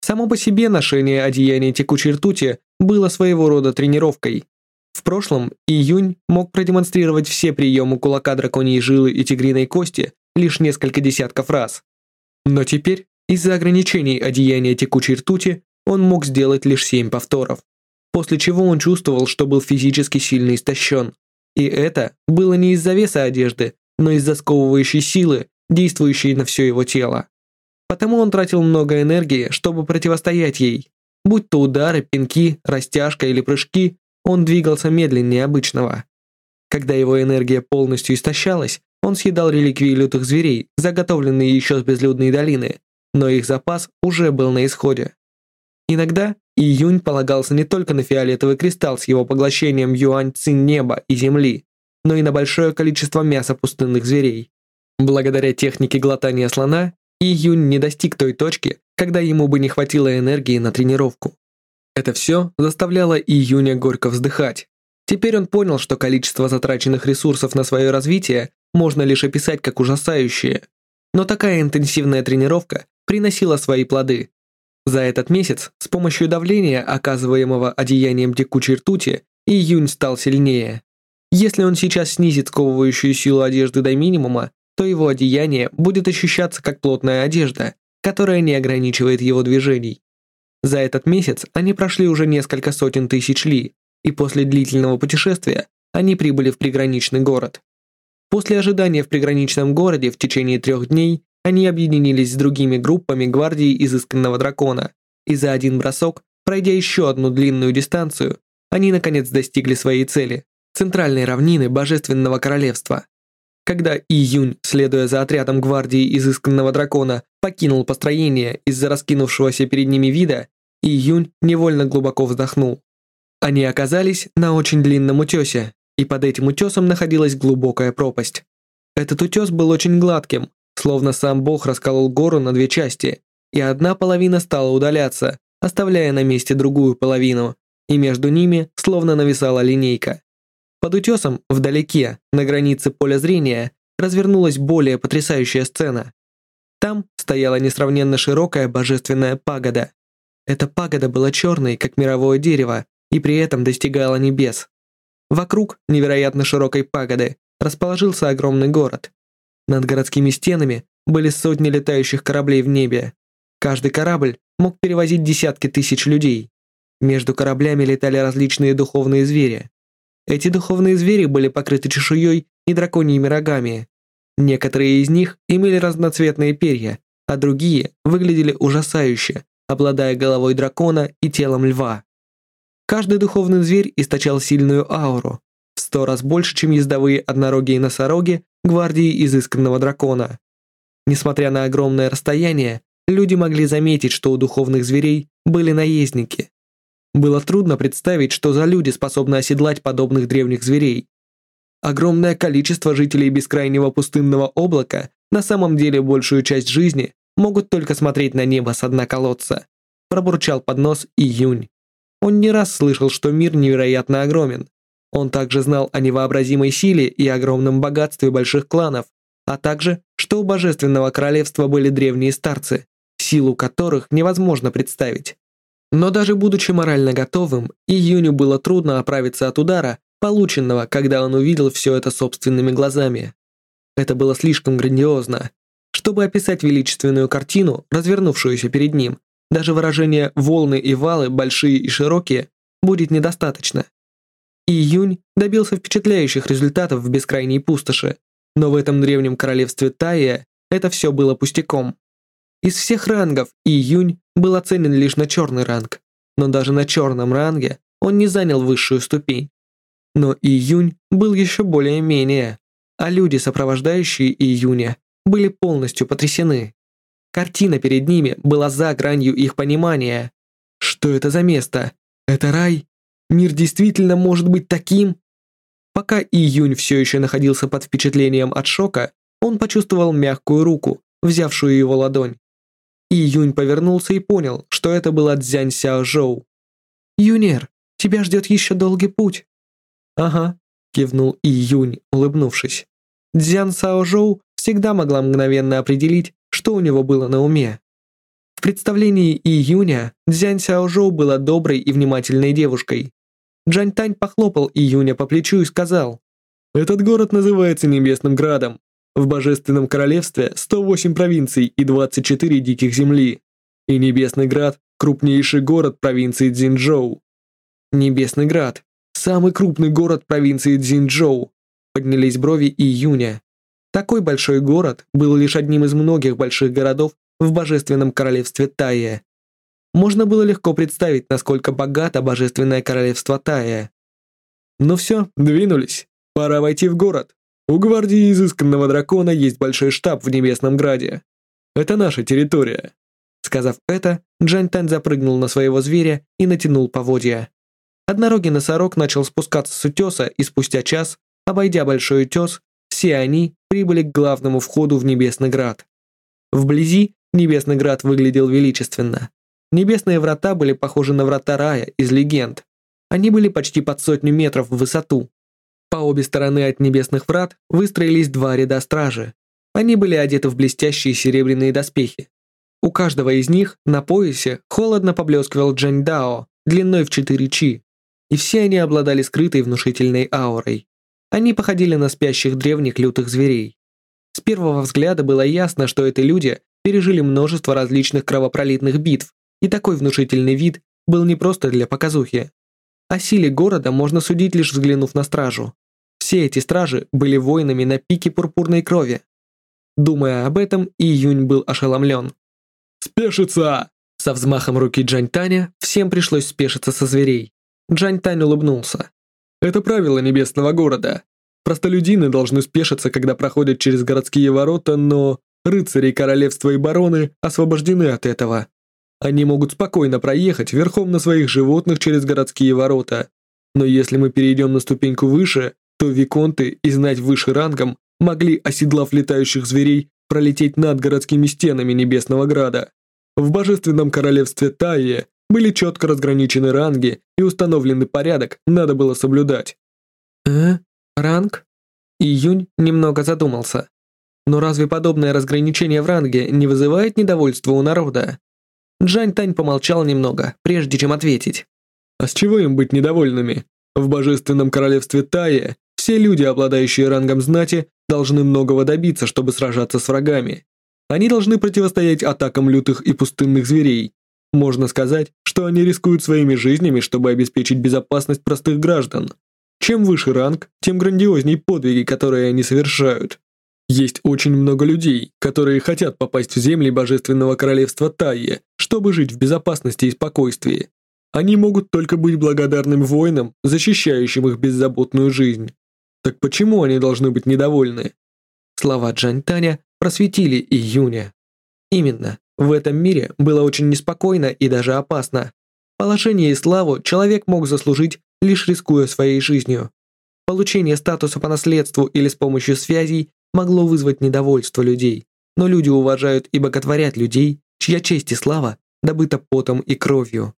Само по себе ношение одеяния текучей ртути было своего рода тренировкой, в прошлом Июнь мог продемонстрировать все приемы кулака драконьей жилы и тигриной кости лишь несколько десятков раз. Но теперь, из-за ограничений одеяния текучей ртути, он мог сделать лишь семь повторов, после чего он чувствовал, что был физически сильно истощен. И это было не из-за веса одежды, но из-за сковывающей силы, действующей на все его тело. Потому он тратил много энергии, чтобы противостоять ей, будь то удары, пинки, растяжка или прыжки, он двигался медленнее обычного. Когда его энергия полностью истощалась, он съедал реликвии лютых зверей, заготовленные еще с безлюдной долины, но их запас уже был на исходе. Иногда Июнь полагался не только на фиолетовый кристалл с его поглощением юань ци неба и земли, но и на большое количество мяса пустынных зверей. Благодаря технике глотания слона, Июнь не достиг той точки, когда ему бы не хватило энергии на тренировку. Это все заставляло июня горько вздыхать. Теперь он понял, что количество затраченных ресурсов на свое развитие можно лишь описать как ужасающее. Но такая интенсивная тренировка приносила свои плоды. За этот месяц с помощью давления, оказываемого одеянием декучей ртути, июнь стал сильнее. Если он сейчас снизит сковывающую силу одежды до минимума, то его одеяние будет ощущаться как плотная одежда, которая не ограничивает его движений. За этот месяц они прошли уже несколько сотен тысяч ли, и после длительного путешествия они прибыли в приграничный город. После ожидания в приграничном городе в течение трех дней они объединились с другими группами гвардии изысканного дракона, и за один бросок, пройдя еще одну длинную дистанцию, они наконец достигли своей цели – центральной равнины Божественного Королевства. Когда Июнь, следуя за отрядом гвардии изысканного дракона, покинул построение из-за раскинувшегося перед ними вида, и Юнь невольно глубоко вздохнул. Они оказались на очень длинном утесе, и под этим утесом находилась глубокая пропасть. Этот утес был очень гладким, словно сам бог расколол гору на две части, и одна половина стала удаляться, оставляя на месте другую половину, и между ними словно нависала линейка. Под утесом, вдалеке, на границе поля зрения, развернулась более потрясающая сцена. Там стояла несравненно широкая божественная пагода, эта пагода была черной, как мировое дерево, и при этом достигала небес. Вокруг невероятно широкой пагоды расположился огромный город. Над городскими стенами были сотни летающих кораблей в небе. Каждый корабль мог перевозить десятки тысяч людей. Между кораблями летали различные духовные звери. Эти духовные звери были покрыты чешуей и драконьими рогами. Некоторые из них имели разноцветные перья, а другие выглядели ужасающе, обладая головой дракона и телом льва. Каждый духовный зверь источал сильную ауру, в сто раз больше, чем ездовые однорогие носороги гвардии изысканного дракона. Несмотря на огромное расстояние, люди могли заметить, что у духовных зверей были наездники. Было трудно представить, что за люди способны оседлать подобных древних зверей. Огромное количество жителей бескрайнего пустынного облака на самом деле большую часть жизни могут только смотреть на небо с дна колодца», — пробурчал под нос Июнь. Он не раз слышал, что мир невероятно огромен. Он также знал о невообразимой силе и огромном богатстве больших кланов, а также, что у Божественного Королевства были древние старцы, силу которых невозможно представить. Но даже будучи морально готовым, Июню было трудно оправиться от удара, полученного, когда он увидел все это собственными глазами. Это было слишком грандиозно, чтобы описать величественную картину, развернувшуюся перед ним, даже выражение «волны и валы, большие и широкие» будет недостаточно. Июнь добился впечатляющих результатов в бескрайней пустоши, но в этом древнем королевстве Тая это все было пустяком. Из всех рангов Июнь был оценен лишь на черный ранг, но даже на черном ранге он не занял высшую ступень. Но Июнь был еще более-менее, а люди, сопровождающие Июня, были полностью потрясены. Картина перед ними была за гранью их понимания. Что это за место? Это рай? Мир действительно может быть таким? Пока Июнь все еще находился под впечатлением от шока, он почувствовал мягкую руку, взявшую его ладонь. Июнь повернулся и понял, что это была Дзянь Сяо Жоу. «Юнер, тебя ждет еще долгий путь». «Ага», кивнул Июнь, улыбнувшись. Дзян Саожоу всегда могла мгновенно определить, что у него было на уме. В представлении Июня Дзянь Сяожоу была доброй и внимательной девушкой. Джань Тань похлопал Июня по плечу и сказал, «Этот город называется Небесным Градом. В Божественном Королевстве 108 провинций и 24 диких земли. И Небесный Град – крупнейший город провинции Цзиньчжоу». «Небесный Град – самый крупный город провинции Цзиньчжоу», поднялись брови Июня. Такой большой город был лишь одним из многих больших городов в божественном королевстве Тая. Можно было легко представить, насколько богато божественное королевство Тая. Ну все, двинулись. Пора войти в город. У гвардии изысканного дракона есть большой штаб в Небесном Граде. Это наша территория. Сказав это, Джань Тань запрыгнул на своего зверя и натянул поводья. Однорогий носорог начал спускаться с утеса и спустя час, обойдя большой утес, все они прибыли к главному входу в Небесный Град. Вблизи Небесный Град выглядел величественно. Небесные врата были похожи на врата рая из легенд. Они были почти под сотню метров в высоту. По обе стороны от небесных врат выстроились два ряда стражи. Они были одеты в блестящие серебряные доспехи. У каждого из них на поясе холодно поблескивал Джэнь Дао длиной в 4 чи, и все они обладали скрытой внушительной аурой. Они походили на спящих древних лютых зверей. С первого взгляда было ясно, что эти люди пережили множество различных кровопролитных битв, и такой внушительный вид был не просто для показухи. О силе города можно судить лишь взглянув на стражу. Все эти стражи были воинами на пике пурпурной крови. Думая об этом, Июнь был ошеломлен. «Спешится!» Со взмахом руки Джань Таня всем пришлось спешиться со зверей. Джань Тань улыбнулся. Это правило небесного города. Простолюдины должны спешиться, когда проходят через городские ворота, но рыцари королевства и бароны освобождены от этого. Они могут спокойно проехать верхом на своих животных через городские ворота. Но если мы перейдем на ступеньку выше, то виконты и знать выше рангом могли, оседлав летающих зверей, пролететь над городскими стенами Небесного Града. В божественном королевстве Тайе были четко разграничены ранги и установленный порядок надо было соблюдать. «Э? Ранг?» Июнь немного задумался. Но разве подобное разграничение в ранге не вызывает недовольства у народа? Джань Тань помолчал немного, прежде чем ответить. А с чего им быть недовольными? В божественном королевстве Тае все люди, обладающие рангом знати, должны многого добиться, чтобы сражаться с врагами. Они должны противостоять атакам лютых и пустынных зверей, можно сказать, что они рискуют своими жизнями, чтобы обеспечить безопасность простых граждан. Чем выше ранг, тем грандиозней подвиги, которые они совершают. Есть очень много людей, которые хотят попасть в земли Божественного Королевства Тайя, чтобы жить в безопасности и спокойствии. Они могут только быть благодарным воинам, защищающим их беззаботную жизнь. Так почему они должны быть недовольны? Слова Джань Таня просветили июня. Именно, в этом мире было очень неспокойно и даже опасно. Положение и славу человек мог заслужить, лишь рискуя своей жизнью. Получение статуса по наследству или с помощью связей могло вызвать недовольство людей, но люди уважают и боготворят людей, чья честь и слава добыта потом и кровью.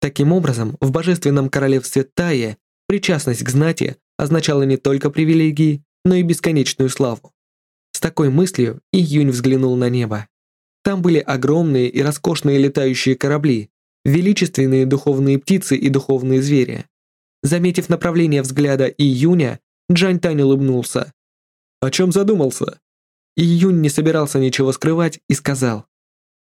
Таким образом, в божественном королевстве Тае причастность к знати означала не только привилегии, но и бесконечную славу. С такой мыслью Июнь взглянул на небо. Там были огромные и роскошные летающие корабли, величественные духовные птицы и духовные звери. Заметив направление взгляда Июня, Джань Тань улыбнулся. «О чем задумался?» Июнь не собирался ничего скрывать и сказал.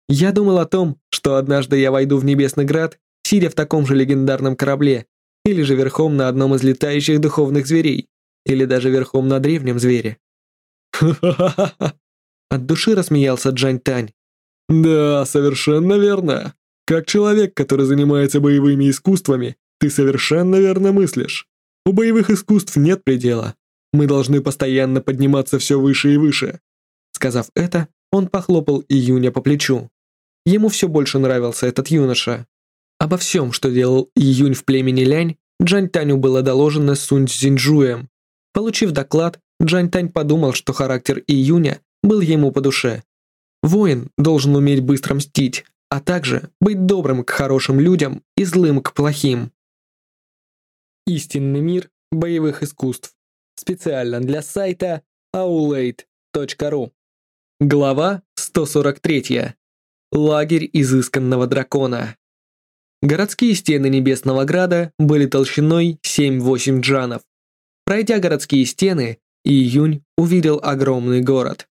«Я думал о том, что однажды я войду в Небесный Град, сидя в таком же легендарном корабле, или же верхом на одном из летающих духовных зверей, или даже верхом на древнем звере». «Ха-ха-ха-ха!» От души рассмеялся Джань Тань. Да, совершенно верно. Как человек, который занимается боевыми искусствами, ты совершенно верно мыслишь. У боевых искусств нет предела. Мы должны постоянно подниматься все выше и выше. Сказав это, он похлопал Июня по плечу. Ему все больше нравился этот юноша. Обо всем, что делал Июнь в племени Лянь, Джань Таню было доложено Сунь Цзиньжуем. Получив доклад, Джань Тань подумал, что характер Июня был ему по душе Воин должен уметь быстро мстить, а также быть добрым к хорошим людям и злым к плохим. Истинный мир боевых искусств. Специально для сайта aulade.ru. Глава 143. Лагерь изысканного дракона. Городские стены Небесного Града были толщиной 7-8 джанов. Пройдя городские стены, Июнь увидел огромный город.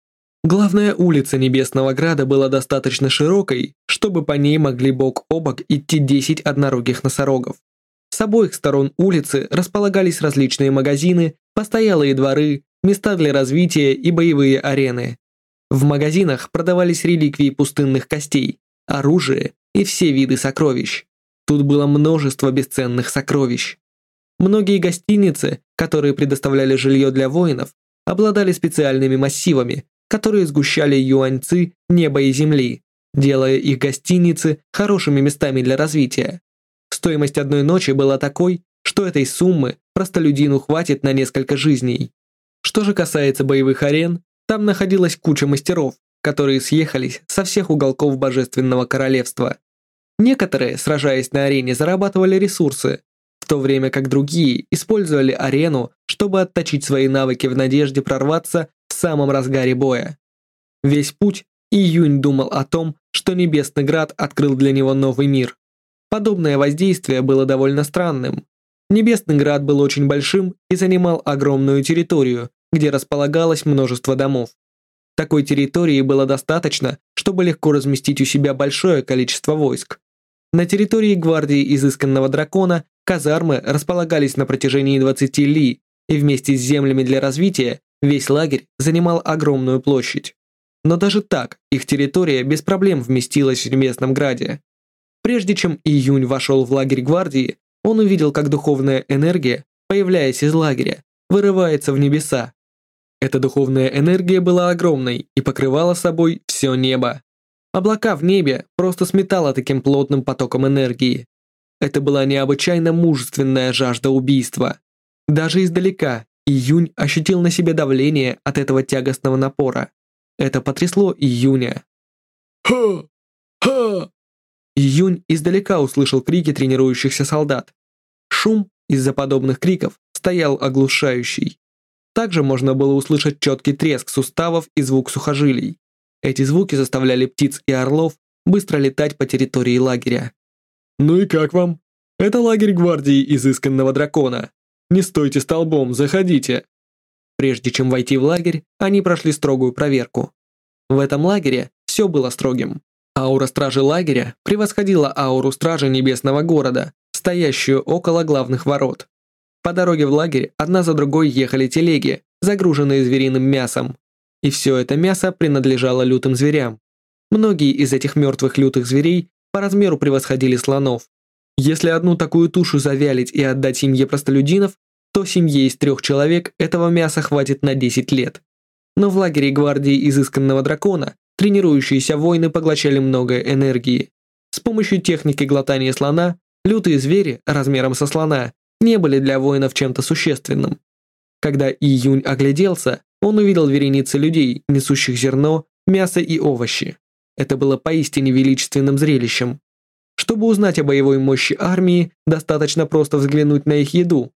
Главная улица Небесного Града была достаточно широкой, чтобы по ней могли бок о бок идти 10 однорогих носорогов. С обоих сторон улицы располагались различные магазины, постоялые дворы, места для развития и боевые арены. В магазинах продавались реликвии пустынных костей, оружие и все виды сокровищ. Тут было множество бесценных сокровищ. Многие гостиницы, которые предоставляли жилье для воинов, обладали специальными массивами, которые сгущали юаньцы неба и земли, делая их гостиницы хорошими местами для развития. Стоимость одной ночи была такой, что этой суммы простолюдину хватит на несколько жизней. Что же касается боевых арен, там находилась куча мастеров, которые съехались со всех уголков Божественного Королевства. Некоторые, сражаясь на арене, зарабатывали ресурсы, в то время как другие использовали арену, чтобы отточить свои навыки в надежде прорваться в самом разгаре боя. Весь путь Июнь думал о том, что Небесный Град открыл для него новый мир. Подобное воздействие было довольно странным. Небесный Град был очень большим и занимал огромную территорию, где располагалось множество домов. Такой территории было достаточно, чтобы легко разместить у себя большое количество войск. На территории гвардии изысканного дракона казармы располагались на протяжении 20 ли, и вместе с землями для развития Весь лагерь занимал огромную площадь. Но даже так их территория без проблем вместилась в местном граде. Прежде чем Июнь вошел в лагерь гвардии, он увидел, как духовная энергия, появляясь из лагеря, вырывается в небеса. Эта духовная энергия была огромной и покрывала собой все небо. Облака в небе просто сметало таким плотным потоком энергии. Это была необычайно мужественная жажда убийства. Даже издалека Июнь ощутил на себе давление от этого тягостного напора. Это потрясло Июня. «Ха! Ха!» Июнь издалека услышал крики тренирующихся солдат. Шум из-за подобных криков стоял оглушающий. Также можно было услышать четкий треск суставов и звук сухожилий. Эти звуки заставляли птиц и орлов быстро летать по территории лагеря. «Ну и как вам? Это лагерь гвардии изысканного дракона», не стойте столбом, заходите!» Прежде чем войти в лагерь, они прошли строгую проверку. В этом лагере все было строгим. Аура стражи лагеря превосходила ауру стражи небесного города, стоящую около главных ворот. По дороге в лагерь одна за другой ехали телеги, загруженные звериным мясом. И все это мясо принадлежало лютым зверям. Многие из этих мертвых лютых зверей по размеру превосходили слонов. Если одну такую тушу завялить и отдать семье простолюдинов, то семье из трех человек этого мяса хватит на 10 лет. Но в лагере гвардии изысканного дракона тренирующиеся воины поглощали много энергии. С помощью техники глотания слона лютые звери размером со слона не были для воинов чем-то существенным. Когда Июнь огляделся, он увидел вереницы людей, несущих зерно, мясо и овощи. Это было поистине величественным зрелищем. Чтобы узнать о боевой мощи армии, достаточно просто взглянуть на их еду.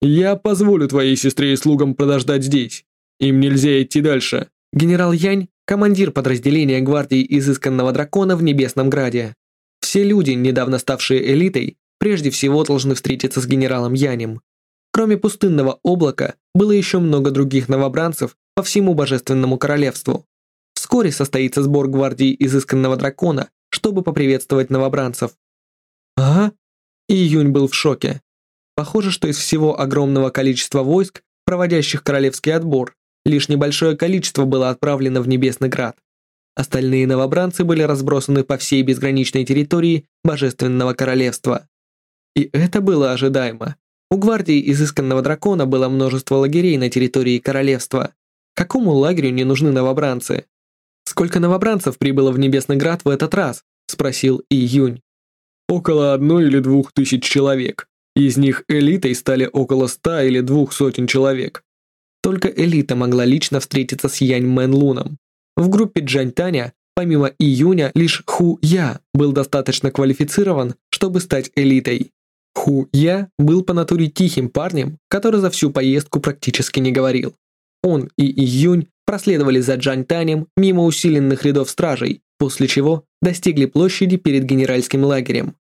«Я позволю твоей сестре и слугам подождать здесь. Им нельзя идти дальше». Генерал Янь – командир подразделения гвардии изысканного дракона в Небесном Граде. Все люди, недавно ставшие элитой, прежде всего должны встретиться с генералом Янем. Кроме пустынного облака, было еще много других новобранцев по всему Божественному Королевству. Вскоре состоится сбор гвардии изысканного дракона чтобы поприветствовать новобранцев. «Ага». Июнь был в шоке. Похоже, что из всего огромного количества войск, проводящих королевский отбор, лишь небольшое количество было отправлено в Небесный Град. Остальные новобранцы были разбросаны по всей безграничной территории Божественного Королевства. И это было ожидаемо. У гвардии Изысканного Дракона было множество лагерей на территории королевства. Какому лагерю не нужны новобранцы? «Сколько новобранцев прибыло в Небесный Град в этот раз?» – спросил Июнь. «Около одной или двух тысяч человек. Из них элитой стали около ста или двух сотен человек». Только элита могла лично встретиться с Янь Мэн Луном. В группе Джань Таня, помимо Июня, лишь Ху Я был достаточно квалифицирован, чтобы стать элитой. Ху Я был по натуре тихим парнем, который за всю поездку практически не говорил. Он и Июнь проследовали за Джань Танем мимо усиленных рядов стражей, после чего достигли площади перед генеральским лагерем.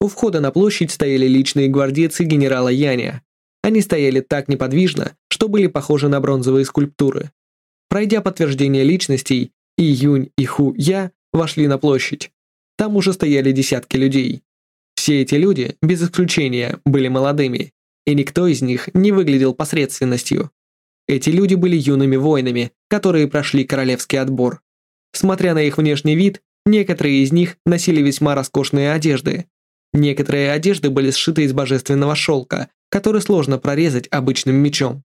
У входа на площадь стояли личные гвардейцы генерала Яня. Они стояли так неподвижно, что были похожи на бронзовые скульптуры. Пройдя подтверждение личностей, И Юнь и Ху Я вошли на площадь. Там уже стояли десятки людей. Все эти люди, без исключения, были молодыми, и никто из них не выглядел посредственностью. Эти люди были юными воинами, которые прошли королевский отбор. Смотря на их внешний вид, некоторые из них носили весьма роскошные одежды. Некоторые одежды были сшиты из божественного шелка, который сложно прорезать обычным мечом.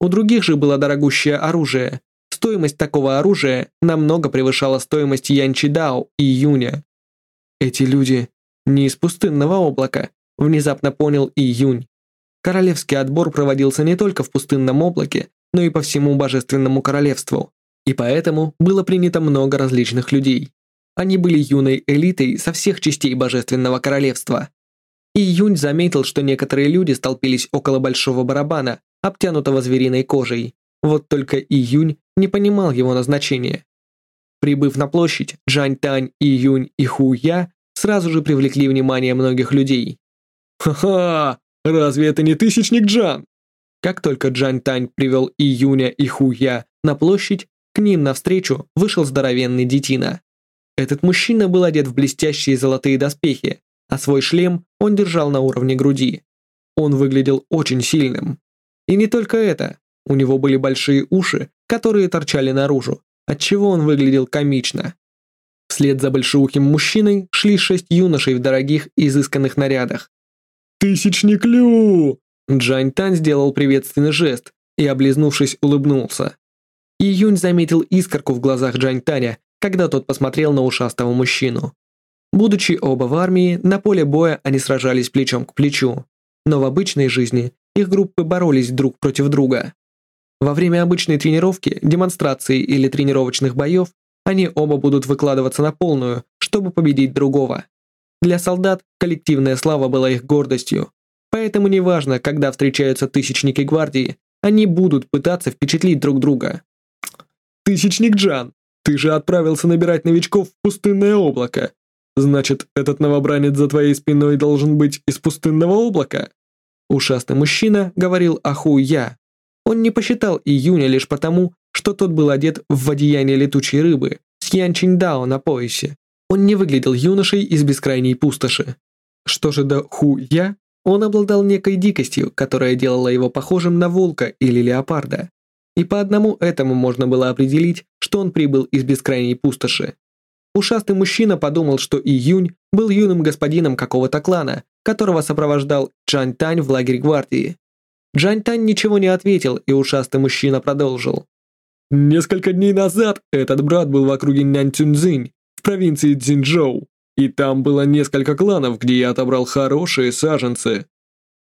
У других же было дорогущее оружие. Стоимость такого оружия намного превышала стоимость Янчи Дао и Юня. Эти люди не из пустынного облака, внезапно понял И Юнь. Королевский отбор проводился не только в пустынном облаке, но и по всему божественному королевству, и поэтому было принято много различных людей. Они были юной элитой со всех частей божественного королевства. И Юнь заметил, что некоторые люди столпились около большого барабана, обтянутого звериной кожей. Вот только И Юнь не понимал его назначения. Прибыв на площадь, Джань Тань, Юнь и Ху Я сразу же привлекли внимание многих людей. «Ха-ха! Разве это не тысячник Джан? Как только Джан Тань привел и Юня, и Хуя на площадь, к ним навстречу вышел здоровенный детина. Этот мужчина был одет в блестящие золотые доспехи, а свой шлем он держал на уровне груди. Он выглядел очень сильным. И не только это. У него были большие уши, которые торчали наружу, отчего он выглядел комично. Вслед за большеухим мужчиной шли шесть юношей в дорогих, изысканных нарядах. Тысячник Лю!» Джань Тань сделал приветственный жест и, облизнувшись, улыбнулся. Июнь заметил искорку в глазах Джань Таня, когда тот посмотрел на ушастого мужчину. Будучи оба в армии, на поле боя они сражались плечом к плечу. Но в обычной жизни их группы боролись друг против друга. Во время обычной тренировки, демонстрации или тренировочных боев они оба будут выкладываться на полную, чтобы победить другого. Для солдат коллективная слава была их гордостью. Поэтому неважно, когда встречаются тысячники гвардии, они будут пытаться впечатлить друг друга. «Тысячник Джан, ты же отправился набирать новичков в пустынное облако. Значит, этот новобранец за твоей спиной должен быть из пустынного облака?» Ушастый мужчина говорил "Ахуя". Он не посчитал июня лишь потому, что тот был одет в одеяние летучей рыбы с Янчиндао на поясе. Он не выглядел юношей из бескрайней пустоши. Что же до Ху-Я, он обладал некой дикостью, которая делала его похожим на волка или леопарда. И по одному этому можно было определить, что он прибыл из бескрайней пустоши. Ушастый мужчина подумал, что Июнь был юным господином какого-то клана, которого сопровождал Джань Тань в лагерь гвардии. Джань Тань ничего не ответил, и ушастый мужчина продолжил. Несколько дней назад этот брат был в округе Нянь Цюнзинь в провинции Цзиньчжоу и там было несколько кланов, где я отобрал хорошие саженцы.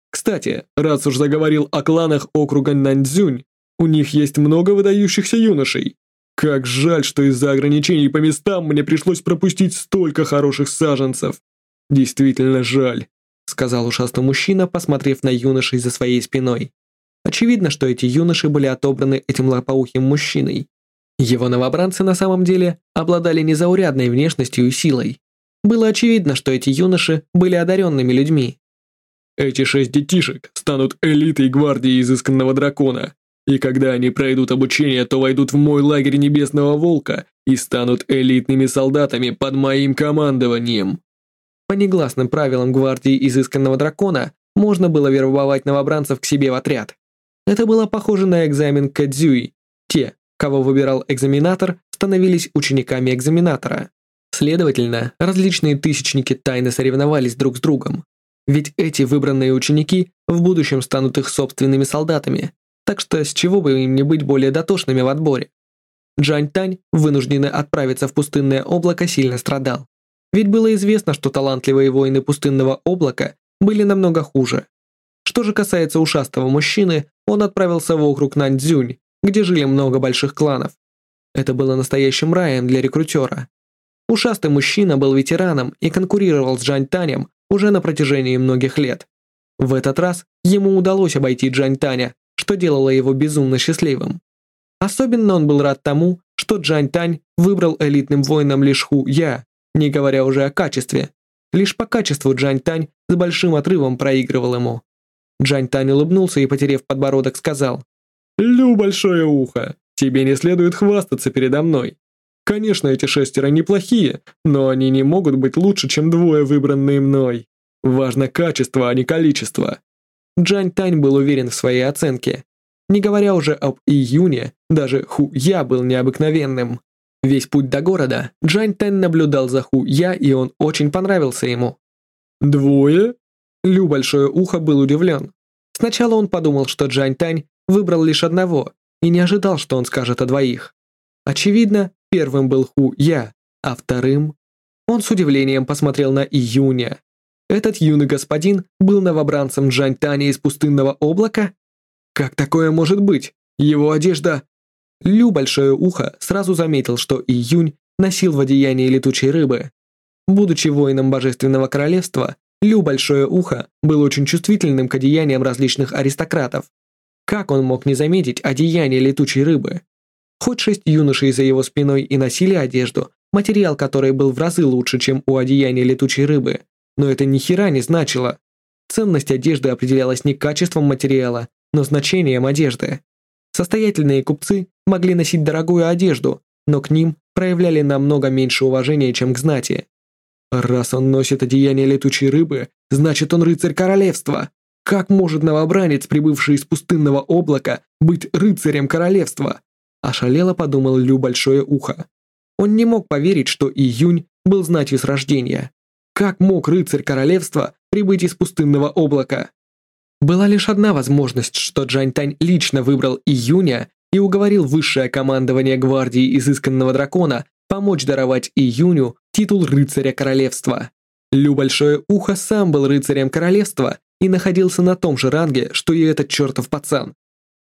Кстати, раз уж заговорил о кланах округа Наньцзюнь, у них есть много выдающихся юношей. Как жаль, что из-за ограничений по местам мне пришлось пропустить столько хороших саженцев. Действительно жаль, сказал ушастый мужчина, посмотрев на юношей за своей спиной. Очевидно, что эти юноши были отобраны этим лопоухим мужчиной. Его новобранцы на самом деле обладали незаурядной внешностью и силой. Было очевидно, что эти юноши были одаренными людьми. «Эти шесть детишек станут элитой гвардии изысканного дракона, и когда они пройдут обучение, то войдут в мой лагерь Небесного Волка и станут элитными солдатами под моим командованием». По негласным правилам гвардии изысканного дракона можно было вербовать новобранцев к себе в отряд. Это было похоже на экзамен Кадзюи. Те, кого выбирал экзаменатор, становились учениками экзаменатора. Следовательно, различные тысячники тайно соревновались друг с другом. Ведь эти выбранные ученики в будущем станут их собственными солдатами, так что с чего бы им не быть более дотошными в отборе? Джань Тань, вынужденный отправиться в пустынное облако, сильно страдал. Ведь было известно, что талантливые воины пустынного облака были намного хуже. Что же касается ушастого мужчины, он отправился вокруг Наньцзюнь, где жили много больших кланов. Это было настоящим раем для рекрутера. Ушастый мужчина был ветераном и конкурировал с Джань Танем уже на протяжении многих лет. В этот раз ему удалось обойти Джань Таня, что делало его безумно счастливым. Особенно он был рад тому, что Джань Тань выбрал элитным воином лишь Ху Я, не говоря уже о качестве. Лишь по качеству Джань Тань с большим отрывом проигрывал ему. Джань Тань улыбнулся и, потеряв подбородок, сказал, «Лю, большое ухо, тебе не следует хвастаться передо мной. Конечно, эти шестеро неплохие, но они не могут быть лучше, чем двое, выбранные мной. Важно качество, а не количество». Джань Тань был уверен в своей оценке. Не говоря уже об июне, даже Ху Я был необыкновенным. Весь путь до города Джань Тань наблюдал за Ху Я, и он очень понравился ему. «Двое?» Лю Большое Ухо был удивлен. Сначала он подумал, что Джань Тань выбрал лишь одного и не ожидал, что он скажет о двоих. Очевидно, первым был Ху Я, а вторым... Он с удивлением посмотрел на Июня. Этот юный господин был новобранцем Джань Тани из пустынного облака? Как такое может быть? Его одежда... Лю Большое Ухо сразу заметил, что Июнь носил в одеянии летучей рыбы. Будучи воином Божественного Королевства, Лю Большое Ухо был очень чувствительным к одеяниям различных аристократов, как он мог не заметить одеяние летучей рыбы? Хоть шесть юношей за его спиной и носили одежду, материал которой был в разы лучше, чем у одеяния летучей рыбы, но это ни хера не значило. Ценность одежды определялась не качеством материала, но значением одежды. Состоятельные купцы могли носить дорогую одежду, но к ним проявляли намного меньше уважения, чем к знати. Раз он носит одеяние летучей рыбы, значит он рыцарь королевства. Как может новобранец, прибывший из пустынного облака, быть рыцарем королевства? Ошалело подумал Лю Большое Ухо. Он не мог поверить, что июнь был знатью с рождения. Как мог рыцарь королевства прибыть из пустынного облака? Была лишь одна возможность, что Джань-Тань лично выбрал июня и уговорил высшее командование гвардии изысканного дракона помочь даровать июню титул рыцаря королевства. Лю Большое Ухо сам был рыцарем королевства и находился на том же ранге, что и этот чертов пацан.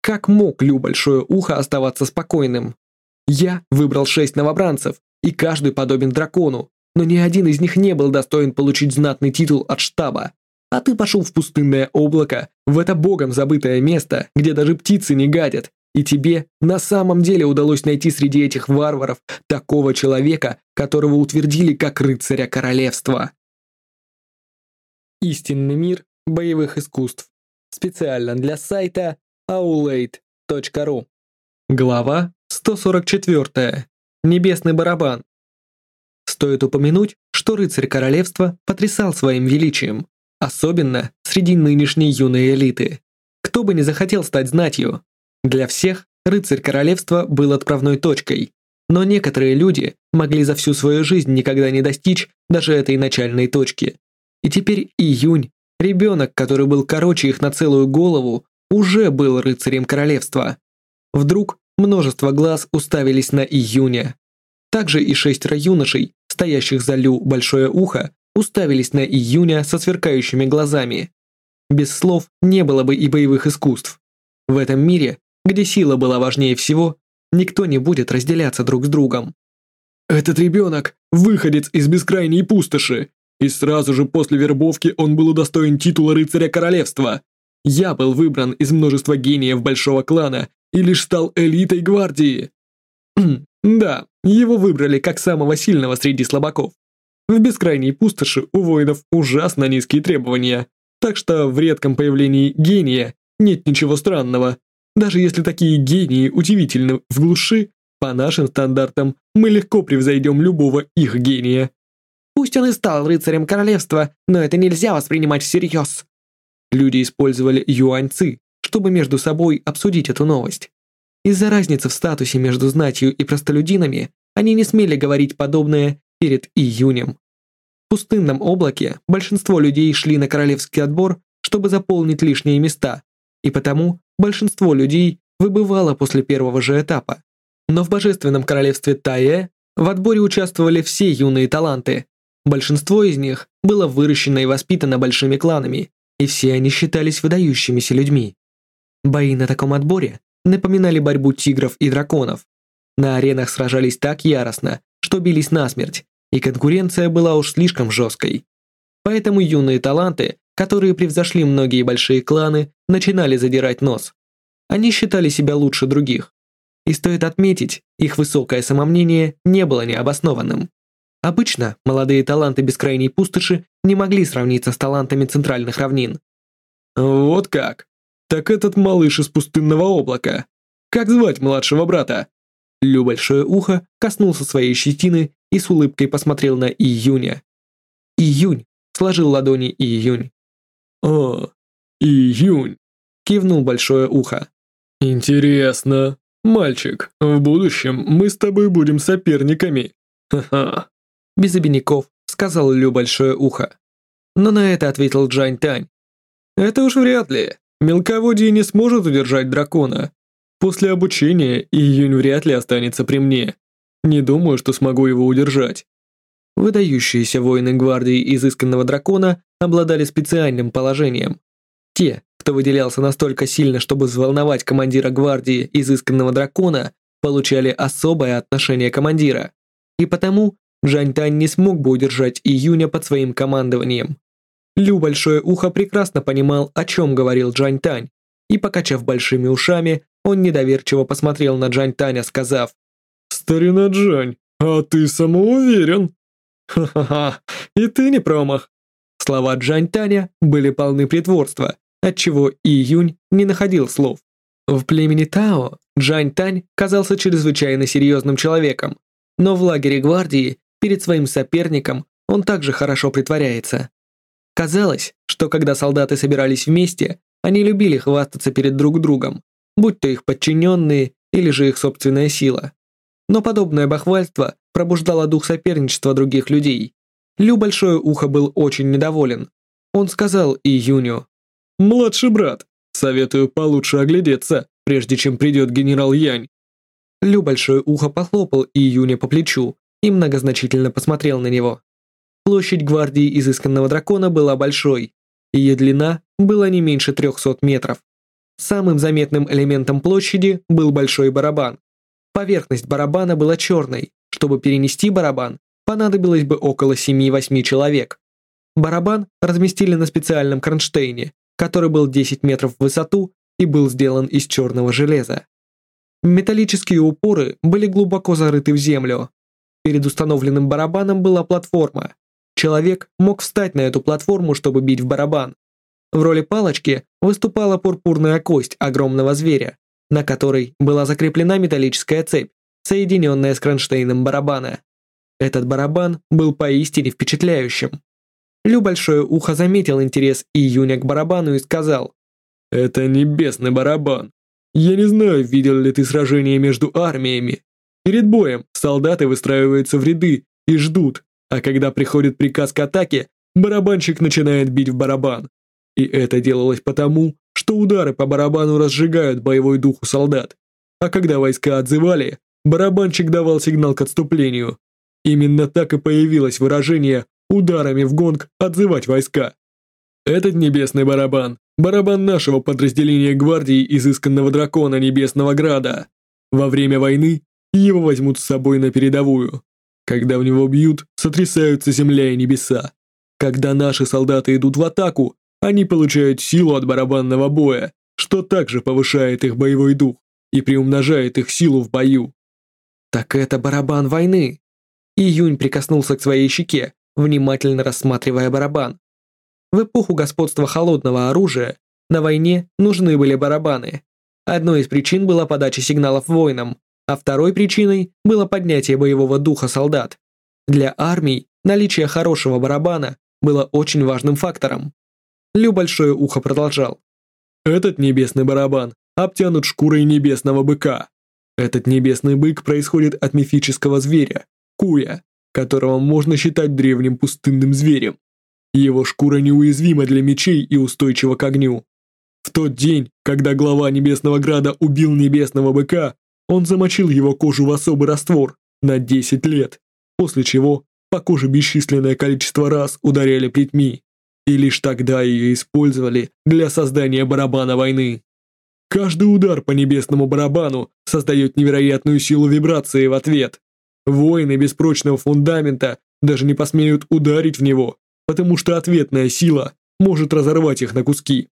Как мог Лю Большое Ухо оставаться спокойным? Я выбрал шесть новобранцев, и каждый подобен дракону, но ни один из них не был достоин получить знатный титул от штаба. А ты пошел в пустынное облако, в это богом забытое место, где даже птицы не гадят, и тебе на самом деле удалось найти среди этих варваров такого человека, которого утвердили как рыцаря королевства. Истинный мир боевых искусств. Специально для сайта aulade.ru. Глава 144. Небесный барабан. Стоит упомянуть, что рыцарь королевства потрясал своим величием, особенно среди нынешней юной элиты. Кто бы не захотел стать знатью. Для всех рыцарь королевства был отправной точкой, но некоторые люди могли за всю свою жизнь никогда не достичь даже этой начальной точки. И теперь июнь Ребенок, который был короче их на целую голову, уже был рыцарем королевства. Вдруг множество глаз уставились на июня. Также и шестеро юношей, стоящих за Лю большое ухо, уставились на июня со сверкающими глазами. Без слов не было бы и боевых искусств. В этом мире, где сила была важнее всего, никто не будет разделяться друг с другом. «Этот ребенок – выходец из бескрайней пустоши и сразу же после вербовки он был удостоен титула рыцаря королевства. Я был выбран из множества гениев большого клана и лишь стал элитой гвардии. да, его выбрали как самого сильного среди слабаков. В бескрайней пустоши у воинов ужасно низкие требования, так что в редком появлении гения нет ничего странного. Даже если такие гении удивительны в глуши, по нашим стандартам мы легко превзойдем любого их гения. Пусть он и стал рыцарем королевства, но это нельзя воспринимать всерьез. Люди использовали юаньцы, чтобы между собой обсудить эту новость. Из-за разницы в статусе между знатью и простолюдинами они не смели говорить подобное перед июнем. В пустынном облаке большинство людей шли на королевский отбор, чтобы заполнить лишние места, и потому большинство людей выбывало после первого же этапа. Но в божественном королевстве Тае в отборе участвовали все юные таланты, Большинство из них было выращено и воспитано большими кланами, и все они считались выдающимися людьми. Бои на таком отборе напоминали борьбу тигров и драконов. На аренах сражались так яростно, что бились насмерть, и конкуренция была уж слишком жесткой. Поэтому юные таланты, которые превзошли многие большие кланы, начинали задирать нос. Они считали себя лучше других. И стоит отметить, их высокое самомнение не было необоснованным. Обычно молодые таланты бескрайней пустоши не могли сравниться с талантами центральных равнин. «Вот как? Так этот малыш из пустынного облака. Как звать младшего брата?» Лю Большое Ухо коснулся своей щетины и с улыбкой посмотрел на Июня. «Июнь!» — сложил ладони Июнь. «О, Июнь!» — кивнул Большое Ухо. «Интересно. Мальчик, в будущем мы с тобой будем соперниками. Ха-ха без обиняков», — сказал Лю Большое Ухо. Но на это ответил Джань Тань. «Это уж вряд ли. Мелководье не сможет удержать дракона. После обучения июнь вряд ли останется при мне. Не думаю, что смогу его удержать». Выдающиеся воины гвардии изысканного дракона обладали специальным положением. Те, кто выделялся настолько сильно, чтобы взволновать командира гвардии изысканного дракона, получали особое отношение командира. И потому Жань Тань не смог бы удержать Июня под своим командованием. Лю Большое Ухо прекрасно понимал, о чем говорил Джань Тань, и, покачав большими ушами, он недоверчиво посмотрел на Джань Таня, сказав «Старина Джань, а ты самоуверен!» «Ха-ха-ха, и ты не промах!» Слова Джань Таня были полны притворства, отчего Июнь не находил слов. В племени Тао Джань Тань казался чрезвычайно серьезным человеком, но в лагере гвардии Перед своим соперником он также хорошо притворяется. Казалось, что когда солдаты собирались вместе, они любили хвастаться перед друг другом, будь то их подчиненные или же их собственная сила. Но подобное бахвальство пробуждало дух соперничества других людей. Лю Большое Ухо был очень недоволен. Он сказал и Юню: «Младший брат, советую получше оглядеться, прежде чем придет генерал Янь». Лю Большое Ухо похлопал и Юня по плечу и многозначительно посмотрел на него. Площадь гвардии изысканного дракона была большой. Ее длина была не меньше 300 метров. Самым заметным элементом площади был большой барабан. Поверхность барабана была черной. Чтобы перенести барабан, понадобилось бы около 7-8 человек. Барабан разместили на специальном кронштейне, который был 10 метров в высоту и был сделан из черного железа. Металлические упоры были глубоко зарыты в землю, Перед установленным барабаном была платформа. Человек мог встать на эту платформу, чтобы бить в барабан. В роли палочки выступала пурпурная кость огромного зверя, на которой была закреплена металлическая цепь, соединенная с кронштейном барабана. Этот барабан был поистине впечатляющим. Лю Большое Ухо заметил интерес Июня к барабану и сказал, «Это небесный барабан. Я не знаю, видел ли ты сражение между армиями, Перед боем солдаты выстраиваются в ряды и ждут, а когда приходит приказ к атаке, барабанщик начинает бить в барабан. И это делалось потому, что удары по барабану разжигают боевой дух у солдат. А когда войска отзывали, барабанщик давал сигнал к отступлению. Именно так и появилось выражение «ударами в гонг отзывать войска». Этот небесный барабан – барабан нашего подразделения гвардии изысканного дракона Небесного Града. Во время войны его возьмут с собой на передовую. Когда в него бьют, сотрясаются земля и небеса. Когда наши солдаты идут в атаку, они получают силу от барабанного боя, что также повышает их боевой дух и приумножает их силу в бою. Так это барабан войны. Июнь прикоснулся к своей щеке, внимательно рассматривая барабан. В эпоху господства холодного оружия на войне нужны были барабаны. Одной из причин была подача сигналов воинам, а второй причиной было поднятие боевого духа солдат. Для армий наличие хорошего барабана было очень важным фактором. Лю Большое Ухо продолжал. «Этот небесный барабан обтянут шкурой небесного быка. Этот небесный бык происходит от мифического зверя, куя, которого можно считать древним пустынным зверем. Его шкура неуязвима для мечей и устойчива к огню. В тот день, когда глава Небесного Града убил Небесного Быка, он замочил его кожу в особый раствор на 10 лет, после чего по коже бесчисленное количество раз ударяли плетьми, и лишь тогда ее использовали для создания барабана войны. Каждый удар по небесному барабану создает невероятную силу вибрации в ответ. Воины без прочного фундамента даже не посмеют ударить в него, потому что ответная сила может разорвать их на куски.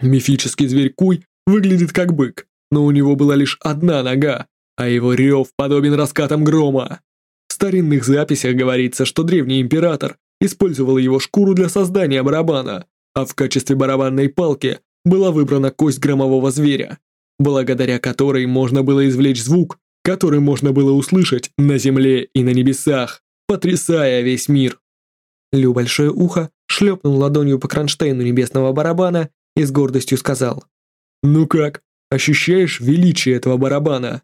Мифический зверь Куй выглядит как бык, но у него была лишь одна нога, а его рев подобен раскатам грома. В старинных записях говорится, что древний император использовал его шкуру для создания барабана, а в качестве барабанной палки была выбрана кость громового зверя, благодаря которой можно было извлечь звук, который можно было услышать на земле и на небесах, потрясая весь мир. Лю Большое Ухо шлепнул ладонью по кронштейну небесного барабана и с гордостью сказал. «Ну как, ощущаешь величие этого барабана.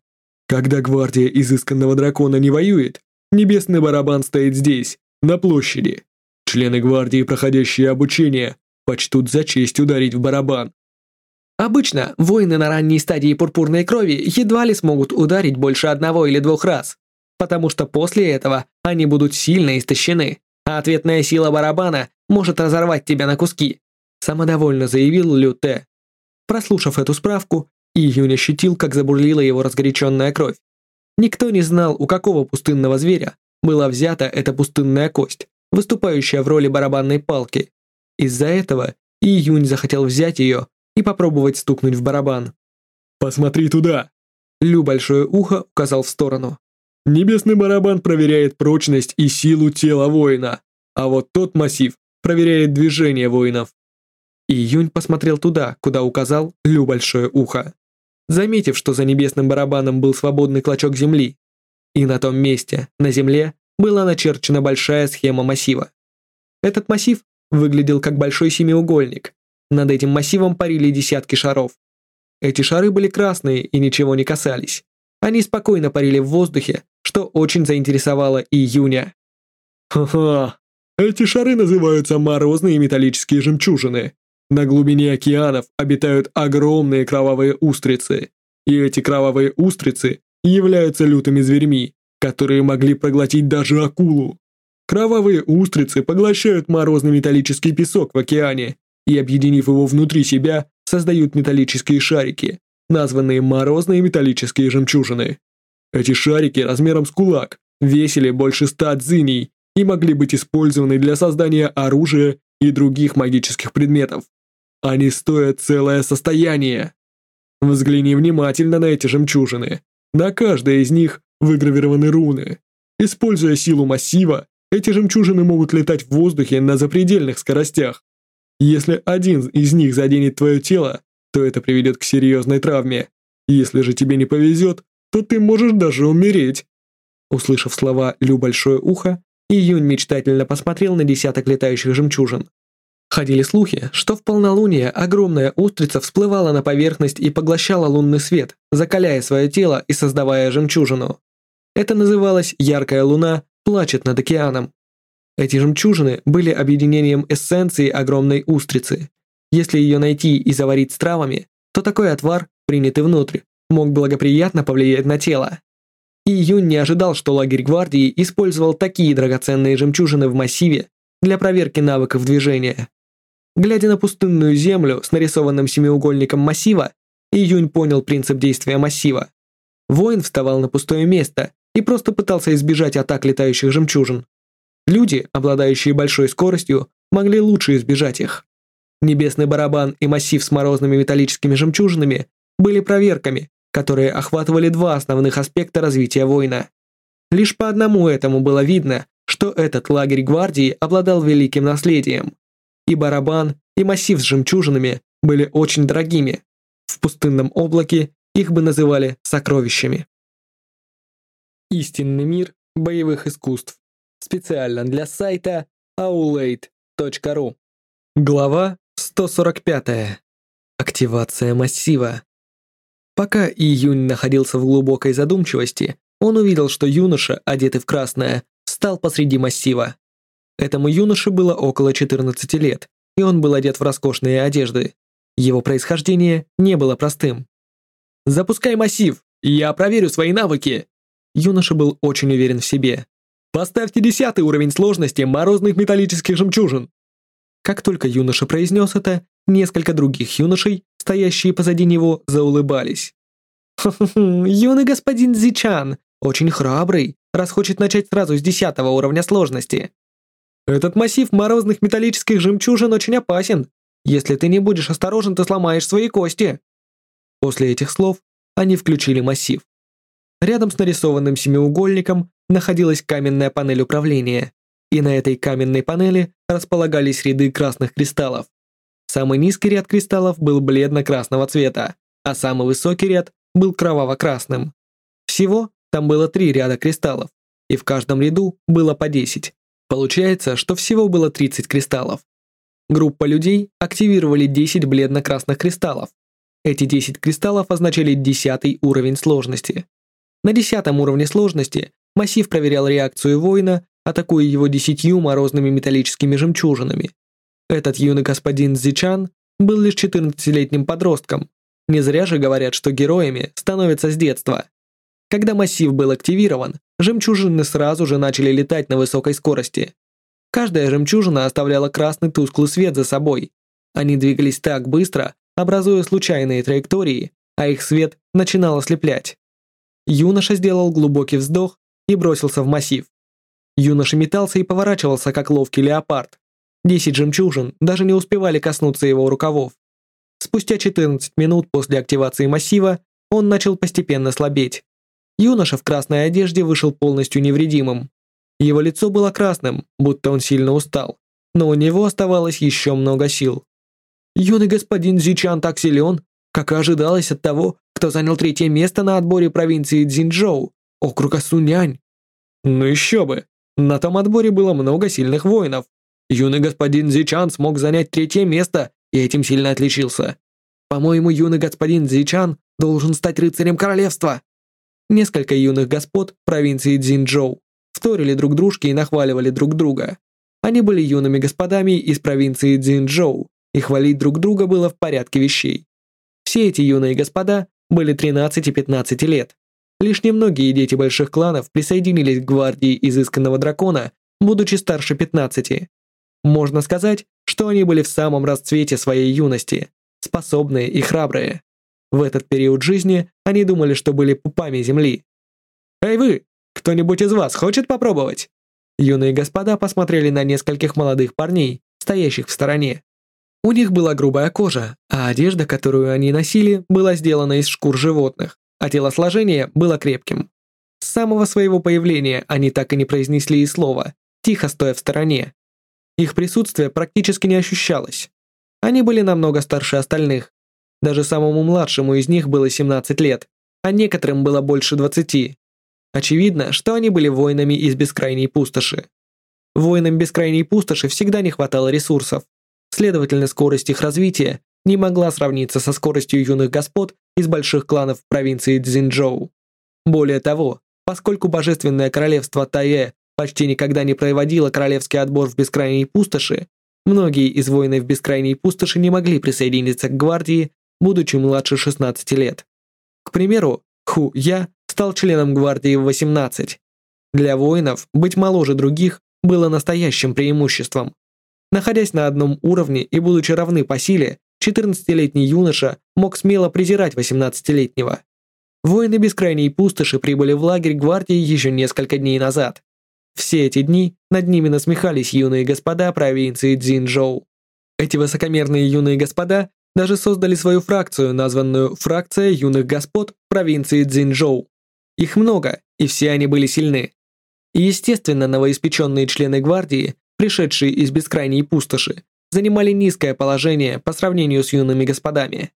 Когда гвардия изысканного дракона не воюет, небесный барабан стоит здесь, на площади. Члены гвардии, проходящие обучение, почтут за честь ударить в барабан. Обычно воины на ранней стадии пурпурной крови едва ли смогут ударить больше одного или двух раз, потому что после этого они будут сильно истощены, а ответная сила барабана может разорвать тебя на куски, самодовольно заявил Лю Те. Прослушав эту справку, Июнь ощутил, как забурлила его разгоряченная кровь. Никто не знал, у какого пустынного зверя была взята эта пустынная кость, выступающая в роли барабанной палки. Из-за этого Июнь захотел взять ее и попробовать стукнуть в барабан. «Посмотри туда!» Лю Большое Ухо указал в сторону. «Небесный барабан проверяет прочность и силу тела воина, а вот тот массив проверяет движение воинов». Июнь посмотрел туда, куда указал Лю Большое Ухо заметив, что за небесным барабаном был свободный клочок земли. И на том месте, на земле, была начерчена большая схема массива. Этот массив выглядел как большой семиугольник. Над этим массивом парили десятки шаров. Эти шары были красные и ничего не касались. Они спокойно парили в воздухе, что очень заинтересовало июня. «Ха-ха, эти шары называются морозные металлические жемчужины», на глубине океанов обитают огромные кровавые устрицы, и эти кровавые устрицы являются лютыми зверьми, которые могли проглотить даже акулу. Кровавые устрицы поглощают морозный металлический песок в океане и, объединив его внутри себя, создают металлические шарики, названные морозные металлические жемчужины. Эти шарики размером с кулак весили больше ста дзиней и могли быть использованы для создания оружия и других магических предметов. Они стоят целое состояние. Взгляни внимательно на эти жемчужины. На каждой из них выгравированы руны. Используя силу массива, эти жемчужины могут летать в воздухе на запредельных скоростях. Если один из них заденет твое тело, то это приведет к серьезной травме. Если же тебе не повезет, то ты можешь даже умереть. Услышав слова «Лю большое ухо», Июнь мечтательно посмотрел на десяток летающих жемчужин. Ходили слухи, что в полнолуние огромная устрица всплывала на поверхность и поглощала лунный свет, закаляя свое тело и создавая жемчужину. Это называлось «Яркая луна плачет над океаном». Эти жемчужины были объединением эссенции огромной устрицы. Если ее найти и заварить с травами, то такой отвар, принятый внутрь, мог благоприятно повлиять на тело. И Юнь не ожидал, что лагерь гвардии использовал такие драгоценные жемчужины в массиве для проверки навыков движения. Глядя на пустынную землю с нарисованным семиугольником массива, Июнь понял принцип действия массива. Воин вставал на пустое место и просто пытался избежать атак летающих жемчужин. Люди, обладающие большой скоростью, могли лучше избежать их. Небесный барабан и массив с морозными металлическими жемчужинами были проверками, которые охватывали два основных аспекта развития воина. Лишь по одному этому было видно, что этот лагерь гвардии обладал великим наследием. И барабан, и массив с жемчужинами были очень дорогими. В пустынном облаке их бы называли сокровищами. Истинный мир боевых искусств. Специально для сайта aulade.ru. Глава 145. Активация массива. Пока Июнь находился в глубокой задумчивости, он увидел, что юноша, одетый в красное, встал посреди массива. Этому юноше было около 14 лет, и он был одет в роскошные одежды. Его происхождение не было простым. «Запускай массив, я проверю свои навыки!» Юноша был очень уверен в себе. «Поставьте десятый уровень сложности морозных металлических жемчужин!» Как только юноша произнес это, несколько других юношей, стоящие позади него, заулыбались. Юный господин Зичан, очень храбрый, раз хочет начать сразу с десятого уровня сложности. Этот массив морозных металлических жемчужин очень опасен. Если ты не будешь осторожен, ты сломаешь свои кости. После этих слов они включили массив. Рядом с нарисованным семиугольником находилась каменная панель управления, и на этой каменной панели располагались ряды красных кристаллов. Самый низкий ряд кристаллов был бледно-красного цвета, а самый высокий ряд был кроваво-красным. Всего там было три ряда кристаллов, и в каждом ряду было по 10. Получается, что всего было 30 кристаллов. Группа людей активировали 10 бледно-красных кристаллов. Эти 10 кристаллов означали 10 уровень сложности. На 10 уровне сложности массив проверял реакцию воина, атакуя его 10 морозными металлическими жемчужинами. Этот юный господин Зичан был лишь 14-летним подростком. Не зря же говорят, что героями становятся с детства. Когда массив был активирован, жемчужины сразу же начали летать на высокой скорости. Каждая жемчужина оставляла красный тусклый свет за собой. Они двигались так быстро, образуя случайные траектории, а их свет начинал ослеплять. Юноша сделал глубокий вздох и бросился в массив. Юноша метался и поворачивался, как ловкий леопард. Десять жемчужин даже не успевали коснуться его рукавов. Спустя 14 минут после активации массива он начал постепенно слабеть. Юноша в красной одежде вышел полностью невредимым. Его лицо было красным, будто он сильно устал, но у него оставалось еще много сил. Юный господин Зичан так силен, как и ожидалось от того, кто занял третье место на отборе провинции Цзиньчжоу, округа Сунянь. Ну еще бы, на том отборе было много сильных воинов. Юный господин Зичан смог занять третье место и этим сильно отличился. По-моему, юный господин Зичан должен стать рыцарем королевства. Несколько юных господ провинции Дзинчжоу вторили друг дружке и нахваливали друг друга. Они были юными господами из провинции Дзинчжоу, и хвалить друг друга было в порядке вещей. Все эти юные господа были 13 и 15 лет. Лишь немногие дети больших кланов присоединились к гвардии изысканного дракона, будучи старше 15. Можно сказать, что они были в самом расцвете своей юности, способные и храбрые. В этот период жизни они думали, что были пупами земли. «Эй вы! Кто-нибудь из вас хочет попробовать?» Юные господа посмотрели на нескольких молодых парней, стоящих в стороне. У них была грубая кожа, а одежда, которую они носили, была сделана из шкур животных, а телосложение было крепким. С самого своего появления они так и не произнесли и слова, тихо стоя в стороне. Их присутствие практически не ощущалось. Они были намного старше остальных, даже самому младшему из них было 17 лет, а некоторым было больше 20. Очевидно, что они были воинами из бескрайней пустоши. Воинам бескрайней пустоши всегда не хватало ресурсов. Следовательно, скорость их развития не могла сравниться со скоростью юных господ из больших кланов провинции Цзинчжоу. Более того, поскольку божественное королевство Тае почти никогда не проводило королевский отбор в бескрайней пустоши, многие из воинов бескрайней пустоши не могли присоединиться к гвардии будучи младше 16 лет. К примеру, Ху Я стал членом гвардии в 18. Для воинов быть моложе других было настоящим преимуществом. Находясь на одном уровне и будучи равны по силе, 14-летний юноша мог смело презирать 18-летнего. Воины бескрайней пустоши прибыли в лагерь гвардии еще несколько дней назад. Все эти дни над ними насмехались юные господа провинции Цзиньчжоу. Эти высокомерные юные господа даже создали свою фракцию, названную «Фракция юных господ» провинции Цзиньчжоу. Их много, и все они были сильны. И естественно, новоиспеченные члены гвардии, пришедшие из бескрайней пустоши, занимали низкое положение по сравнению с юными господами.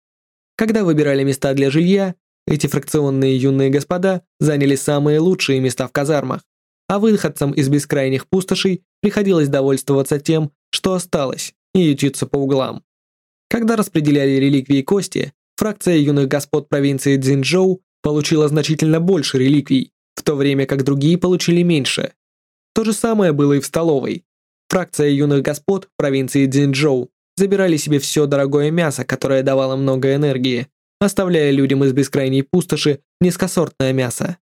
Когда выбирали места для жилья, эти фракционные юные господа заняли самые лучшие места в казармах, а выходцам из бескрайних пустошей приходилось довольствоваться тем, что осталось, и ютиться по углам. Когда распределяли реликвии кости, фракция юных господ провинции Цзинчжоу получила значительно больше реликвий, в то время как другие получили меньше. То же самое было и в столовой. Фракция юных господ провинции Цзинчжоу забирали себе все дорогое мясо, которое давало много энергии, оставляя людям из бескрайней пустоши низкосортное мясо.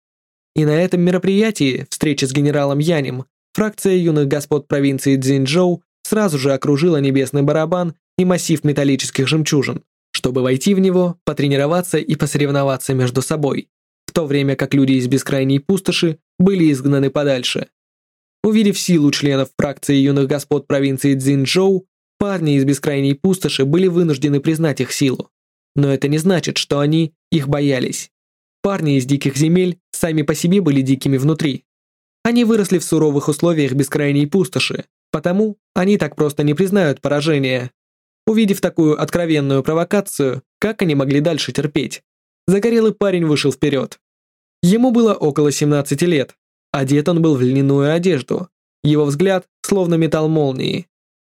И на этом мероприятии, встрече с генералом Янем, фракция юных господ провинции Цзинчжоу сразу же окружила небесный барабан и массив металлических жемчужин, чтобы войти в него, потренироваться и посоревноваться между собой, в то время как люди из бескрайней пустоши были изгнаны подальше. Увидев силу членов фракции юных господ провинции Цзиньчжоу, парни из бескрайней пустоши были вынуждены признать их силу. Но это не значит, что они их боялись. Парни из диких земель сами по себе были дикими внутри. Они выросли в суровых условиях бескрайней пустоши, потому они так просто не признают поражения, Увидев такую откровенную провокацию, как они могли дальше терпеть? Загорелый парень вышел вперед. Ему было около 17 лет. Одет он был в льняную одежду. Его взгляд словно металл молнии.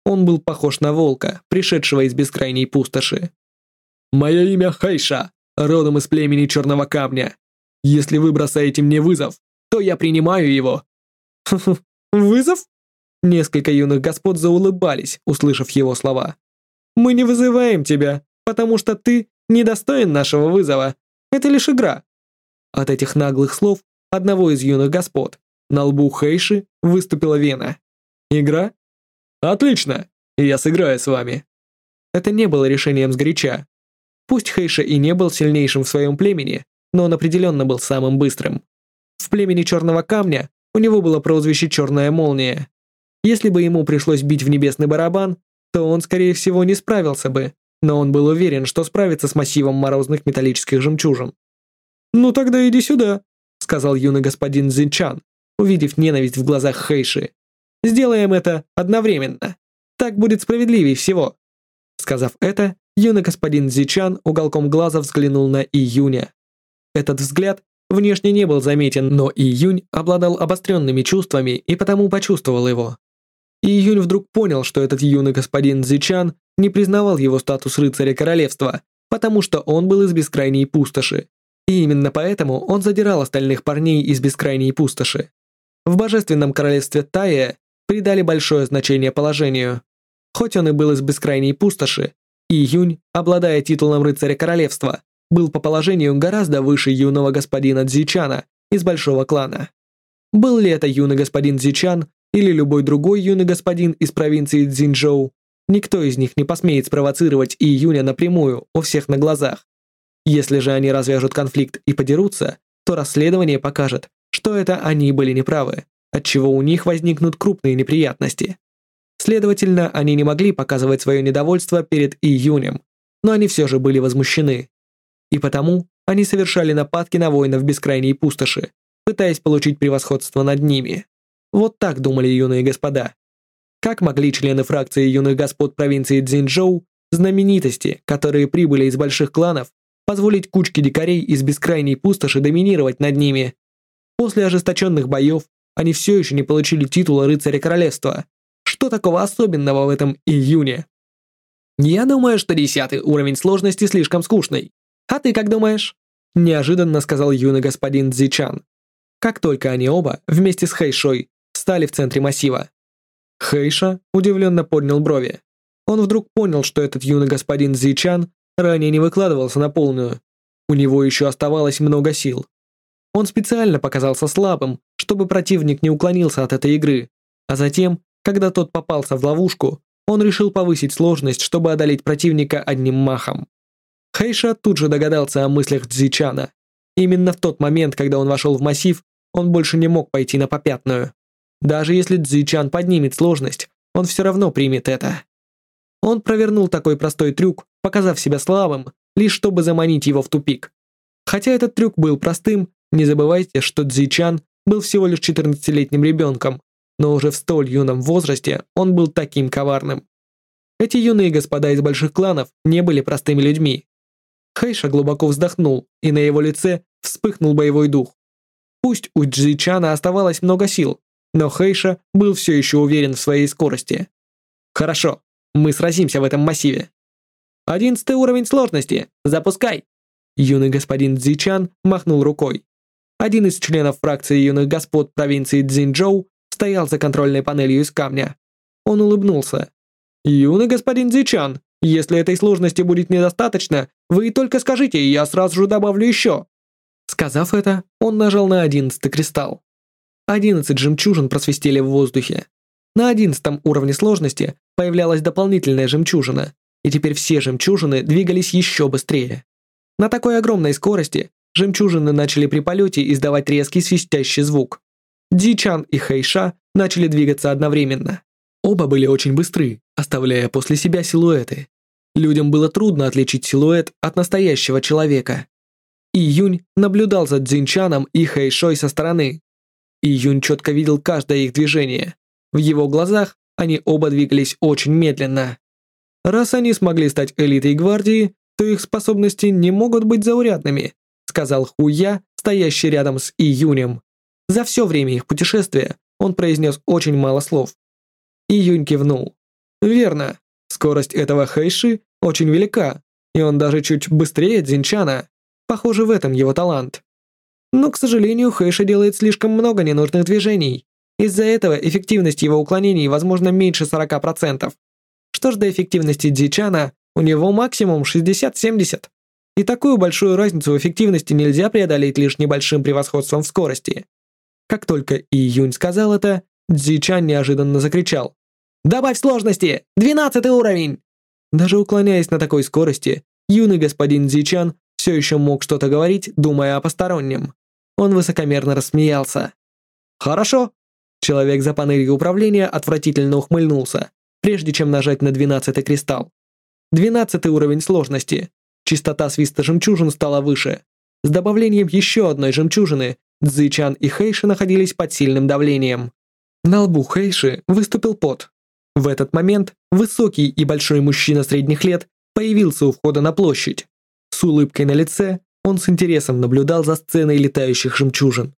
Он был похож на волка, пришедшего из бескрайней пустоши. «Мое имя Хайша, родом из племени Черного Камня. Если вы бросаете мне вызов, то я принимаю его». «Вызов?» Несколько юных господ заулыбались, услышав его слова. Мы не вызываем тебя, потому что ты недостоин нашего вызова. Это лишь игра». От этих наглых слов одного из юных господ на лбу Хейши выступила вена. «Игра? Отлично! Я сыграю с вами!» Это не было решением сгоряча. Пусть Хейша и не был сильнейшим в своем племени, но он определенно был самым быстрым. В племени Черного Камня у него было прозвище «Черная молния». Если бы ему пришлось бить в небесный барабан, то он, скорее всего, не справился бы, но он был уверен, что справится с массивом морозных металлических жемчужин. «Ну тогда иди сюда», — сказал юный господин Зинчан, увидев ненависть в глазах Хэйши. «Сделаем это одновременно. Так будет справедливее всего». Сказав это, юный господин Зичан уголком глаза взглянул на Июня. Этот взгляд внешне не был заметен, но Июнь обладал обостренными чувствами и потому почувствовал его и Июнь вдруг понял, что этот юный господин Зичан не признавал его статус рыцаря королевства, потому что он был из бескрайней пустоши. И именно поэтому он задирал остальных парней из бескрайней пустоши. В божественном королевстве Тая придали большое значение положению. Хоть он и был из бескрайней пустоши, Июнь, обладая титулом рыцаря королевства, был по положению гораздо выше юного господина Дзючана из большого клана. Был ли это юный господин Дзючан или любой другой юный господин из провинции Цзиньчжоу, никто из них не посмеет спровоцировать Июня напрямую у всех на глазах. Если же они развяжут конфликт и подерутся, то расследование покажет, что это они были неправы, отчего у них возникнут крупные неприятности. Следовательно, они не могли показывать свое недовольство перед Июнем, но они все же были возмущены. И потому они совершали нападки на воинов бескрайней пустоши, пытаясь получить превосходство над ними. Вот так думали юные господа. Как могли члены фракции юных господ провинции Цзиньчжоу, знаменитости, которые прибыли из больших кланов, позволить кучке дикарей из бескрайней пустоши доминировать над ними? После ожесточенных боев они все еще не получили титула рыцаря королевства. Что такого особенного в этом июне? Я думаю, что десятый уровень сложности слишком скучный. А ты как думаешь? Неожиданно сказал юный господин Цзичан. Как только они оба, вместе с Хэйшой встали в центре массива. Хейша удивленно поднял брови. Он вдруг понял, что этот юный господин Зичан ранее не выкладывался на полную. У него еще оставалось много сил. Он специально показался слабым, чтобы противник не уклонился от этой игры, а затем, когда тот попался в ловушку, он решил повысить сложность, чтобы одолеть противника одним махом. Хейша тут же догадался о мыслях Цзичана. Именно в тот момент, когда он вошел в массив, он больше не мог пойти на попятную. Даже если Цзючан поднимет сложность, он все равно примет это. Он провернул такой простой трюк, показав себя слабым, лишь чтобы заманить его в тупик. Хотя этот трюк был простым, не забывайте, что Цзючан был всего лишь 14-летним ребенком, но уже в столь юном возрасте он был таким коварным. Эти юные господа из больших кланов не были простыми людьми. Хэйша глубоко вздохнул, и на его лице вспыхнул боевой дух. Пусть у Джи Чана оставалось много сил, но Хейша был все еще уверен в своей скорости. «Хорошо, мы сразимся в этом массиве». «Одиннадцатый уровень сложности, запускай!» Юный господин Цзичан махнул рукой. Один из членов фракции юных господ провинции Цзиньчжоу стоял за контрольной панелью из камня. Он улыбнулся. «Юный господин Цзичан, если этой сложности будет недостаточно, вы только скажите, и я сразу же добавлю еще». Сказав это, он нажал на одиннадцатый кристалл. 11 жемчужин просвистели в воздухе. На 11 уровне сложности появлялась дополнительная жемчужина, и теперь все жемчужины двигались еще быстрее. На такой огромной скорости жемчужины начали при полете издавать резкий свистящий звук. Дичан и Хэйша начали двигаться одновременно. Оба были очень быстры, оставляя после себя силуэты. Людям было трудно отличить силуэт от настоящего человека. И Юнь наблюдал за Дзинчаном и Хэйшой со стороны, и Юн четко видел каждое их движение. В его глазах они оба двигались очень медленно. Раз они смогли стать элитой гвардии, то их способности не могут быть заурядными, сказал Хуя, стоящий рядом с Июнем. За все время их путешествия он произнес очень мало слов. Июнь кивнул. «Верно. Скорость этого Хэйши очень велика, и он даже чуть быстрее Дзинчана. Похоже, в этом его талант. Но, к сожалению, Хэша делает слишком много ненужных движений. Из-за этого эффективность его уклонений, возможно, меньше 40%. Что ж до эффективности Дзичана, у него максимум 60-70. И такую большую разницу в эффективности нельзя преодолеть лишь небольшим превосходством в скорости. Как только Июнь сказал это, Дзичан неожиданно закричал. «Добавь сложности! 12 уровень!» Даже уклоняясь на такой скорости, юный господин Дзичан все еще мог что-то говорить, думая о постороннем. Он высокомерно рассмеялся. «Хорошо». Человек за панелью управления отвратительно ухмыльнулся, прежде чем нажать на двенадцатый кристалл. 12 уровень сложности. Частота свиста жемчужин стала выше. С добавлением еще одной жемчужины Цзычан и Хэйши находились под сильным давлением. На лбу Хэйши выступил пот. В этот момент высокий и большой мужчина средних лет появился у входа на площадь. С улыбкой на лице он с интересом наблюдал за сценой летающих жемчужин.